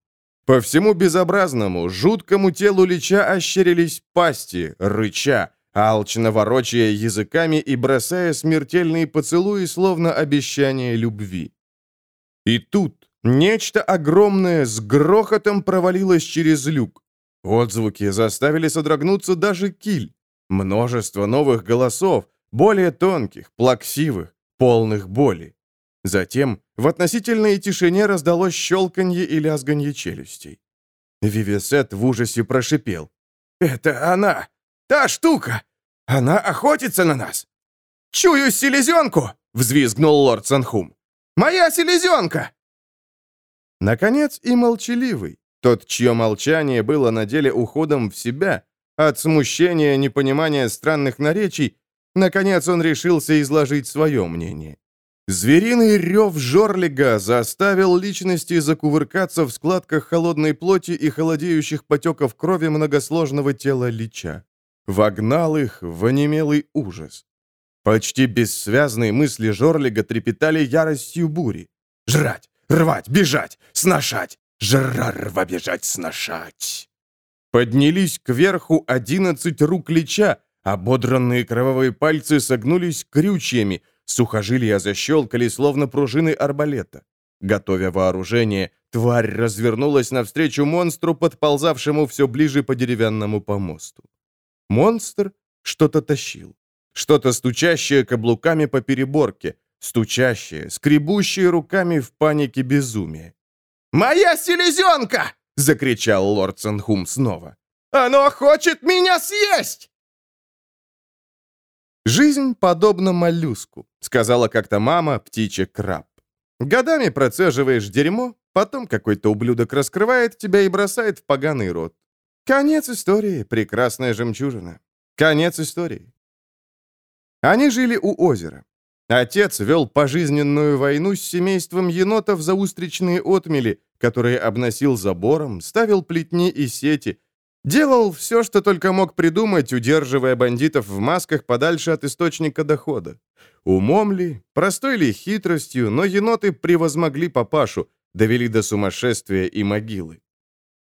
По всему безобразному, жуткому телу Лича ощерились пасти, рыча, алчно ворочая языками и бросая смертельные поцелуи, словно обещание любви. И тут нечто огромное с грохотом провалилось через люк. Отзвуки заставили содрогнуться даже киль. Множество новых голосов, более тонких, плаксивых, полных боли. Затем в относительной тишине раздалось щелканье и лязганье челюстей. Вивесет в ужасе прошипел. «Это она! Та штука! Она охотится на нас!» «Чую селезенку!» — взвизгнул лорд Санхум. «Моя селезенка!» Наконец и молчаливый, тот, чье молчание было на деле уходом в себя, от смущения, непонимания странных наречий, наконец он решился изложить свое мнение. Звериный рев Жорлига заставил личности закувыркаться в складках холодной плоти и холодеющих потеков крови многосложного тела Лича вогнал их в онемелый ужас. Почти бессвязные мысли Жорлига трепетали яростью бури. «Жрать! Рвать, бежать, сношать! Жрарва бежать, сношать!» Поднялись кверху одиннадцать рук Лича, ободранные кровавые пальцы согнулись крючьями, сухожилия защелкали, словно пружины арбалета. Готовя вооружение, тварь развернулась навстречу монстру, подползавшему все ближе по деревянному помосту. Монстр что-то тащил. Что-то стучащее каблуками по переборке, стучащее, скребущее руками в панике безумия. «Моя селезенка!» — закричал лорд Санхум снова. «Оно хочет меня съесть!» «Жизнь подобна моллюску», — сказала как-то мама птичья краб. «Годами процеживаешь дерьмо, потом какой-то ублюдок раскрывает тебя и бросает в поганый рот. Конец истории, прекрасная жемчужина. Конец истории». Они жили у озера. Отец вел пожизненную войну с семейством енотов за устричные отмели, которые обносил забором, ставил плетни и сети, делал все, что только мог придумать, удерживая бандитов в масках подальше от источника дохода. Умом ли, простой ли хитростью, но еноты превозмогли папашу, довели до сумасшествия и могилы.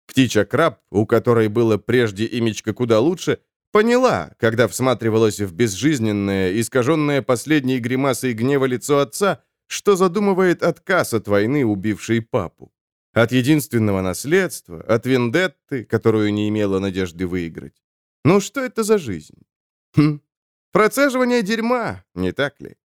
Птичья краб, у которой было прежде имечко куда лучше, Поняла, когда всматривалась в безжизненное, искаженное последней гримасой гнева лицо отца, что задумывает отказ от войны, убившей папу. От единственного наследства, от вендетты, которую не имела надежды выиграть. Ну что это за жизнь? Хм, процеживание дерьма, не так ли?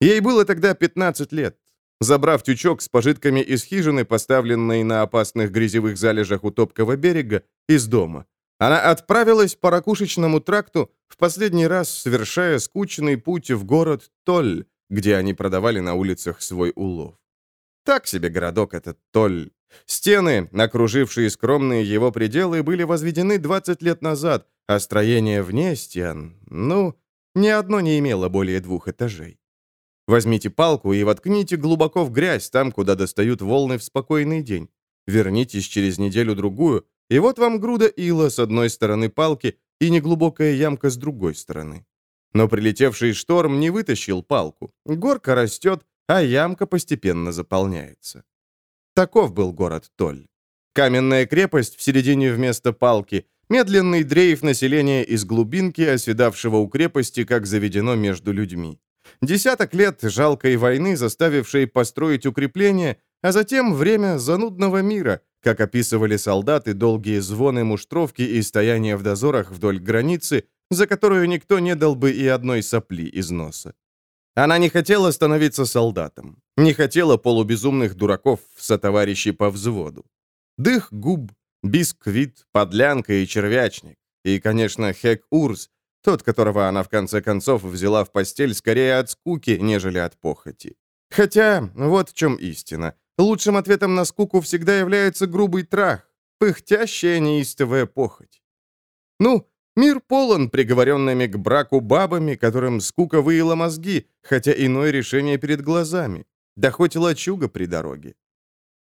Ей было тогда 15 лет. Забрав тючок с пожитками из хижины, поставленной на опасных грязевых залежах у топкого берега, из дома, она отправилась по ракушечному тракту, в последний раз совершая скучный путь в город Толь, где они продавали на улицах свой улов. Так себе городок этот Толь. Стены, окружившие скромные его пределы, были возведены 20 лет назад, а строение вне стен, ну, ни одно не имело более двух этажей. Возьмите палку и воткните глубоко в грязь, там, куда достают волны в спокойный день. Вернитесь через неделю-другую, и вот вам груда ила с одной стороны палки и неглубокая ямка с другой стороны. Но прилетевший шторм не вытащил палку. Горка растет, а ямка постепенно заполняется. Таков был город Толь. Каменная крепость в середине вместо палки, медленный дрейф населения из глубинки, оседавшего у крепости, как заведено между людьми. Десяток лет жалкой войны, заставившей построить укрепления, а затем время занудного мира, как описывали солдаты долгие звоны муштровки и стояние в дозорах вдоль границы, за которую никто не дал бы и одной сопли из носа. Она не хотела становиться солдатом, не хотела полубезумных дураков в сотоварищи по взводу. Дых губ, бисквит, подлянка и червячник. И, конечно, Хек Урс, тот, которого она в конце концов взяла в постель скорее от скуки, нежели от похоти. Хотя, вот в чем истина. Лучшим ответом на скуку всегда является грубый трах, пыхтящая неистовая похоть. Ну, мир полон приговоренными к браку бабами, которым скука выила мозги, хотя иное решение перед глазами. Да хоть лачуга при дороге.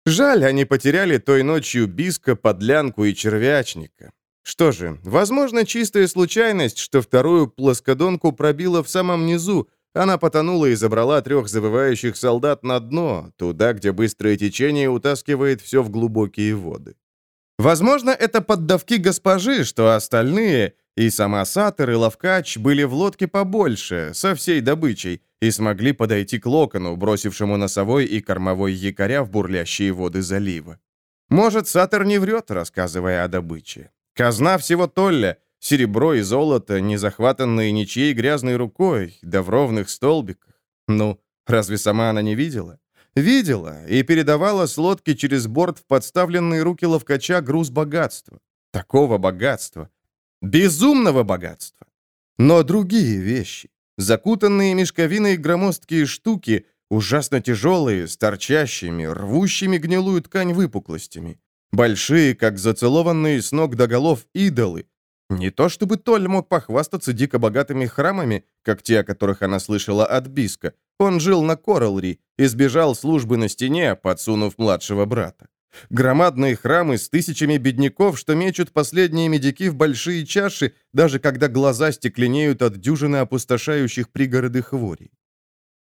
Жаль, они потеряли той ночью биска, подлянку и червячника. Что же, возможно, чистая случайность, что вторую плоскодонку пробила в самом низу, она потонула и забрала трех завывающих солдат на дно, туда, где быстрое течение утаскивает все в глубокие воды. Возможно, это поддавки госпожи, что остальные, и сама Сатер, и Лавкач, были в лодке побольше, со всей добычей, и смогли подойти к локону, бросившему носовой и кормовой якоря в бурлящие воды залива. Может, Сатер не врет, рассказывая о добыче. Казна всего Толля, Серебро и золото, не захватанные ничьей грязной рукой, да в ровных столбиках. Ну, разве сама она не видела? Видела и передавала с лодки через борт в подставленные руки ловкача груз богатства. Такого богатства. Безумного богатства. Но другие вещи. Закутанные мешковиной громоздкие штуки, ужасно тяжелые, с торчащими, рвущими гнилую ткань выпуклостями. Большие, как зацелованные с ног до голов идолы, не то чтобы Толь мог похвастаться дико богатыми храмами, как те, о которых она слышала от Биска. Он жил на Коралри и сбежал службы на стене, подсунув младшего брата. Громадные храмы с тысячами бедняков, что мечут последние медики в большие чаши, даже когда глаза стекленеют от дюжины опустошающих пригороды хворей.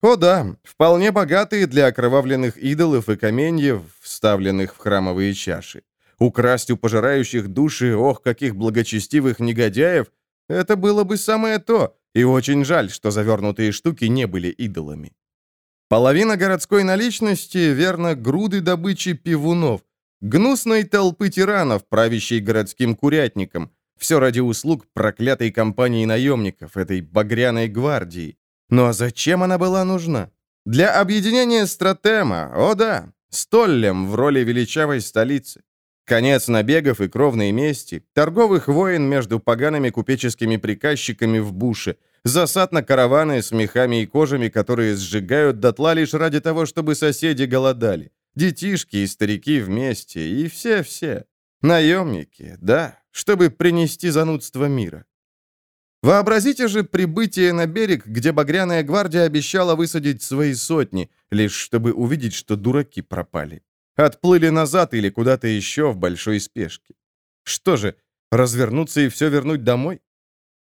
О да, вполне богатые для окровавленных идолов и каменьев, вставленных в храмовые чаши. Украсть у пожирающих души, ох, каких благочестивых негодяев, это было бы самое то, и очень жаль, что завернутые штуки не были идолами. Половина городской наличности, верно, груды добычи пивунов, гнусной толпы тиранов, правящей городским курятником, все ради услуг проклятой компании наемников, этой багряной гвардии. Но зачем она была нужна? Для объединения стратема, о да, столлем в роли величавой столицы. Конец набегов и кровной мести, торговых войн между погаными купеческими приказчиками в буше, засад на караваны с мехами и кожами, которые сжигают дотла лишь ради того, чтобы соседи голодали. Детишки и старики вместе, и все-все. Наемники, да, чтобы принести занудство мира. Вообразите же прибытие на берег, где Багряная гвардия обещала высадить свои сотни, лишь чтобы увидеть, что дураки пропали. Отплыли назад или куда-то еще в большой спешке. Что же, развернуться и все вернуть домой?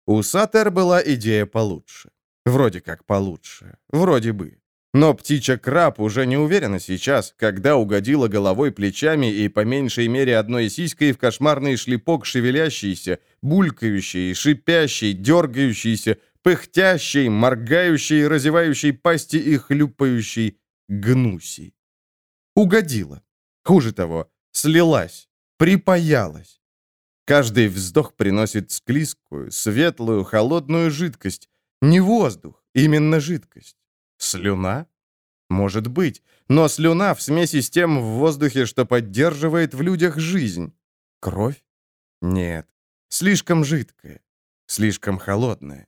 У Сатер была идея получше. Вроде как получше. Вроде бы. Но птичья-краб уже не уверена сейчас, когда угодила головой, плечами и по меньшей мере одной сиськой в кошмарный шлепок шевелящийся, булькающий, шипящий, дергающийся, пыхтящий, моргающий, разевающий пасти и хлюпающий гнуси. Угодила. Хуже того, слилась, припаялась. Каждый вздох приносит склизкую, светлую, холодную жидкость. Не воздух, именно жидкость. Слюна? Может быть, но слюна в смеси с тем в воздухе, что поддерживает в людях жизнь. Кровь? Нет. Слишком жидкая, слишком холодная.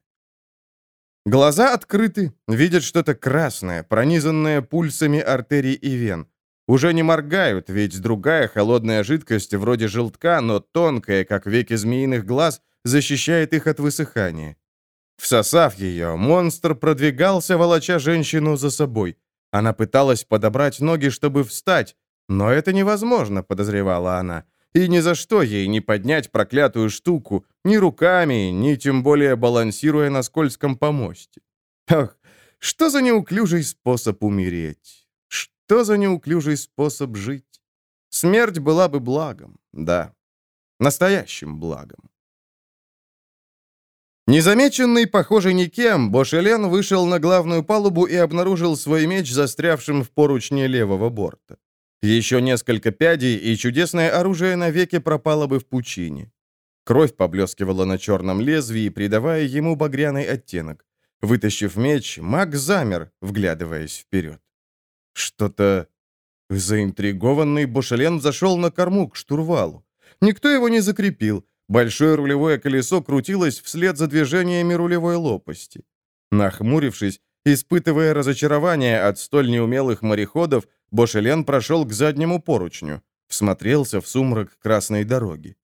Глаза открыты, видят что-то красное, пронизанное пульсами артерий и вен. Уже не моргают, ведь другая холодная жидкость, вроде желтка, но тонкая, как веки змеиных глаз, защищает их от высыхания. Всосав ее, монстр продвигался, волоча женщину за собой. Она пыталась подобрать ноги, чтобы встать, но это невозможно, подозревала она. И ни за что ей не поднять проклятую штуку, ни руками, ни тем более балансируя на скользком помосте. Ах, что за неуклюжий способ умереть? Что за неуклюжий способ жить? Смерть была бы благом, да, настоящим благом. Незамеченный, похоже, никем, Бошелен вышел на главную палубу и обнаружил свой меч, застрявшим в поручне левого борта. Еще несколько пядей, и чудесное оружие навеки пропало бы в пучине. Кровь поблескивала на черном лезвии, придавая ему багряный оттенок. Вытащив меч, маг замер, вглядываясь вперед. Что-то... Заинтригованный Бошелен зашел на корму к штурвалу. Никто его не закрепил. Большое рулевое колесо крутилось вслед за движениями рулевой лопасти. Нахмурившись, испытывая разочарование от столь неумелых мореходов, Бошелен прошел к заднему поручню, всмотрелся в сумрак красной дороги.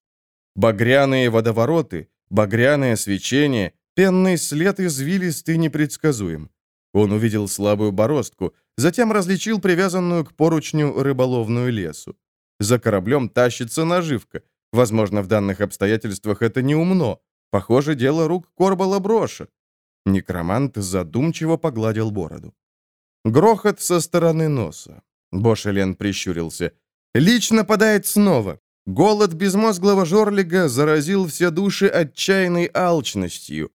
Багряные водовороты, багряное свечение, пенный след извилистый непредсказуем. Он увидел слабую бороздку, затем различил привязанную к поручню рыболовную лесу. За кораблем тащится наживка. Возможно, в данных обстоятельствах это не умно. Похоже, дело рук Корбала Броша. Некромант задумчиво погладил бороду. Грохот со стороны носа. Бошелен прищурился. «Лич нападает снова. Голод безмозглого жорлига заразил все души отчаянной алчностью.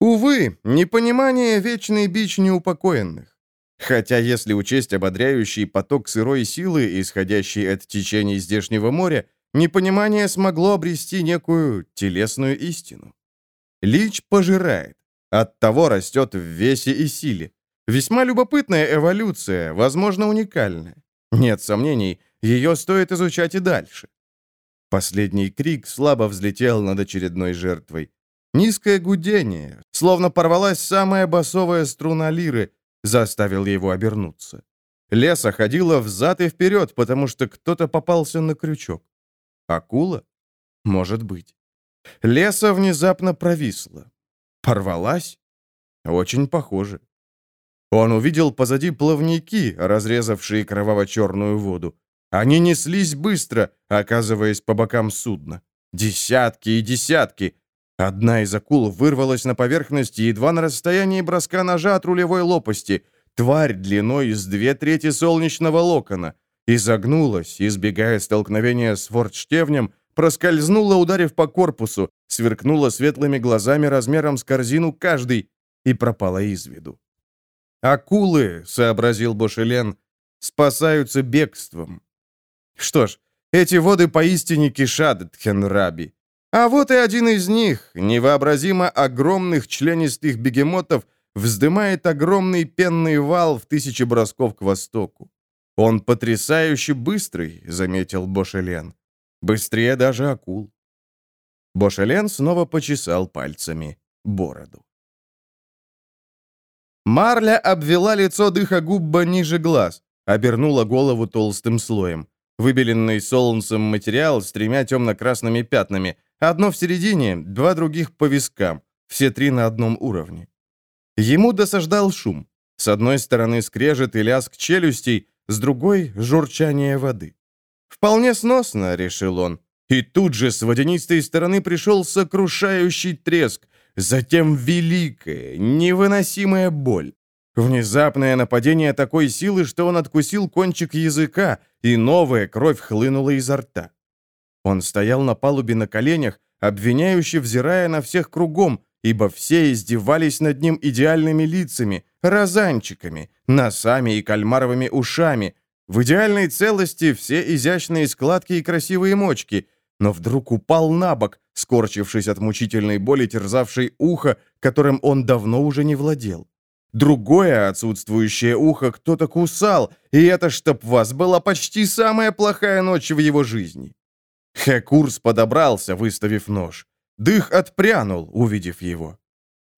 Увы, непонимание — вечный бич неупокоенных. Хотя, если учесть ободряющий поток сырой силы, исходящий от течений здешнего моря, непонимание смогло обрести некую телесную истину. Лич пожирает, оттого растет в весе и силе. Весьма любопытная эволюция, возможно, уникальная. Нет сомнений, ее стоит изучать и дальше. Последний крик слабо взлетел над очередной жертвой. Низкое гудение, словно порвалась самая басовая струна лиры, заставил его обернуться. Леса ходила взад и вперед, потому что кто-то попался на крючок. Акула? Может быть. Леса внезапно провисла. Порвалась? Очень похоже. Он увидел позади плавники, разрезавшие кроваво-черную воду. Они неслись быстро, оказываясь по бокам судна. Десятки и десятки. Одна из акул вырвалась на поверхность едва на расстоянии броска ножа от рулевой лопасти. тварь длиной с две трети солнечного локона, изогнулась, избегая столкновения с фортштевнем, проскользнула, ударив по корпусу, сверкнула светлыми глазами размером с корзину каждый и пропала из виду. «Акулы», — сообразил Бошелен, — «спасаются бегством». Что ж, эти воды поистине кишат, Тхенраби. А вот и один из них, невообразимо огромных членистых бегемотов, вздымает огромный пенный вал в тысячи бросков к востоку. «Он потрясающе быстрый», — заметил Бошелен. «Быстрее даже акул». Бошелен снова почесал пальцами бороду. Марля обвела лицо дыха губба ниже глаз, обернула голову толстым слоем. Выбеленный солнцем материал с тремя темно-красными пятнами. Одно в середине, два других по вискам. Все три на одном уровне. Ему досаждал шум. С одной стороны скрежет и лязг челюстей, с другой — журчание воды. «Вполне сносно», — решил он. И тут же с водянистой стороны пришел сокрушающий треск, затем великая, невыносимая боль. Внезапное нападение такой силы, что он откусил кончик языка, и новая кровь хлынула изо рта. Он стоял на палубе на коленях, обвиняюще взирая на всех кругом, ибо все издевались над ним идеальными лицами, розанчиками, носами и кальмаровыми ушами, в идеальной целости все изящные складки и красивые мочки, но вдруг упал на бок, скорчившись от мучительной боли, терзавшей ухо, которым он давно уже не владел. Другое отсутствующее ухо кто-то кусал, и это, чтоб вас, была почти самая плохая ночь в его жизни. Хекурс подобрался, выставив нож. Дых отпрянул, увидев его.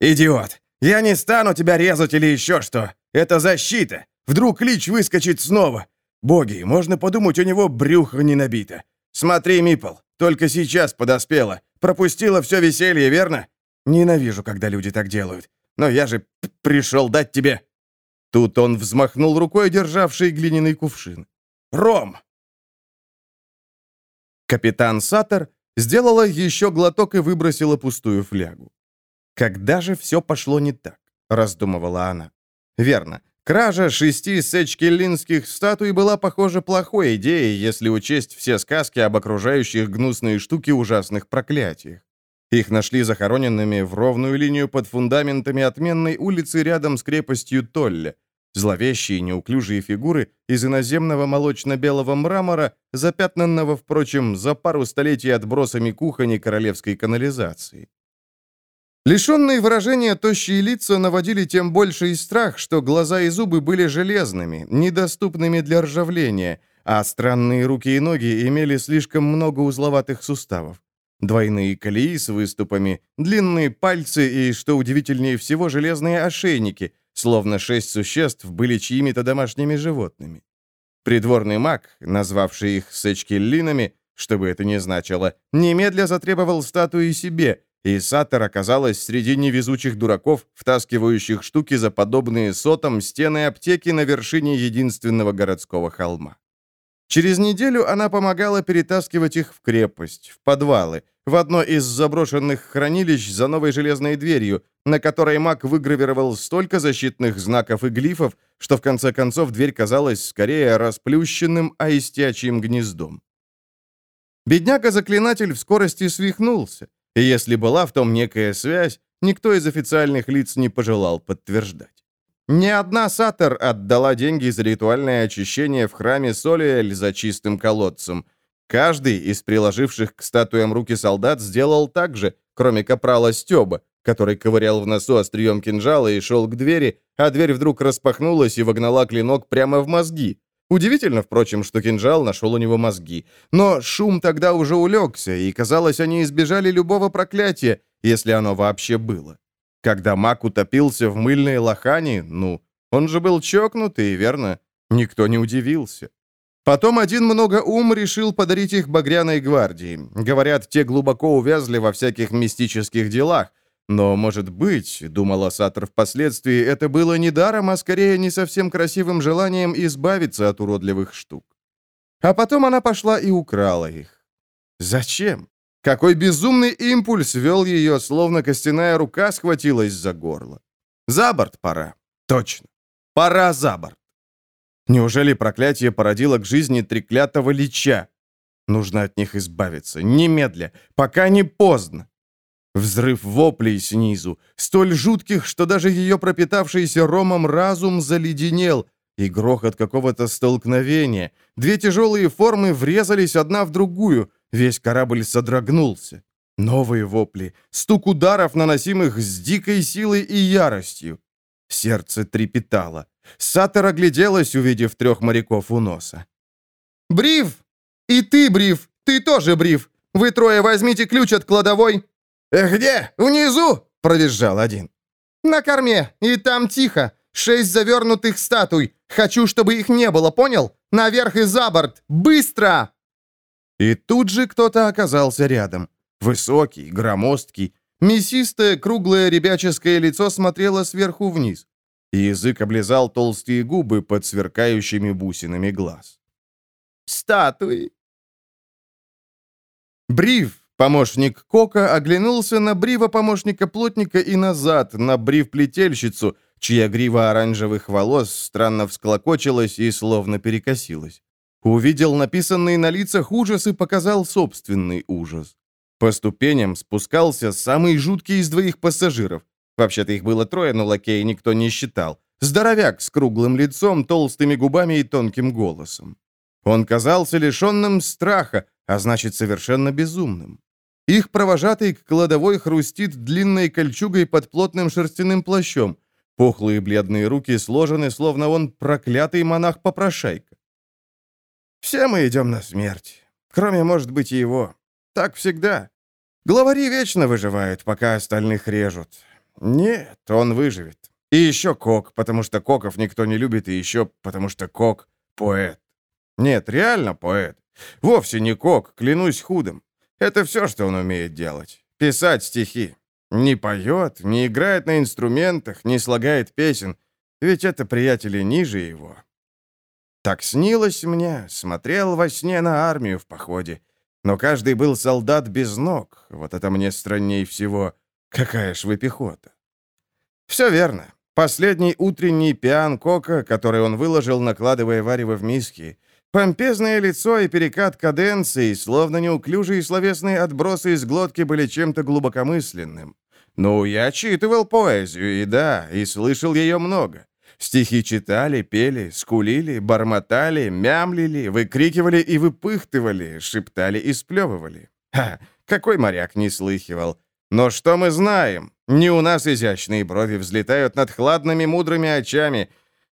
«Идиот! Я не стану тебя резать или еще что! Это защита! Вдруг Лич выскочит снова! Боги, можно подумать, у него брюхо не набито! Смотри, Мипл, только сейчас подоспела. Пропустила все веселье, верно? Ненавижу, когда люди так делают. Но я же пришел дать тебе...» Тут он взмахнул рукой, державший глиняный кувшин. «Ром!» Капитан Саттер сделала еще глоток и выбросила пустую флягу. «Когда же все пошло не так?» — раздумывала она. «Верно. Кража шести сечкеллинских статуй была, похоже, плохой идеей, если учесть все сказки об окружающих гнусные штуки ужасных проклятиях. Их нашли захороненными в ровную линию под фундаментами отменной улицы рядом с крепостью Толле. Зловещие неуклюжие фигуры из иноземного молочно-белого мрамора, запятнанного, впрочем, за пару столетий отбросами кухони королевской канализации. Лишенные выражения тощие лица наводили тем больший страх, что глаза и зубы были железными, недоступными для ржавления, а странные руки и ноги имели слишком много узловатых суставов. Двойные колеи с выступами, длинные пальцы и, что удивительнее всего, железные ошейники, словно шесть существ были чьими-то домашними животными. Придворный маг, назвавший их сечкиллинами, что бы это ни значило, немедля затребовал статуи себе, и Саттер оказалась среди невезучих дураков, втаскивающих штуки за подобные сотам стены аптеки на вершине единственного городского холма. Через неделю она помогала перетаскивать их в крепость, в подвалы, в одно из заброшенных хранилищ за новой железной дверью, на которой маг выгравировал столько защитных знаков и глифов, что в конце концов дверь казалась скорее расплющенным аистячьим гнездом. Бедняга-заклинатель в скорости свихнулся, и если была в том некая связь, никто из официальных лиц не пожелал подтверждать. Ни одна сатор отдала деньги за ритуальное очищение в храме Солиэль за чистым колодцем. Каждый из приложивших к статуям руки солдат сделал так же, кроме капрала Стёба, который ковырял в носу острием кинжала и шел к двери, а дверь вдруг распахнулась и вогнала клинок прямо в мозги. Удивительно, впрочем, что кинжал нашел у него мозги. Но шум тогда уже улегся, и, казалось, они избежали любого проклятия, если оно вообще было. Когда маг утопился в мыльной лохане, ну, он же был чокнутый, верно? Никто не удивился. Потом один многоум решил подарить их Багряной гвардии. Говорят, те глубоко увязли во всяких мистических делах. Но, может быть, думал Асатор впоследствии, это было не даром, а скорее не совсем красивым желанием избавиться от уродливых штук. А потом она пошла и украла их. Зачем? Какой безумный импульс вел ее, словно костяная рука схватилась за горло. За борт пора. Точно. Пора за борт. Неужели проклятие породило к жизни треклятого лича? Нужно от них избавиться, немедля, пока не поздно. Взрыв воплей снизу, столь жутких, что даже ее пропитавшийся ромом разум заледенел, и грохот какого-то столкновения. Две тяжелые формы врезались одна в другую, весь корабль содрогнулся. Новые вопли, стук ударов, наносимых с дикой силой и яростью. Сердце трепетало. Сатор огляделась, увидев трех моряков у носа. «Брив! И ты, Брив! Ты тоже, Брив! Вы трое возьмите ключ от кладовой!» «Где? Внизу?» — провизжал один. «На корме, и там тихо. Шесть завернутых статуй. Хочу, чтобы их не было, понял? Наверх и за борт! Быстро!» И тут же кто-то оказался рядом. Высокий, громоздкий. Мясистое, круглое ребяческое лицо смотрело сверху вниз. Язык облизал толстые губы под сверкающими бусинами глаз. «Статуи!» Брив, помощник Кока, оглянулся на Брива, помощника плотника, и назад, на Брив-плетельщицу, чья грива оранжевых волос странно всклокочилась и словно перекосилась. Увидел написанный на лицах ужас и показал собственный ужас. По ступеням спускался самый жуткий из двоих пассажиров. Вообще-то их было трое, но лакея никто не считал. Здоровяк с круглым лицом, толстыми губами и тонким голосом. Он казался лишенным страха, а значит, совершенно безумным. Их провожатый к кладовой хрустит длинной кольчугой под плотным шерстяным плащом. Пухлые бледные руки сложены, словно он проклятый монах-попрошайка. «Все мы идем на смерть. Кроме, может быть, его. Так всегда. Главари вечно выживают, пока остальных режут. Нет, он выживет. И еще Кок, потому что Коков никто не любит, и еще потому что Кок — поэт. Нет, реально поэт. Вовсе не Кок, клянусь худым. Это все, что он умеет делать. Писать стихи. Не поет, не играет на инструментах, не слагает песен. Ведь это приятели ниже его. Так снилось мне, смотрел во сне на армию в походе. Но каждый был солдат без ног. Вот это мне странней всего. Какая ж вы пехота. Все верно. Последний утренний пиан Кока, который он выложил, накладывая варево в миски. Помпезное лицо и перекат каденции, словно неуклюжие словесные отбросы из глотки были чем-то глубокомысленным. Ну, я читывал поэзию, и да, и слышал ее много. Стихи читали, пели, скулили, бормотали, мямлили, выкрикивали и выпыхтывали, шептали и сплевывали. Ха, какой моряк не слыхивал. Но что мы знаем? Не у нас изящные брови взлетают над хладными мудрыми очами.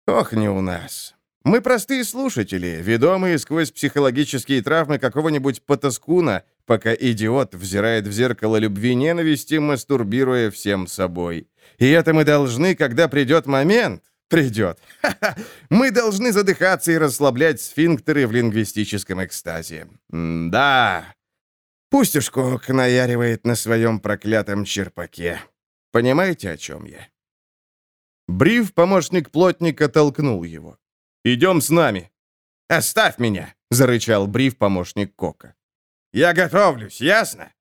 Ох, не у нас. Мы простые слушатели, ведомые сквозь психологические травмы какого-нибудь потаскуна, пока идиот взирает в зеркало любви ненависти, мастурбируя всем собой. И это мы должны, когда придет момент, Придет. Мы должны задыхаться и расслаблять сфинктеры в лингвистическом экстазе. Да. Пусть уж наяривает на своем проклятом черпаке. Понимаете, о чем я? Брив, помощник плотника, толкнул его. «Идем с нами». «Оставь меня!» — зарычал Брив, помощник Кока. «Я готовлюсь, ясно?»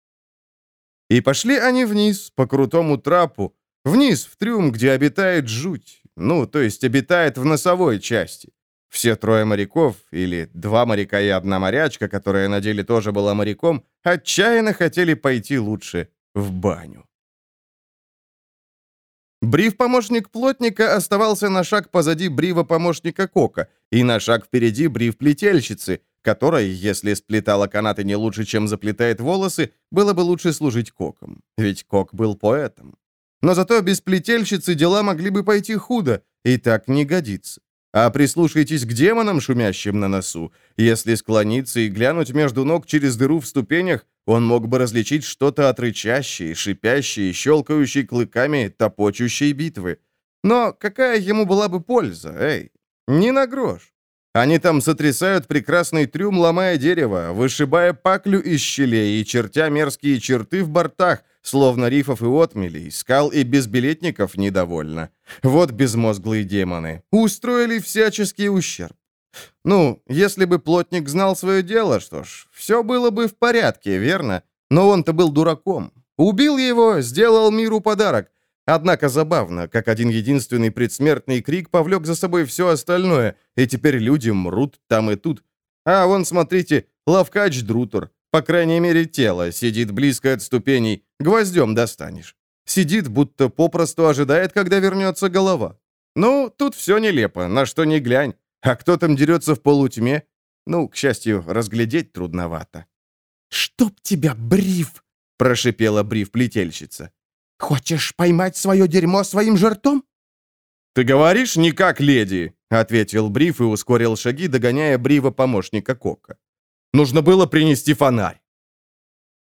И пошли они вниз, по крутому трапу, вниз, в трюм, где обитает жуть, ну, то есть обитает в носовой части. Все трое моряков, или два моряка и одна морячка, которая на деле тоже была моряком, отчаянно хотели пойти лучше в баню. Брив-помощник плотника оставался на шаг позади брива-помощника Кока и на шаг впереди брив-плетельщицы, которой, если сплетала канаты не лучше, чем заплетает волосы, было бы лучше служить Коком. Ведь Кок был поэтом. Но зато без плетельщицы дела могли бы пойти худо, и так не годится. А прислушайтесь к демонам, шумящим на носу. Если склониться и глянуть между ног через дыру в ступенях, он мог бы различить что-то от рычащей, шипящей, щелкающей клыками, топочущей битвы. Но какая ему была бы польза, эй? Не на грош. Они там сотрясают прекрасный трюм, ломая дерево, вышибая паклю из щелей и чертя мерзкие черты в бортах, словно рифов и отмелей, скал и безбилетников недовольно. Вот безмозглые демоны. Устроили всяческий ущерб. Ну, если бы плотник знал свое дело, что ж, все было бы в порядке, верно? Но он-то был дураком. Убил его, сделал миру подарок. Однако забавно, как один единственный предсмертный крик повлек за собой все остальное, и теперь люди мрут там и тут. А вон, смотрите, Лавкач Друтер, по крайней мере, тело сидит близко от ступеней, гвоздем достанешь. Сидит, будто попросту ожидает, когда вернется голова. Ну, тут все нелепо, на что ни глянь. А кто там дерется в полутьме? Ну, к счастью, разглядеть трудновато. «Чтоб тебя, Бриф!» — прошипела Бриф-плетельщица. «Хочешь поймать свое дерьмо своим жертом?» «Ты говоришь не как леди», — ответил Бриф и ускорил шаги, догоняя Брива помощника Кока. «Нужно было принести фонарь».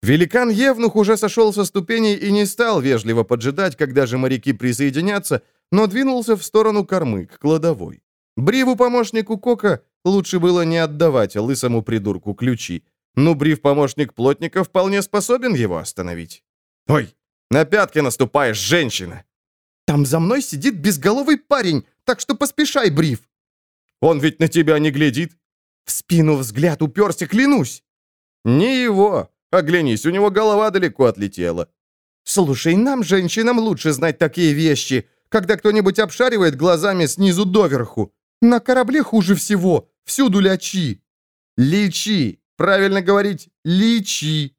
Великан Евнух уже сошел со ступеней и не стал вежливо поджидать, когда же моряки присоединятся, но двинулся в сторону кормы, к кладовой. Бриву помощнику Кока лучше было не отдавать лысому придурку ключи. Ну, Брив помощник плотника вполне способен его остановить. «Ой, на пятки наступаешь, женщина!» «Там за мной сидит безголовый парень, так что поспешай, Бриф!» «Он ведь на тебя не глядит!» «В спину взгляд уперся, клянусь!» «Не его! Оглянись, у него голова далеко отлетела!» «Слушай, нам, женщинам, лучше знать такие вещи, когда кто-нибудь обшаривает глазами снизу доверху. На корабле хуже всего, всюду лячи!» «Личи! Правильно говорить, личи!»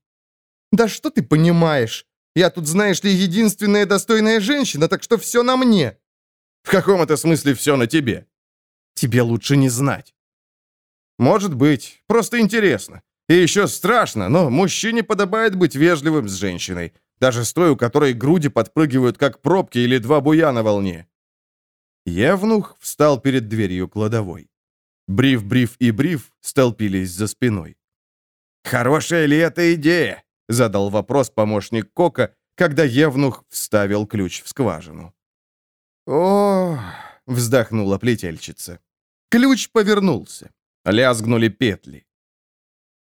«Да что ты понимаешь? Я тут, знаешь ли, единственная достойная женщина, так что все на мне». «В каком это смысле все на тебе?» «Тебе лучше не знать». «Может быть. Просто интересно. И еще страшно, но мужчине подобает быть вежливым с женщиной, даже с той, у которой груди подпрыгивают, как пробки или два буя на волне». Евнух встал перед дверью кладовой. Бриф, Бриф и Бриф столпились за спиной. «Хорошая ли это идея?» — задал вопрос помощник Кока, когда Евнух вставил ключ в скважину. «О!» — вздохнула плетельщица. Ключ повернулся. Лязгнули петли.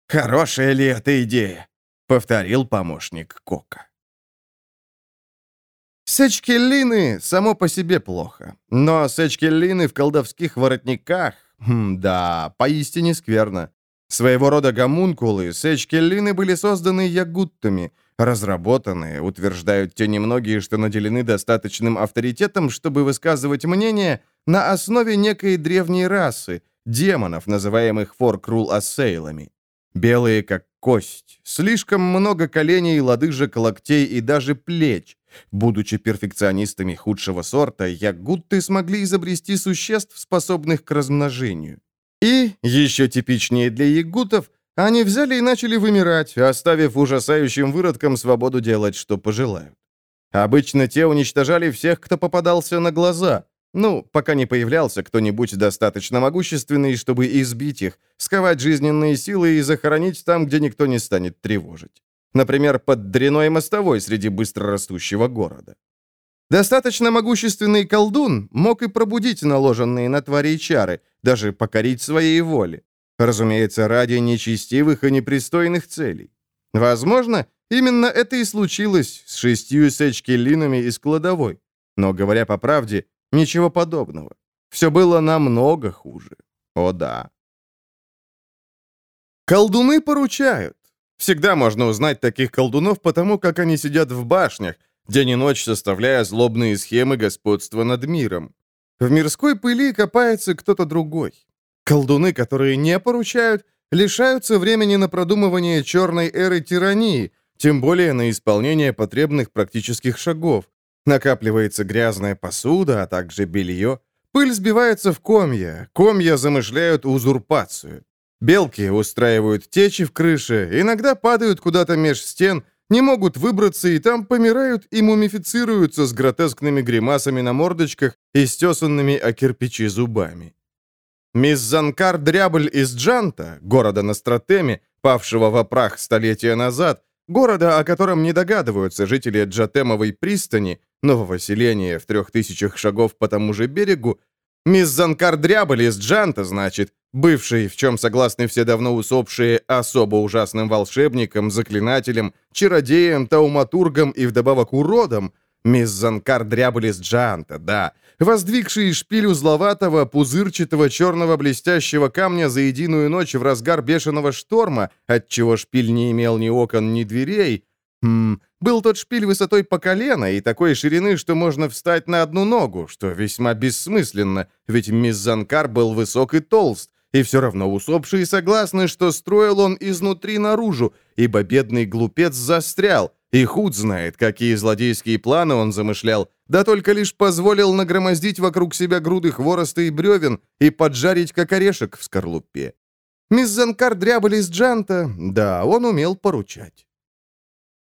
«Хорошая ли это идея?» — повторил помощник Кока. Сечкеллины само по себе плохо, но сечкеллины в колдовских воротниках, хм, да, поистине скверно. Своего рода гомункулы, сечкеллины были созданы ягуттами, разработанные, утверждают те немногие, что наделены достаточным авторитетом, чтобы высказывать мнение на основе некой древней расы, демонов, называемых форкрул-ассейлами. Белые, как кость, слишком много коленей, лодыжек, локтей и даже плеч. Будучи перфекционистами худшего сорта, ягутты смогли изобрести существ, способных к размножению. И, еще типичнее для ягутов, они взяли и начали вымирать, оставив ужасающим выродкам свободу делать, что пожелают. Обычно те уничтожали всех, кто попадался на глаза. Ну, пока не появлялся кто-нибудь достаточно могущественный, чтобы избить их, сковать жизненные силы и захоронить там, где никто не станет тревожить. Например, под дряной мостовой среди быстрорастущего города. Достаточно могущественный колдун мог и пробудить наложенные на твари чары, даже покорить своей воле. Разумеется, ради нечестивых и непристойных целей. Возможно, именно это и случилось с шестью сечкелинами из кладовой. Но, говоря по правде, ничего подобного. Все было намного хуже. О да. Колдуны поручают. Всегда можно узнать таких колдунов потому, как они сидят в башнях, день и ночь составляя злобные схемы господства над миром. В мирской пыли копается кто-то другой. Колдуны, которые не поручают, лишаются времени на продумывание черной эры тирании, тем более на исполнение потребных практических шагов. Накапливается грязная посуда, а также белье. Пыль сбивается в комья, комья замышляют узурпацию. Белки устраивают течи в крыше, иногда падают куда-то меж стен, не могут выбраться и там помирают и мумифицируются с гротескными гримасами на мордочках и стесанными о кирпичи зубами. Мисс Занкар Дрябль из Джанта, города на Стратеме, павшего в прах столетия назад, города, о котором не догадываются жители Джатемовой пристани, нового селения в трех тысячах шагов по тому же берегу, мисс Занкар Дрябль из Джанта, значит, бывший, в чем согласны все давно усопшие, особо ужасным волшебником, заклинателем, чародеем, тауматургом и вдобавок уродом, мисс Занкар Дрябулис Джанта, да, воздвигший шпиль узловатого, пузырчатого черного блестящего камня за единую ночь в разгар бешеного шторма, отчего шпиль не имел ни окон, ни дверей, Хм, был тот шпиль высотой по колено и такой ширины, что можно встать на одну ногу, что весьма бессмысленно, ведь Миззанкар был высок и толст, и все равно усопшие согласны, что строил он изнутри наружу, ибо бедный глупец застрял, и худ знает, какие злодейские планы он замышлял, да только лишь позволил нагромоздить вокруг себя груды хвороста и бревен и поджарить, как орешек в скорлупе. Миззанкар дрябали из джанта, да, он умел поручать.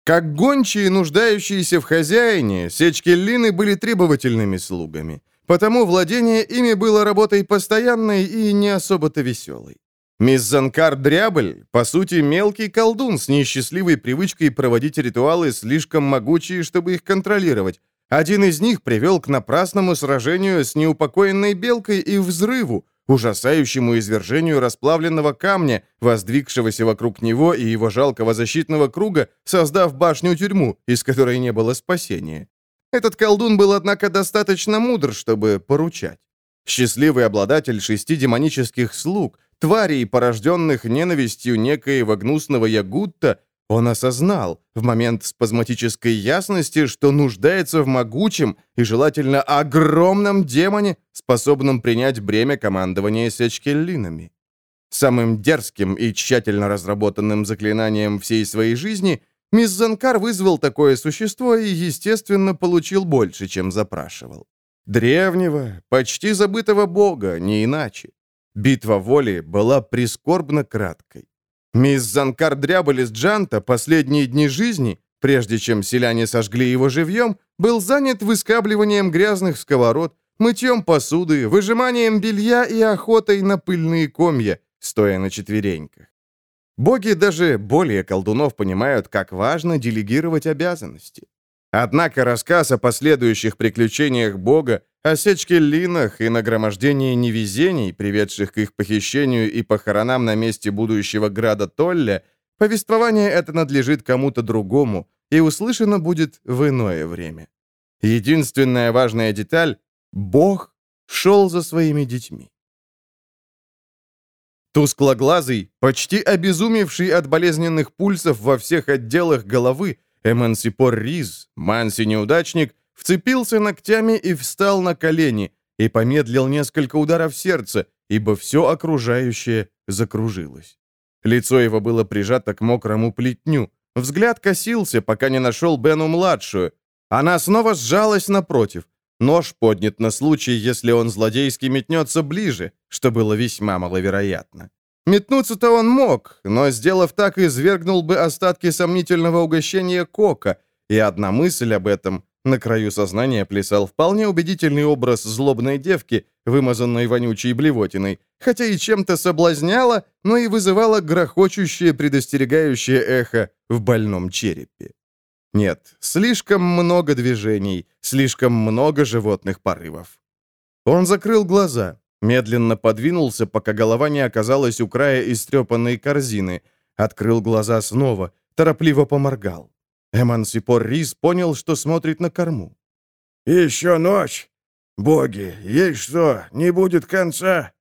Как гончие, нуждающиеся в хозяине, сечкеллины были требовательными слугами. Потому владение ими было работой постоянной и не особо-то веселой. Миззанкар Дрябль, по сути, мелкий колдун с несчастливой привычкой проводить ритуалы слишком могучие, чтобы их контролировать. Один из них привел к напрасному сражению с неупокоенной белкой и взрыву, ужасающему извержению расплавленного камня, воздвигшегося вокруг него и его жалкого защитного круга, создав башню-тюрьму, из которой не было спасения. Этот колдун был, однако, достаточно мудр, чтобы поручать. Счастливый обладатель шести демонических слуг, тварей, порожденных ненавистью некоего гнусного Ягутта, он осознал в момент спазматической ясности, что нуждается в могучем и желательно огромном демоне, способном принять бремя командования сечкеллинами. Самым дерзким и тщательно разработанным заклинанием всей своей жизни Миззанкар вызвал такое существо и, естественно, получил больше, чем запрашивал. Древнего, почти забытого бога, не иначе. Битва воли была прискорбно краткой. Мисс Занкар Дряболь из Джанта последние дни жизни, прежде чем селяне сожгли его живьем, был занят выскабливанием грязных сковород, мытьем посуды, выжиманием белья и охотой на пыльные комья, стоя на четвереньках. Боги даже более колдунов понимают, как важно делегировать обязанности. Однако рассказ о последующих приключениях Бога, о сечке линах и нагромождении невезений, приведших к их похищению и похоронам на месте будущего града Толля, повествование это надлежит кому-то другому и услышано будет в иное время. Единственная важная деталь — Бог шел за своими детьми. Тусклоглазый, почти обезумевший от болезненных пульсов во всех отделах головы, Эмансипор Риз, Манси-неудачник, вцепился ногтями и встал на колени, и помедлил несколько ударов сердца, ибо все окружающее закружилось. Лицо его было прижато к мокрому плетню. Взгляд косился, пока не нашел Бену-младшую. Она снова сжалась напротив. Нож поднят на случай, если он злодейски метнется ближе, что было весьма маловероятно. Метнуться-то он мог, но, сделав так, извергнул бы остатки сомнительного угощения кока, и одна мысль об этом на краю сознания плясал вполне убедительный образ злобной девки, вымазанной вонючей блевотиной, хотя и чем-то соблазняла, но и вызывала грохочущее предостерегающее эхо в больном черепе. Нет, слишком много движений, слишком много животных порывов. Он закрыл глаза, Медленно подвинулся, пока голова не оказалась у края истрепанной корзины. Открыл глаза снова, торопливо поморгал. Эмансипор Рис понял, что смотрит на корму. «Еще ночь! Боги, есть что, не будет конца!»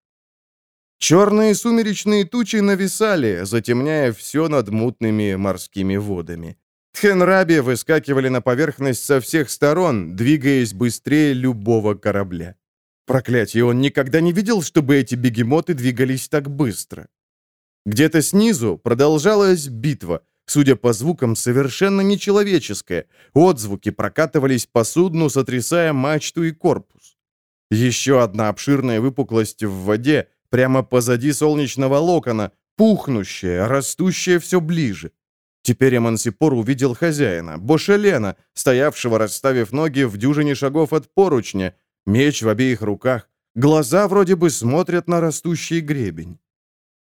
Черные сумеречные тучи нависали, затемняя все над мутными морскими водами. Тхенраби выскакивали на поверхность со всех сторон, двигаясь быстрее любого корабля. Проклятие, он никогда не видел, чтобы эти бегемоты двигались так быстро. Где-то снизу продолжалась битва, судя по звукам, совершенно нечеловеческая. Отзвуки прокатывались по судну, сотрясая мачту и корпус. Еще одна обширная выпуклость в воде, прямо позади солнечного локона, пухнущая, растущая все ближе. Теперь Эмансипор увидел хозяина, Бошелена, стоявшего, расставив ноги в дюжине шагов от поручня, Меч в обеих руках. Глаза вроде бы смотрят на растущий гребень.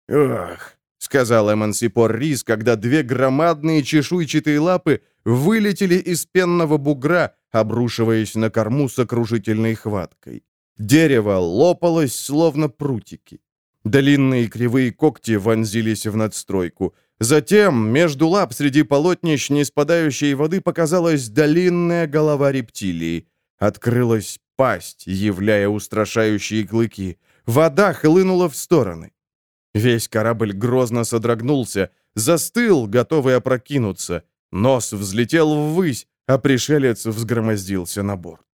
«Ох», — сказал Эмансипор Рис, когда две громадные чешуйчатые лапы вылетели из пенного бугра, обрушиваясь на корму с окружительной хваткой. Дерево лопалось, словно прутики. Длинные кривые когти вонзились в надстройку. Затем между лап среди полотнищ неспадающей воды показалась длинная голова рептилии. Открылась пасть, являя устрашающие клыки. Вода хлынула в стороны. Весь корабль грозно содрогнулся, застыл, готовый опрокинуться. Нос взлетел ввысь, а пришелец взгромоздился на борт.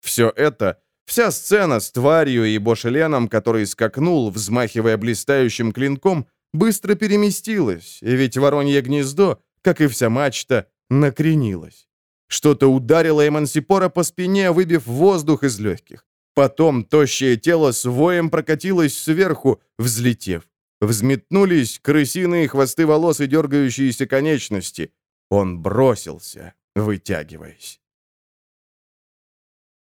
Все это, вся сцена с тварью и Бошеленом, который скакнул, взмахивая блистающим клинком, быстро переместилась, и ведь воронье гнездо, как и вся мачта, накренилось. Что-то ударило Эмансипора по спине, выбив воздух из легких. Потом тощее тело с воем прокатилось сверху, взлетев. Взметнулись крысиные хвосты волос и дергающиеся конечности. Он бросился, вытягиваясь.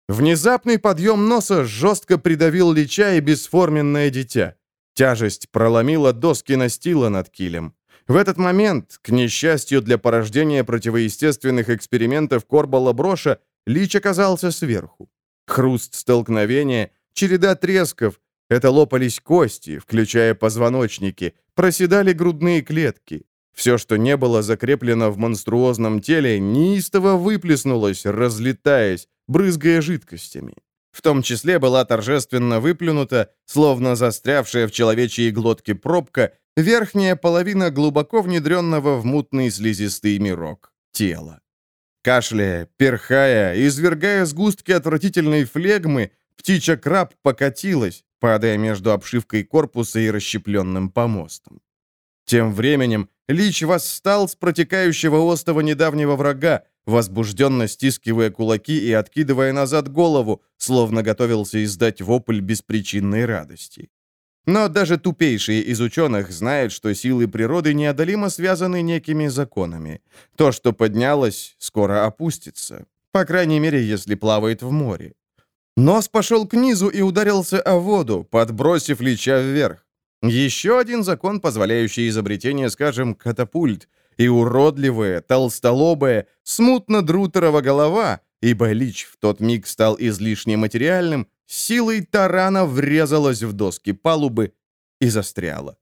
Внезапный подъем носа жестко придавил Лича и бесформенное дитя. Тяжесть проломила доски настила над килем. В этот момент, к несчастью для порождения противоестественных экспериментов Корбала Броша, Лич оказался сверху. Хруст столкновения, череда тресков, это лопались кости, включая позвоночники, проседали грудные клетки. Все, что не было закреплено в монструозном теле, неистово выплеснулось, разлетаясь, брызгая жидкостями. В том числе была торжественно выплюнута, словно застрявшая в человечьей глотке пробка, верхняя половина глубоко внедренного в мутный слизистый мирок тела. Кашляя, перхая, извергая сгустки отвратительной флегмы, птичья краб покатилась, падая между обшивкой корпуса и расщепленным помостом. Тем временем Лич восстал с протекающего остова недавнего врага, возбужденно стискивая кулаки и откидывая назад голову, словно готовился издать вопль беспричинной радости. Но даже тупейшие из ученых знают, что силы природы неодолимо связаны некими законами. То, что поднялось, скоро опустится. По крайней мере, если плавает в море. Нос пошел к низу и ударился о воду, подбросив Лича вверх. Еще один закон, позволяющий изобретение, скажем, катапульт, и уродливая, толстолобая, смутно друтерова голова, ибо Лич в тот миг стал излишне материальным, силой тарана врезалась в доски палубы и застряла.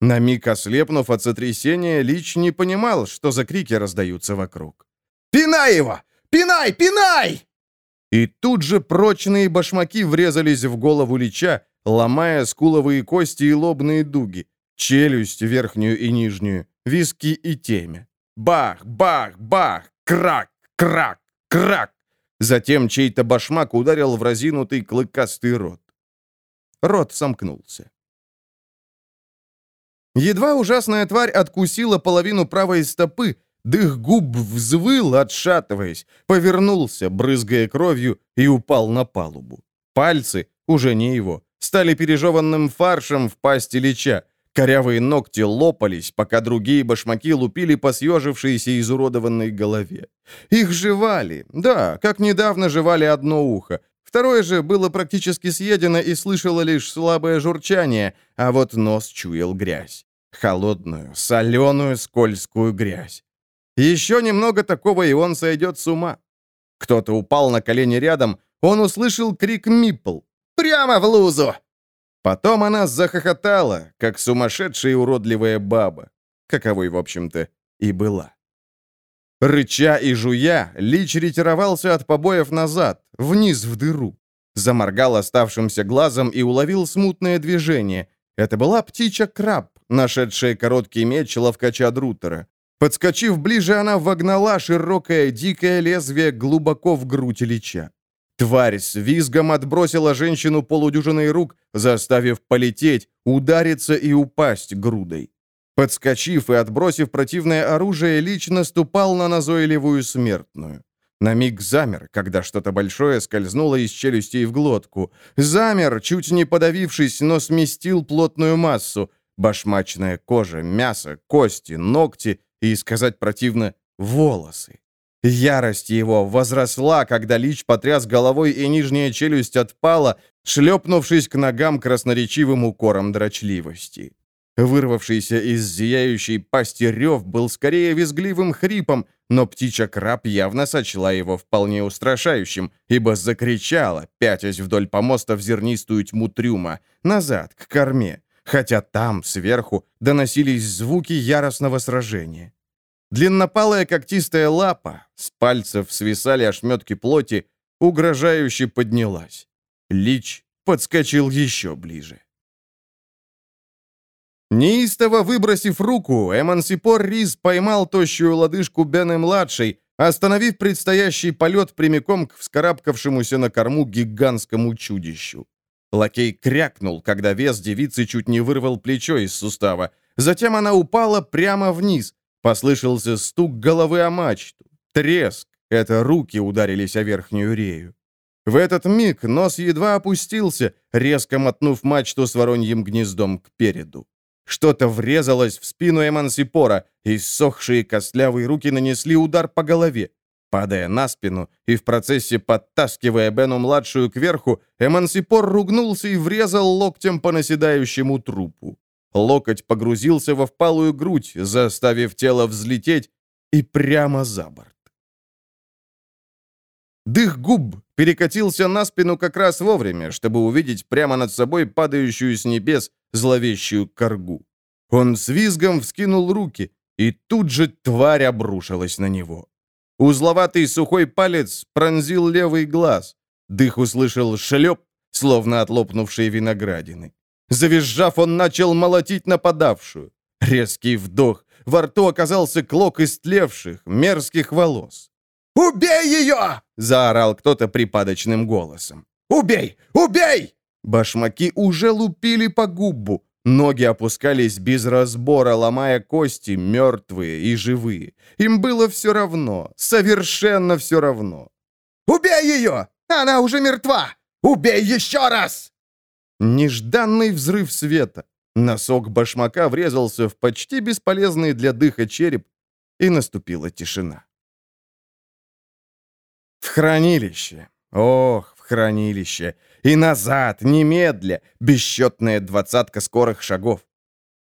На миг ослепнув от сотрясения, Лич не понимал, что за крики раздаются вокруг. «Пинай его! Пинай! Пинай!» И тут же прочные башмаки врезались в голову Лича, ломая скуловые кости и лобные дуги, челюсть верхнюю и нижнюю, виски и темя. Бах, бах, бах, крак, крак, крак. Затем чей-то башмак ударил в разинутый клыкастый рот. Рот сомкнулся. Едва ужасная тварь откусила половину правой стопы, дых губ взвыл, отшатываясь, повернулся, брызгая кровью, и упал на палубу. Пальцы, уже не его, стали пережеванным фаршем в пасти лича. Корявые ногти лопались, пока другие башмаки лупили по съежившейся изуродованной голове. Их жевали, да, как недавно жевали одно ухо. Второе же было практически съедено и слышало лишь слабое журчание, а вот нос чуял грязь. Холодную, соленую, скользкую грязь. Еще немного такого, и он сойдет с ума. Кто-то упал на колени рядом, он услышал крик Миппл. «Прямо в лузу!» Потом она захохотала, как сумасшедшая уродливая баба, каковой, в общем-то, и была. Рыча и жуя, Лич ретировался от побоев назад, вниз в дыру. Заморгал оставшимся глазом и уловил смутное движение. Это была птичья-краб, нашедшая короткий меч ловкача Друтера. Подскочив ближе, она вогнала широкое дикое лезвие глубоко в грудь Лича. Тварь с визгом отбросила женщину полудюжиной рук, заставив полететь, удариться и упасть грудой. Подскочив и отбросив противное оружие, Лич наступал на назойливую смертную. На миг замер, когда что-то большое скользнуло из челюстей в глотку. Замер, чуть не подавившись, но сместил плотную массу. Башмачная кожа, мясо, кости, ногти и, сказать противно, волосы. Ярость его возросла, когда Лич потряс головой, и нижняя челюсть отпала, шлепнувшись к ногам красноречивым укором дрочливости. Вырвавшийся из зияющей пасти рев был скорее визгливым хрипом, но птичья-краб явно сочла его вполне устрашающим, ибо закричала, пятясь вдоль помоста в зернистую тьму трюма, назад, к корме, хотя там, сверху, доносились звуки яростного сражения. Длиннопалая когтистая лапа, с пальцев свисали ошметки плоти, угрожающе поднялась. Лич подскочил еще ближе. Неистово выбросив руку, Эмансипор Риз поймал тощую лодыжку Бены-младшей, остановив предстоящий полет прямиком к вскарабкавшемуся на корму гигантскому чудищу. Лакей крякнул, когда вес девицы чуть не вырвал плечо из сустава. Затем она упала прямо вниз. Послышался стук головы о мачту. Треск. Это руки ударились о верхнюю рею. В этот миг нос едва опустился, резко мотнув мачту с вороньим гнездом к переду. Что-то врезалось в спину Эмансипора, и ссохшие костлявые руки нанесли удар по голове. Падая на спину и в процессе подтаскивая Бену-младшую кверху, Эмансипор ругнулся и врезал локтем по наседающему трупу. Локоть погрузился во впалую грудь, заставив тело взлететь и прямо за борт. Дых губ перекатился на спину как раз вовремя, чтобы увидеть прямо над собой падающую с небес зловещую коргу. Он с визгом вскинул руки, и тут же тварь обрушилась на него. Узловатый сухой палец пронзил левый глаз. Дых услышал шлеп, словно от лопнувшей виноградины. Завизжав, он начал молотить нападавшую. Резкий вдох. Во рту оказался клок истлевших, мерзких волос. «Убей ее!» — заорал кто-то припадочным голосом. «Убей! Убей!» Башмаки уже лупили по губу. Ноги опускались без разбора, ломая кости, мертвые и живые. Им было все равно, совершенно все равно. «Убей ее! Она уже мертва! Убей еще раз!» Нежданный взрыв света. Носок башмака врезался в почти бесполезный для дыха череп, и наступила тишина. В хранилище. Ох, в хранилище. И назад, немедля, бесчетная двадцатка скорых шагов.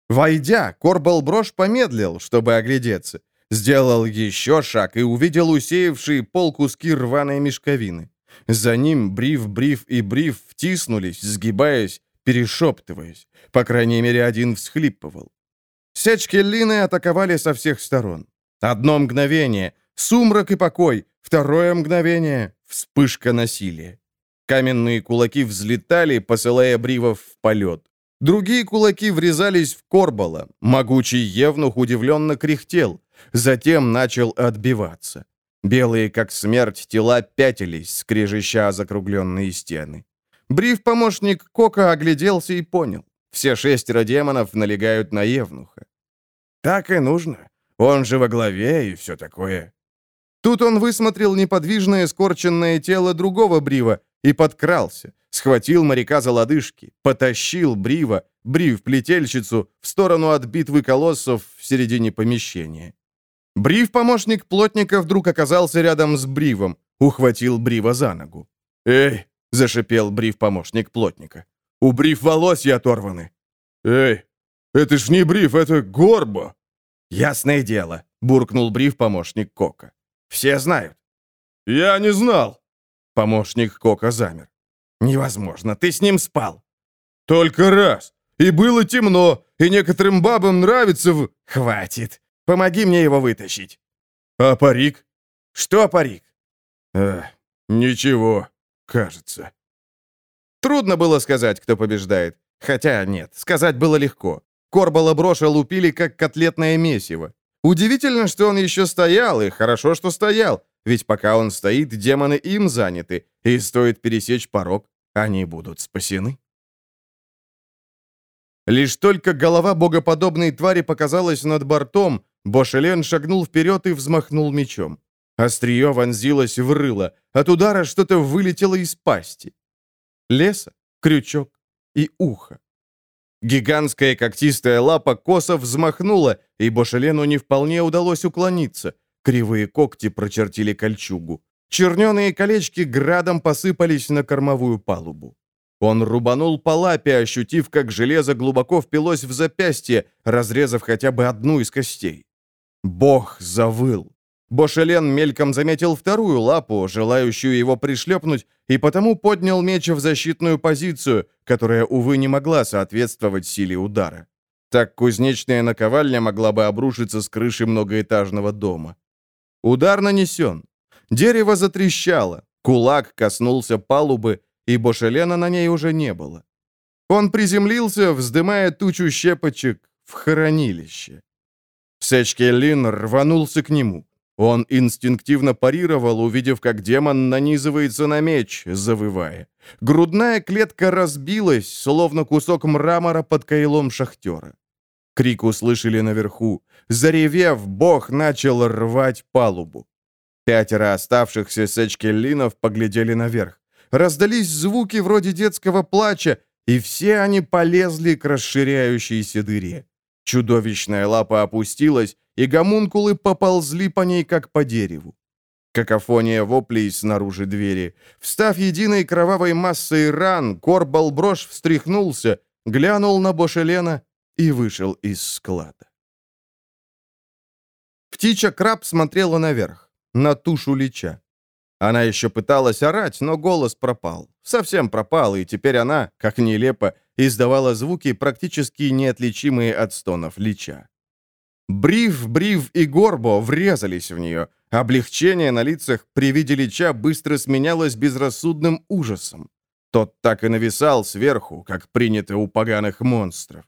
Войдя, Корбал Брош помедлил, чтобы оглядеться. Сделал еще шаг и увидел усеявшие пол куски рваной мешковины. За ним Бриф, Бриф и Бриф втиснулись, сгибаясь, перешептываясь. По крайней мере, один всхлипывал. Сечки Лины атаковали со всех сторон. Одно мгновение — сумрак и покой, второе мгновение — вспышка насилия. Каменные кулаки взлетали, посылая Бривов в полет. Другие кулаки врезались в Корбала. Могучий Евнух удивленно кряхтел. Затем начал отбиваться. Белые, как смерть, тела пятились, скрежеща закругленные стены. Бриф-помощник Кока огляделся и понял. Все шестеро демонов налегают на Евнуха. Так и нужно. Он же во главе и все такое. Тут он высмотрел неподвижное скорченное тело другого Брива и подкрался, схватил моряка за лодыжки, потащил Брива, Брив-плетельщицу, в сторону от битвы колоссов в середине помещения. Брив-помощник плотника вдруг оказался рядом с Бривом, ухватил Брива за ногу. «Эй!» — зашипел Брив-помощник плотника. «У Брив волосья оторваны!» «Эй! Это ж не Брив, это Горбо!» «Ясное дело!» — буркнул Брив-помощник Кока. «Все знают!» «Я не знал!» Помощник Кока замер. «Невозможно, ты с ним спал!» «Только раз! И было темно, и некоторым бабам нравится в...» «Хватит! Помоги мне его вытащить!» «А парик?» «Что парик?» «Эх, ничего, кажется». Трудно было сказать, кто побеждает. Хотя нет, сказать было легко. Корбала броша лупили, как котлетное месиво. Удивительно, что он еще стоял, и хорошо, что стоял, ведь пока он стоит, демоны им заняты, и стоит пересечь порог, они будут спасены. Лишь только голова богоподобной твари показалась над бортом, Бошелен шагнул вперед и взмахнул мечом. Острие вонзилось в рыло, от удара что-то вылетело из пасти. Леса, крючок и ухо. Гигантская когтистая лапа косо взмахнула, и Бошелену не вполне удалось уклониться. Кривые когти прочертили кольчугу. Черненые колечки градом посыпались на кормовую палубу. Он рубанул по лапе, ощутив, как железо глубоко впилось в запястье, разрезав хотя бы одну из костей. Бог завыл. Бошелен мельком заметил вторую лапу, желающую его пришлепнуть, и потому поднял меч в защитную позицию, которая, увы, не могла соответствовать силе удара. Так кузнечная наковальня могла бы обрушиться с крыши многоэтажного дома. Удар нанесен. Дерево затрещало, кулак коснулся палубы, и Бошелена на ней уже не было. Он приземлился, вздымая тучу щепочек в хранилище. Сэчкеллин рванулся к нему. Он инстинктивно парировал, увидев, как демон нанизывается на меч, завывая. Грудная клетка разбилась, словно кусок мрамора под кайлом шахтера. Крик услышали наверху. Заревев, бог начал рвать палубу. Пятеро оставшихся сэчкеллинов поглядели наверх. Раздались звуки вроде детского плача, и все они полезли к расширяющейся дыре. Чудовищная лапа опустилась, и гомункулы поползли по ней, как по дереву. Какофония воплей снаружи двери. Встав единой кровавой массой ран, Корбал Брош встряхнулся, глянул на Бошелена и вышел из склада. Птичья краб смотрела наверх, на тушу лича. Она еще пыталась орать, но голос пропал. Совсем пропал, и теперь она, как нелепо, издавала звуки, практически неотличимые от стонов лича. Брив, Брив и Горбо врезались в нее. Облегчение на лицах при виде Лича быстро сменялось безрассудным ужасом. Тот так и нависал сверху, как принято у поганых монстров.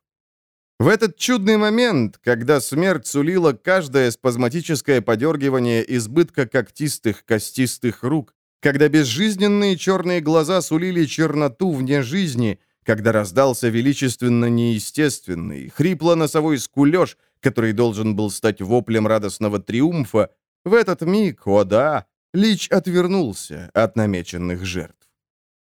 В этот чудный момент, когда смерть сулила каждое спазматическое подергивание избытка когтистых костистых рук, когда безжизненные черные глаза сулили черноту вне жизни, когда раздался величественно неестественный, хрипло-носовой скулеж, который должен был стать воплем радостного триумфа, в этот миг, о да, Лич отвернулся от намеченных жертв.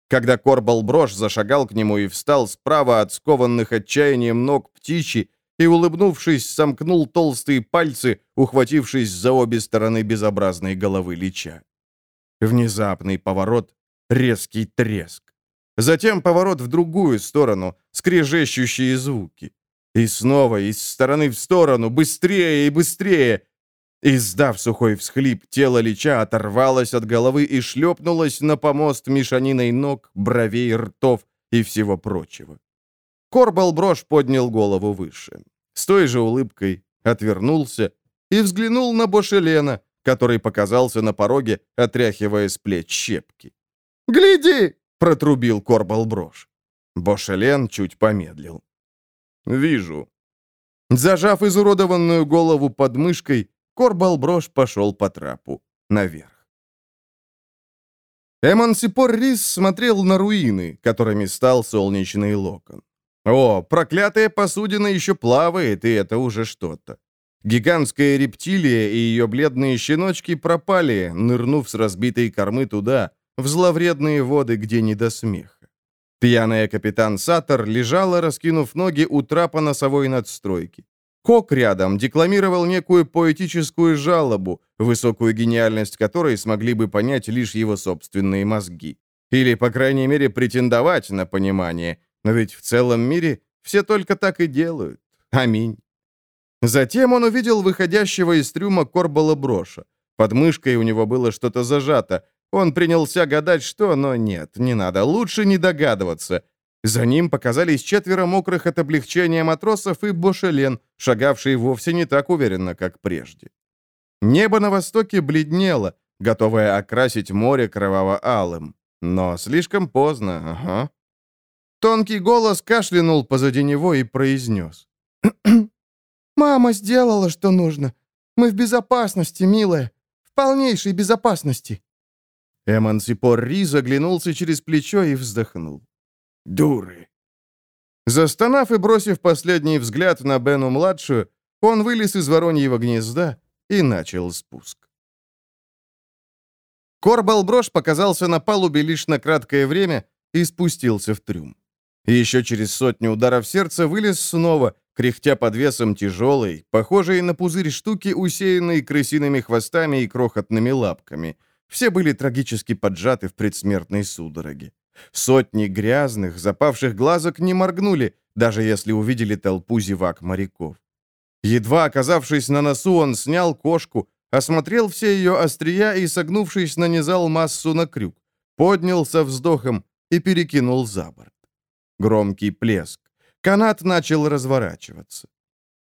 Когда Корбал Брош зашагал к нему и встал справа от скованных отчаянием ног птичи и, улыбнувшись, сомкнул толстые пальцы, ухватившись за обе стороны безобразной головы Лича. Внезапный поворот, резкий треск. Затем поворот в другую сторону, скрежещущие звуки. И снова из стороны в сторону, быстрее и быстрее. Издав сухой всхлип, тело Лича оторвалось от головы и шлепнулось на помост мешаниной ног, бровей, ртов и всего прочего. Корбал Брош поднял голову выше. С той же улыбкой отвернулся и взглянул на Бошелена, который показался на пороге, отряхивая с плеч щепки. «Гляди!» — протрубил Корбал Брош. Бошелен чуть помедлил. «Вижу». Зажав изуродованную голову под мышкой, Корбал Брош пошел по трапу наверх. Эмансипор Рис смотрел на руины, которыми стал солнечный локон. О, проклятая посудина еще плавает, и это уже что-то. Гигантская рептилия и ее бледные щеночки пропали, нырнув с разбитой кормы туда, в зловредные воды, где не до смеха. Пьяная капитан Саттер лежала, раскинув ноги у трапа носовой надстройки. Кок рядом декламировал некую поэтическую жалобу, высокую гениальность которой смогли бы понять лишь его собственные мозги. Или, по крайней мере, претендовать на понимание. Но ведь в целом мире все только так и делают. Аминь. Затем он увидел выходящего из трюма Корбала Броша. Под мышкой у него было что-то зажато, он принялся гадать, что, но нет, не надо, лучше не догадываться. За ним показались четверо мокрых от облегчения матросов и Бошелен, шагавший вовсе не так уверенно, как прежде. Небо на востоке бледнело, готовое окрасить море кроваво-алым. Но слишком поздно, ага. Тонкий голос кашлянул позади него и произнес. «Мама сделала, что нужно. Мы в безопасности, милая. В полнейшей безопасности». Эмансипор Ри заглянулся через плечо и вздохнул. «Дуры!» Застонав и бросив последний взгляд на Бену-младшую, он вылез из вороньего гнезда и начал спуск. Корбал Брош показался на палубе лишь на краткое время и спустился в трюм. Еще через сотню ударов сердца вылез снова, кряхтя под весом тяжелой, похожей на пузырь штуки, усеянной крысиными хвостами и крохотными лапками. Все были трагически поджаты в предсмертной судороге. Сотни грязных, запавших глазок не моргнули, даже если увидели толпу зевак-моряков. Едва оказавшись на носу, он снял кошку, осмотрел все ее острия и, согнувшись, нанизал массу на крюк, поднял со вздохом и перекинул за борт. Громкий плеск. Канат начал разворачиваться.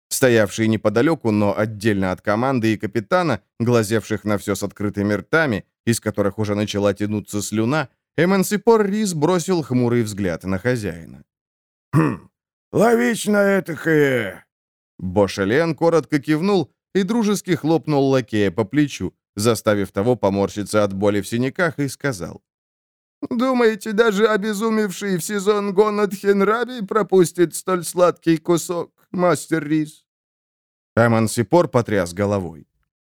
Стоявшие неподалеку, но отдельно от команды и капитана, глазевших на все с открытыми ртами, из которых уже начала тянуться слюна, Эмансипор Рис бросил хмурый взгляд на хозяина. Хм, ловично этакое. Бошелен коротко кивнул и дружески хлопнул лакея по плечу, заставив того поморщиться от боли в синяках, и сказал. «Думаете, даже обезумевший в сезон гонот Хенраби пропустит столь сладкий кусок, мастер Рис?» Амансипор потряс головой.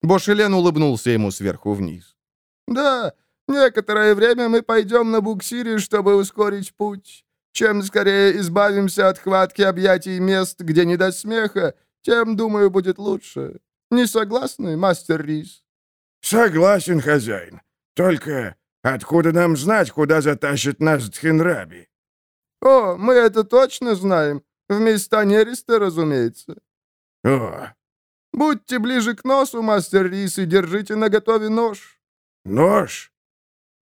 Бошелен улыбнулся ему сверху вниз. «Да, некоторое время мы пойдем на буксире, чтобы ускорить путь. Чем скорее избавимся от хватки объятий мест, где не до смеха, тем, думаю, будет лучше. Не согласны, мастер Рис?» «Согласен, хозяин. Только откуда нам знать, куда затащит нас Тхенраби?» «О, мы это точно знаем. В места нереста, разумеется». «О, Будьте ближе к носу, мастер Рис, и держите наготове нож. нож?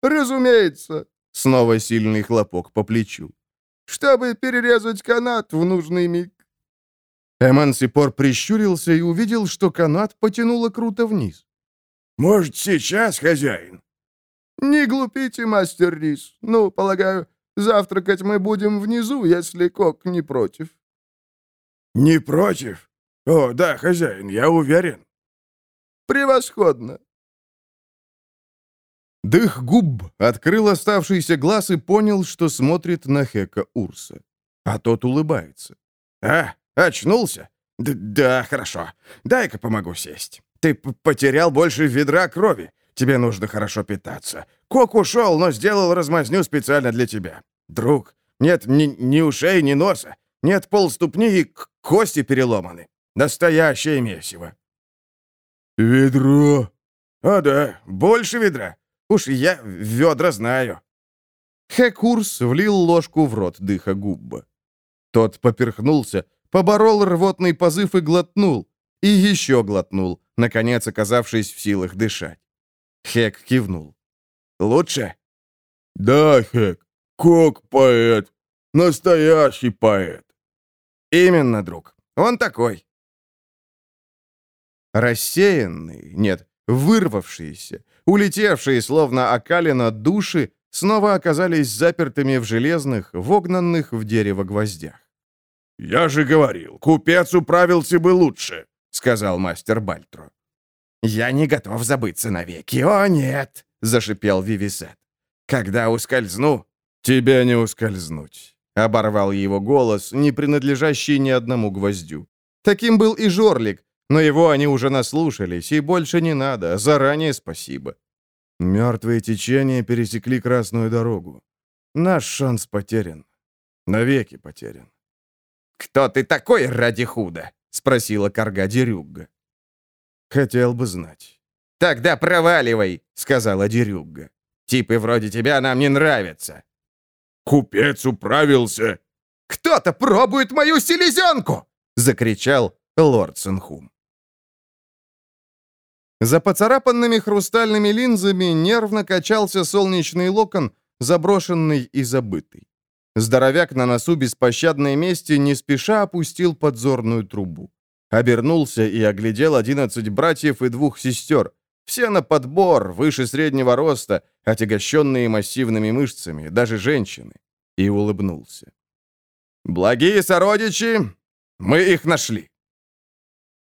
Разумеется, Снова сильный хлопок по плечу. чтобы перерезать канат в нужный миг. Эмансипор прищурился и увидел, что канат потянуло круто вниз. Может, сейчас, хозяин?» Не глупите, мастер Рис. Ну, полагаю, завтракать мы будем внизу, если Кок не против. «Не против? О, да, хозяин, я уверен». Превосходно. Дых губ открыл оставшийся глаз и понял, что смотрит на Хека Урса. А тот улыбается. «А, очнулся? Д да, хорошо. Дай-ка помогу сесть. Ты потерял больше ведра крови. Тебе нужно хорошо питаться. Кок ушел, но сделал размазню специально для тебя. Друг, нет ни, ни ушей, ни носа. Нет полступни и кости переломаны. Настоящее месиво». «Ведро!» «О да, больше ведра. Уж я ведра знаю». Хекурс влил ложку в рот дыха губба. Тот поперхнулся, поборол рвотный позыв и глотнул. И еще глотнул, наконец оказавшись в силах дышать. Хек кивнул. «Лучше?» «Да, Хек, Кок поэт. Настоящий поэт». «Именно, друг. Он такой». Рассеянные, нет, вырвавшиеся, улетевшие, словно окалина души, снова оказались запертыми в железных, вогнанных в дерево гвоздях. «Я же говорил, купец управился бы лучше», — сказал мастер Бальтро. «Я не готов забыться навеки, о нет!» — зашипел Вивисет. «Когда ускользну...» «Тебя не ускользнуть», — оборвал его голос, не принадлежащий ни одному гвоздю. Таким был и Жорлик, но его они уже наслушались, и больше не надо, заранее спасибо. Мертвые течения пересекли Красную дорогу. Наш шанс потерян. Навеки потерян. «Кто ты такой ради худа?» — спросила Карга Дерюгга. Хотел бы знать. «Тогда проваливай», — сказала Дерюгга. «Типы вроде тебя нам не нравятся». «Купец управился!» «Кто-то пробует мою селезенку!» — закричал лорд Сенхум. За поцарапанными хрустальными линзами нервно качался солнечный локон, заброшенный и забытый. Здоровяк на носу беспощадной мести не спеша опустил подзорную трубу. Обернулся и оглядел одиннадцать братьев и двух сестер. Все на подбор, выше среднего роста, отягощенные массивными мышцами, даже женщины. И улыбнулся. «Благие сородичи, мы их нашли!»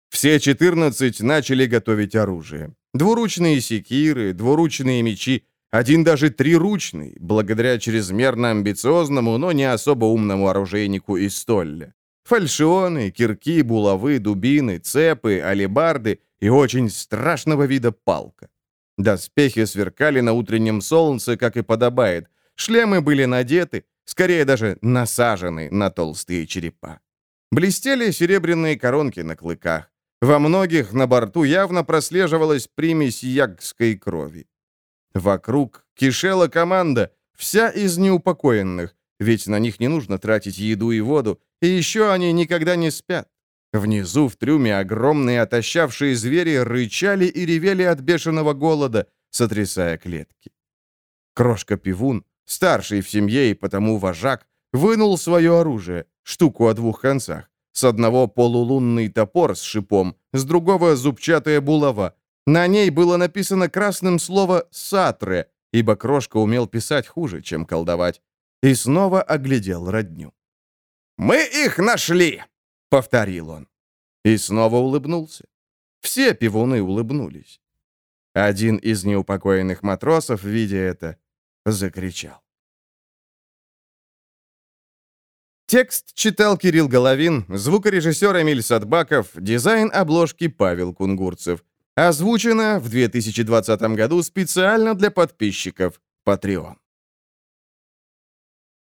Все 14 начали готовить оружие. Двуручные секиры, двуручные мечи, один даже триручный, благодаря чрезмерно амбициозному, но не особо умному оружейнику из Столля. Фальшионы, кирки, булавы, дубины, цепы, алебарды и очень страшного вида палка. Доспехи сверкали на утреннем солнце, как и подобает. Шлемы были надеты, скорее даже насажены на толстые черепа. Блестели серебряные коронки на клыках. Во многих на борту явно прослеживалась примесь ягской крови. Вокруг кишела команда, вся из неупокоенных, ведь на них не нужно тратить еду и воду, и еще они никогда не спят. Внизу в трюме огромные отощавшие звери рычали и ревели от бешеного голода, сотрясая клетки. Крошка-пивун, старший в семье и потому вожак, вынул свое оружие, штуку о двух концах. С одного полулунный топор с шипом, с другого зубчатая булава. На ней было написано красным слово «сатре», ибо Крошка умел писать хуже, чем колдовать. И снова оглядел родню. «Мы их нашли!» — повторил он. И снова улыбнулся. Все пивуны улыбнулись. Один из неупокоенных матросов, видя это, закричал. Текст читал Кирилл Головин, звукорежиссер Эмиль Садбаков, дизайн обложки Павел Кунгурцев. Озвучено в 2020 году специально для подписчиков Patreon.